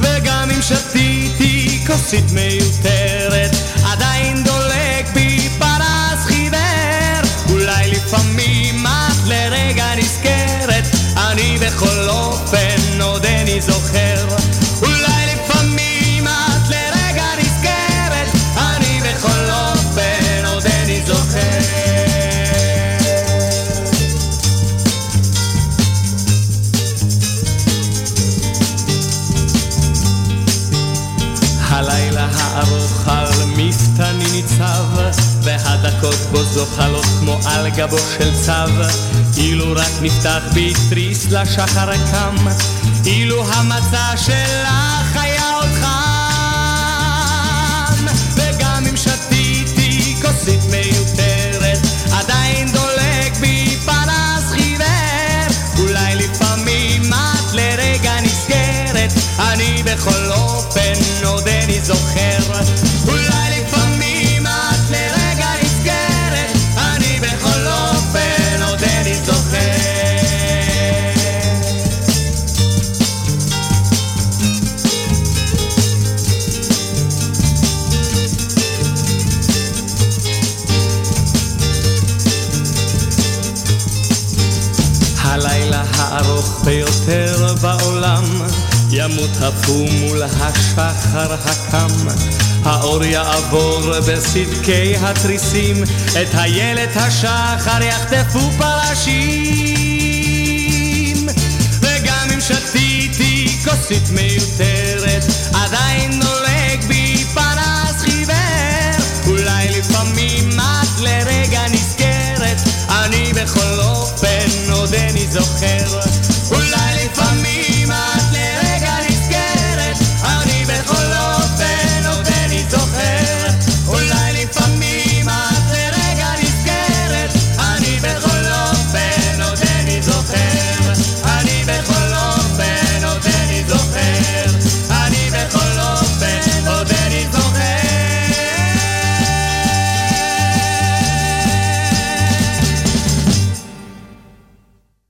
וגם אם שתיתי כוסית מיותרת עדיין דולק בי פרס חיוור. אולי לפעמים את לרגע נזכרת אני בכל אופן עודני זוכר. אולי לפעמים את לרגע נזכרת אני בכל אופן עודני זוכר. הלילה הארוך על מפתני ניצב והדקות בו זוחלות כמו על גבו של צב אילו רק נפתח בי תריס לשחר הקם אילו המצע שלך היה עוד חם. וגם אם שתיתי כוסית מיותרת עדיין דולק בי פרס חיוור. אולי לפעמים את לרגע נזכרת אני בכל אופן עודני זוכר ימות הפום מול השחר הקם, האור יעבור בסדקי התריסים, את הילד השחר יחטפו פרשים. וגם אם שתיתי כוסית מיותרת, עדיין נולג בי פרס חיוור. אולי לפעמים את לרגע נזכרת, אני בכל אופן עודני זוכר.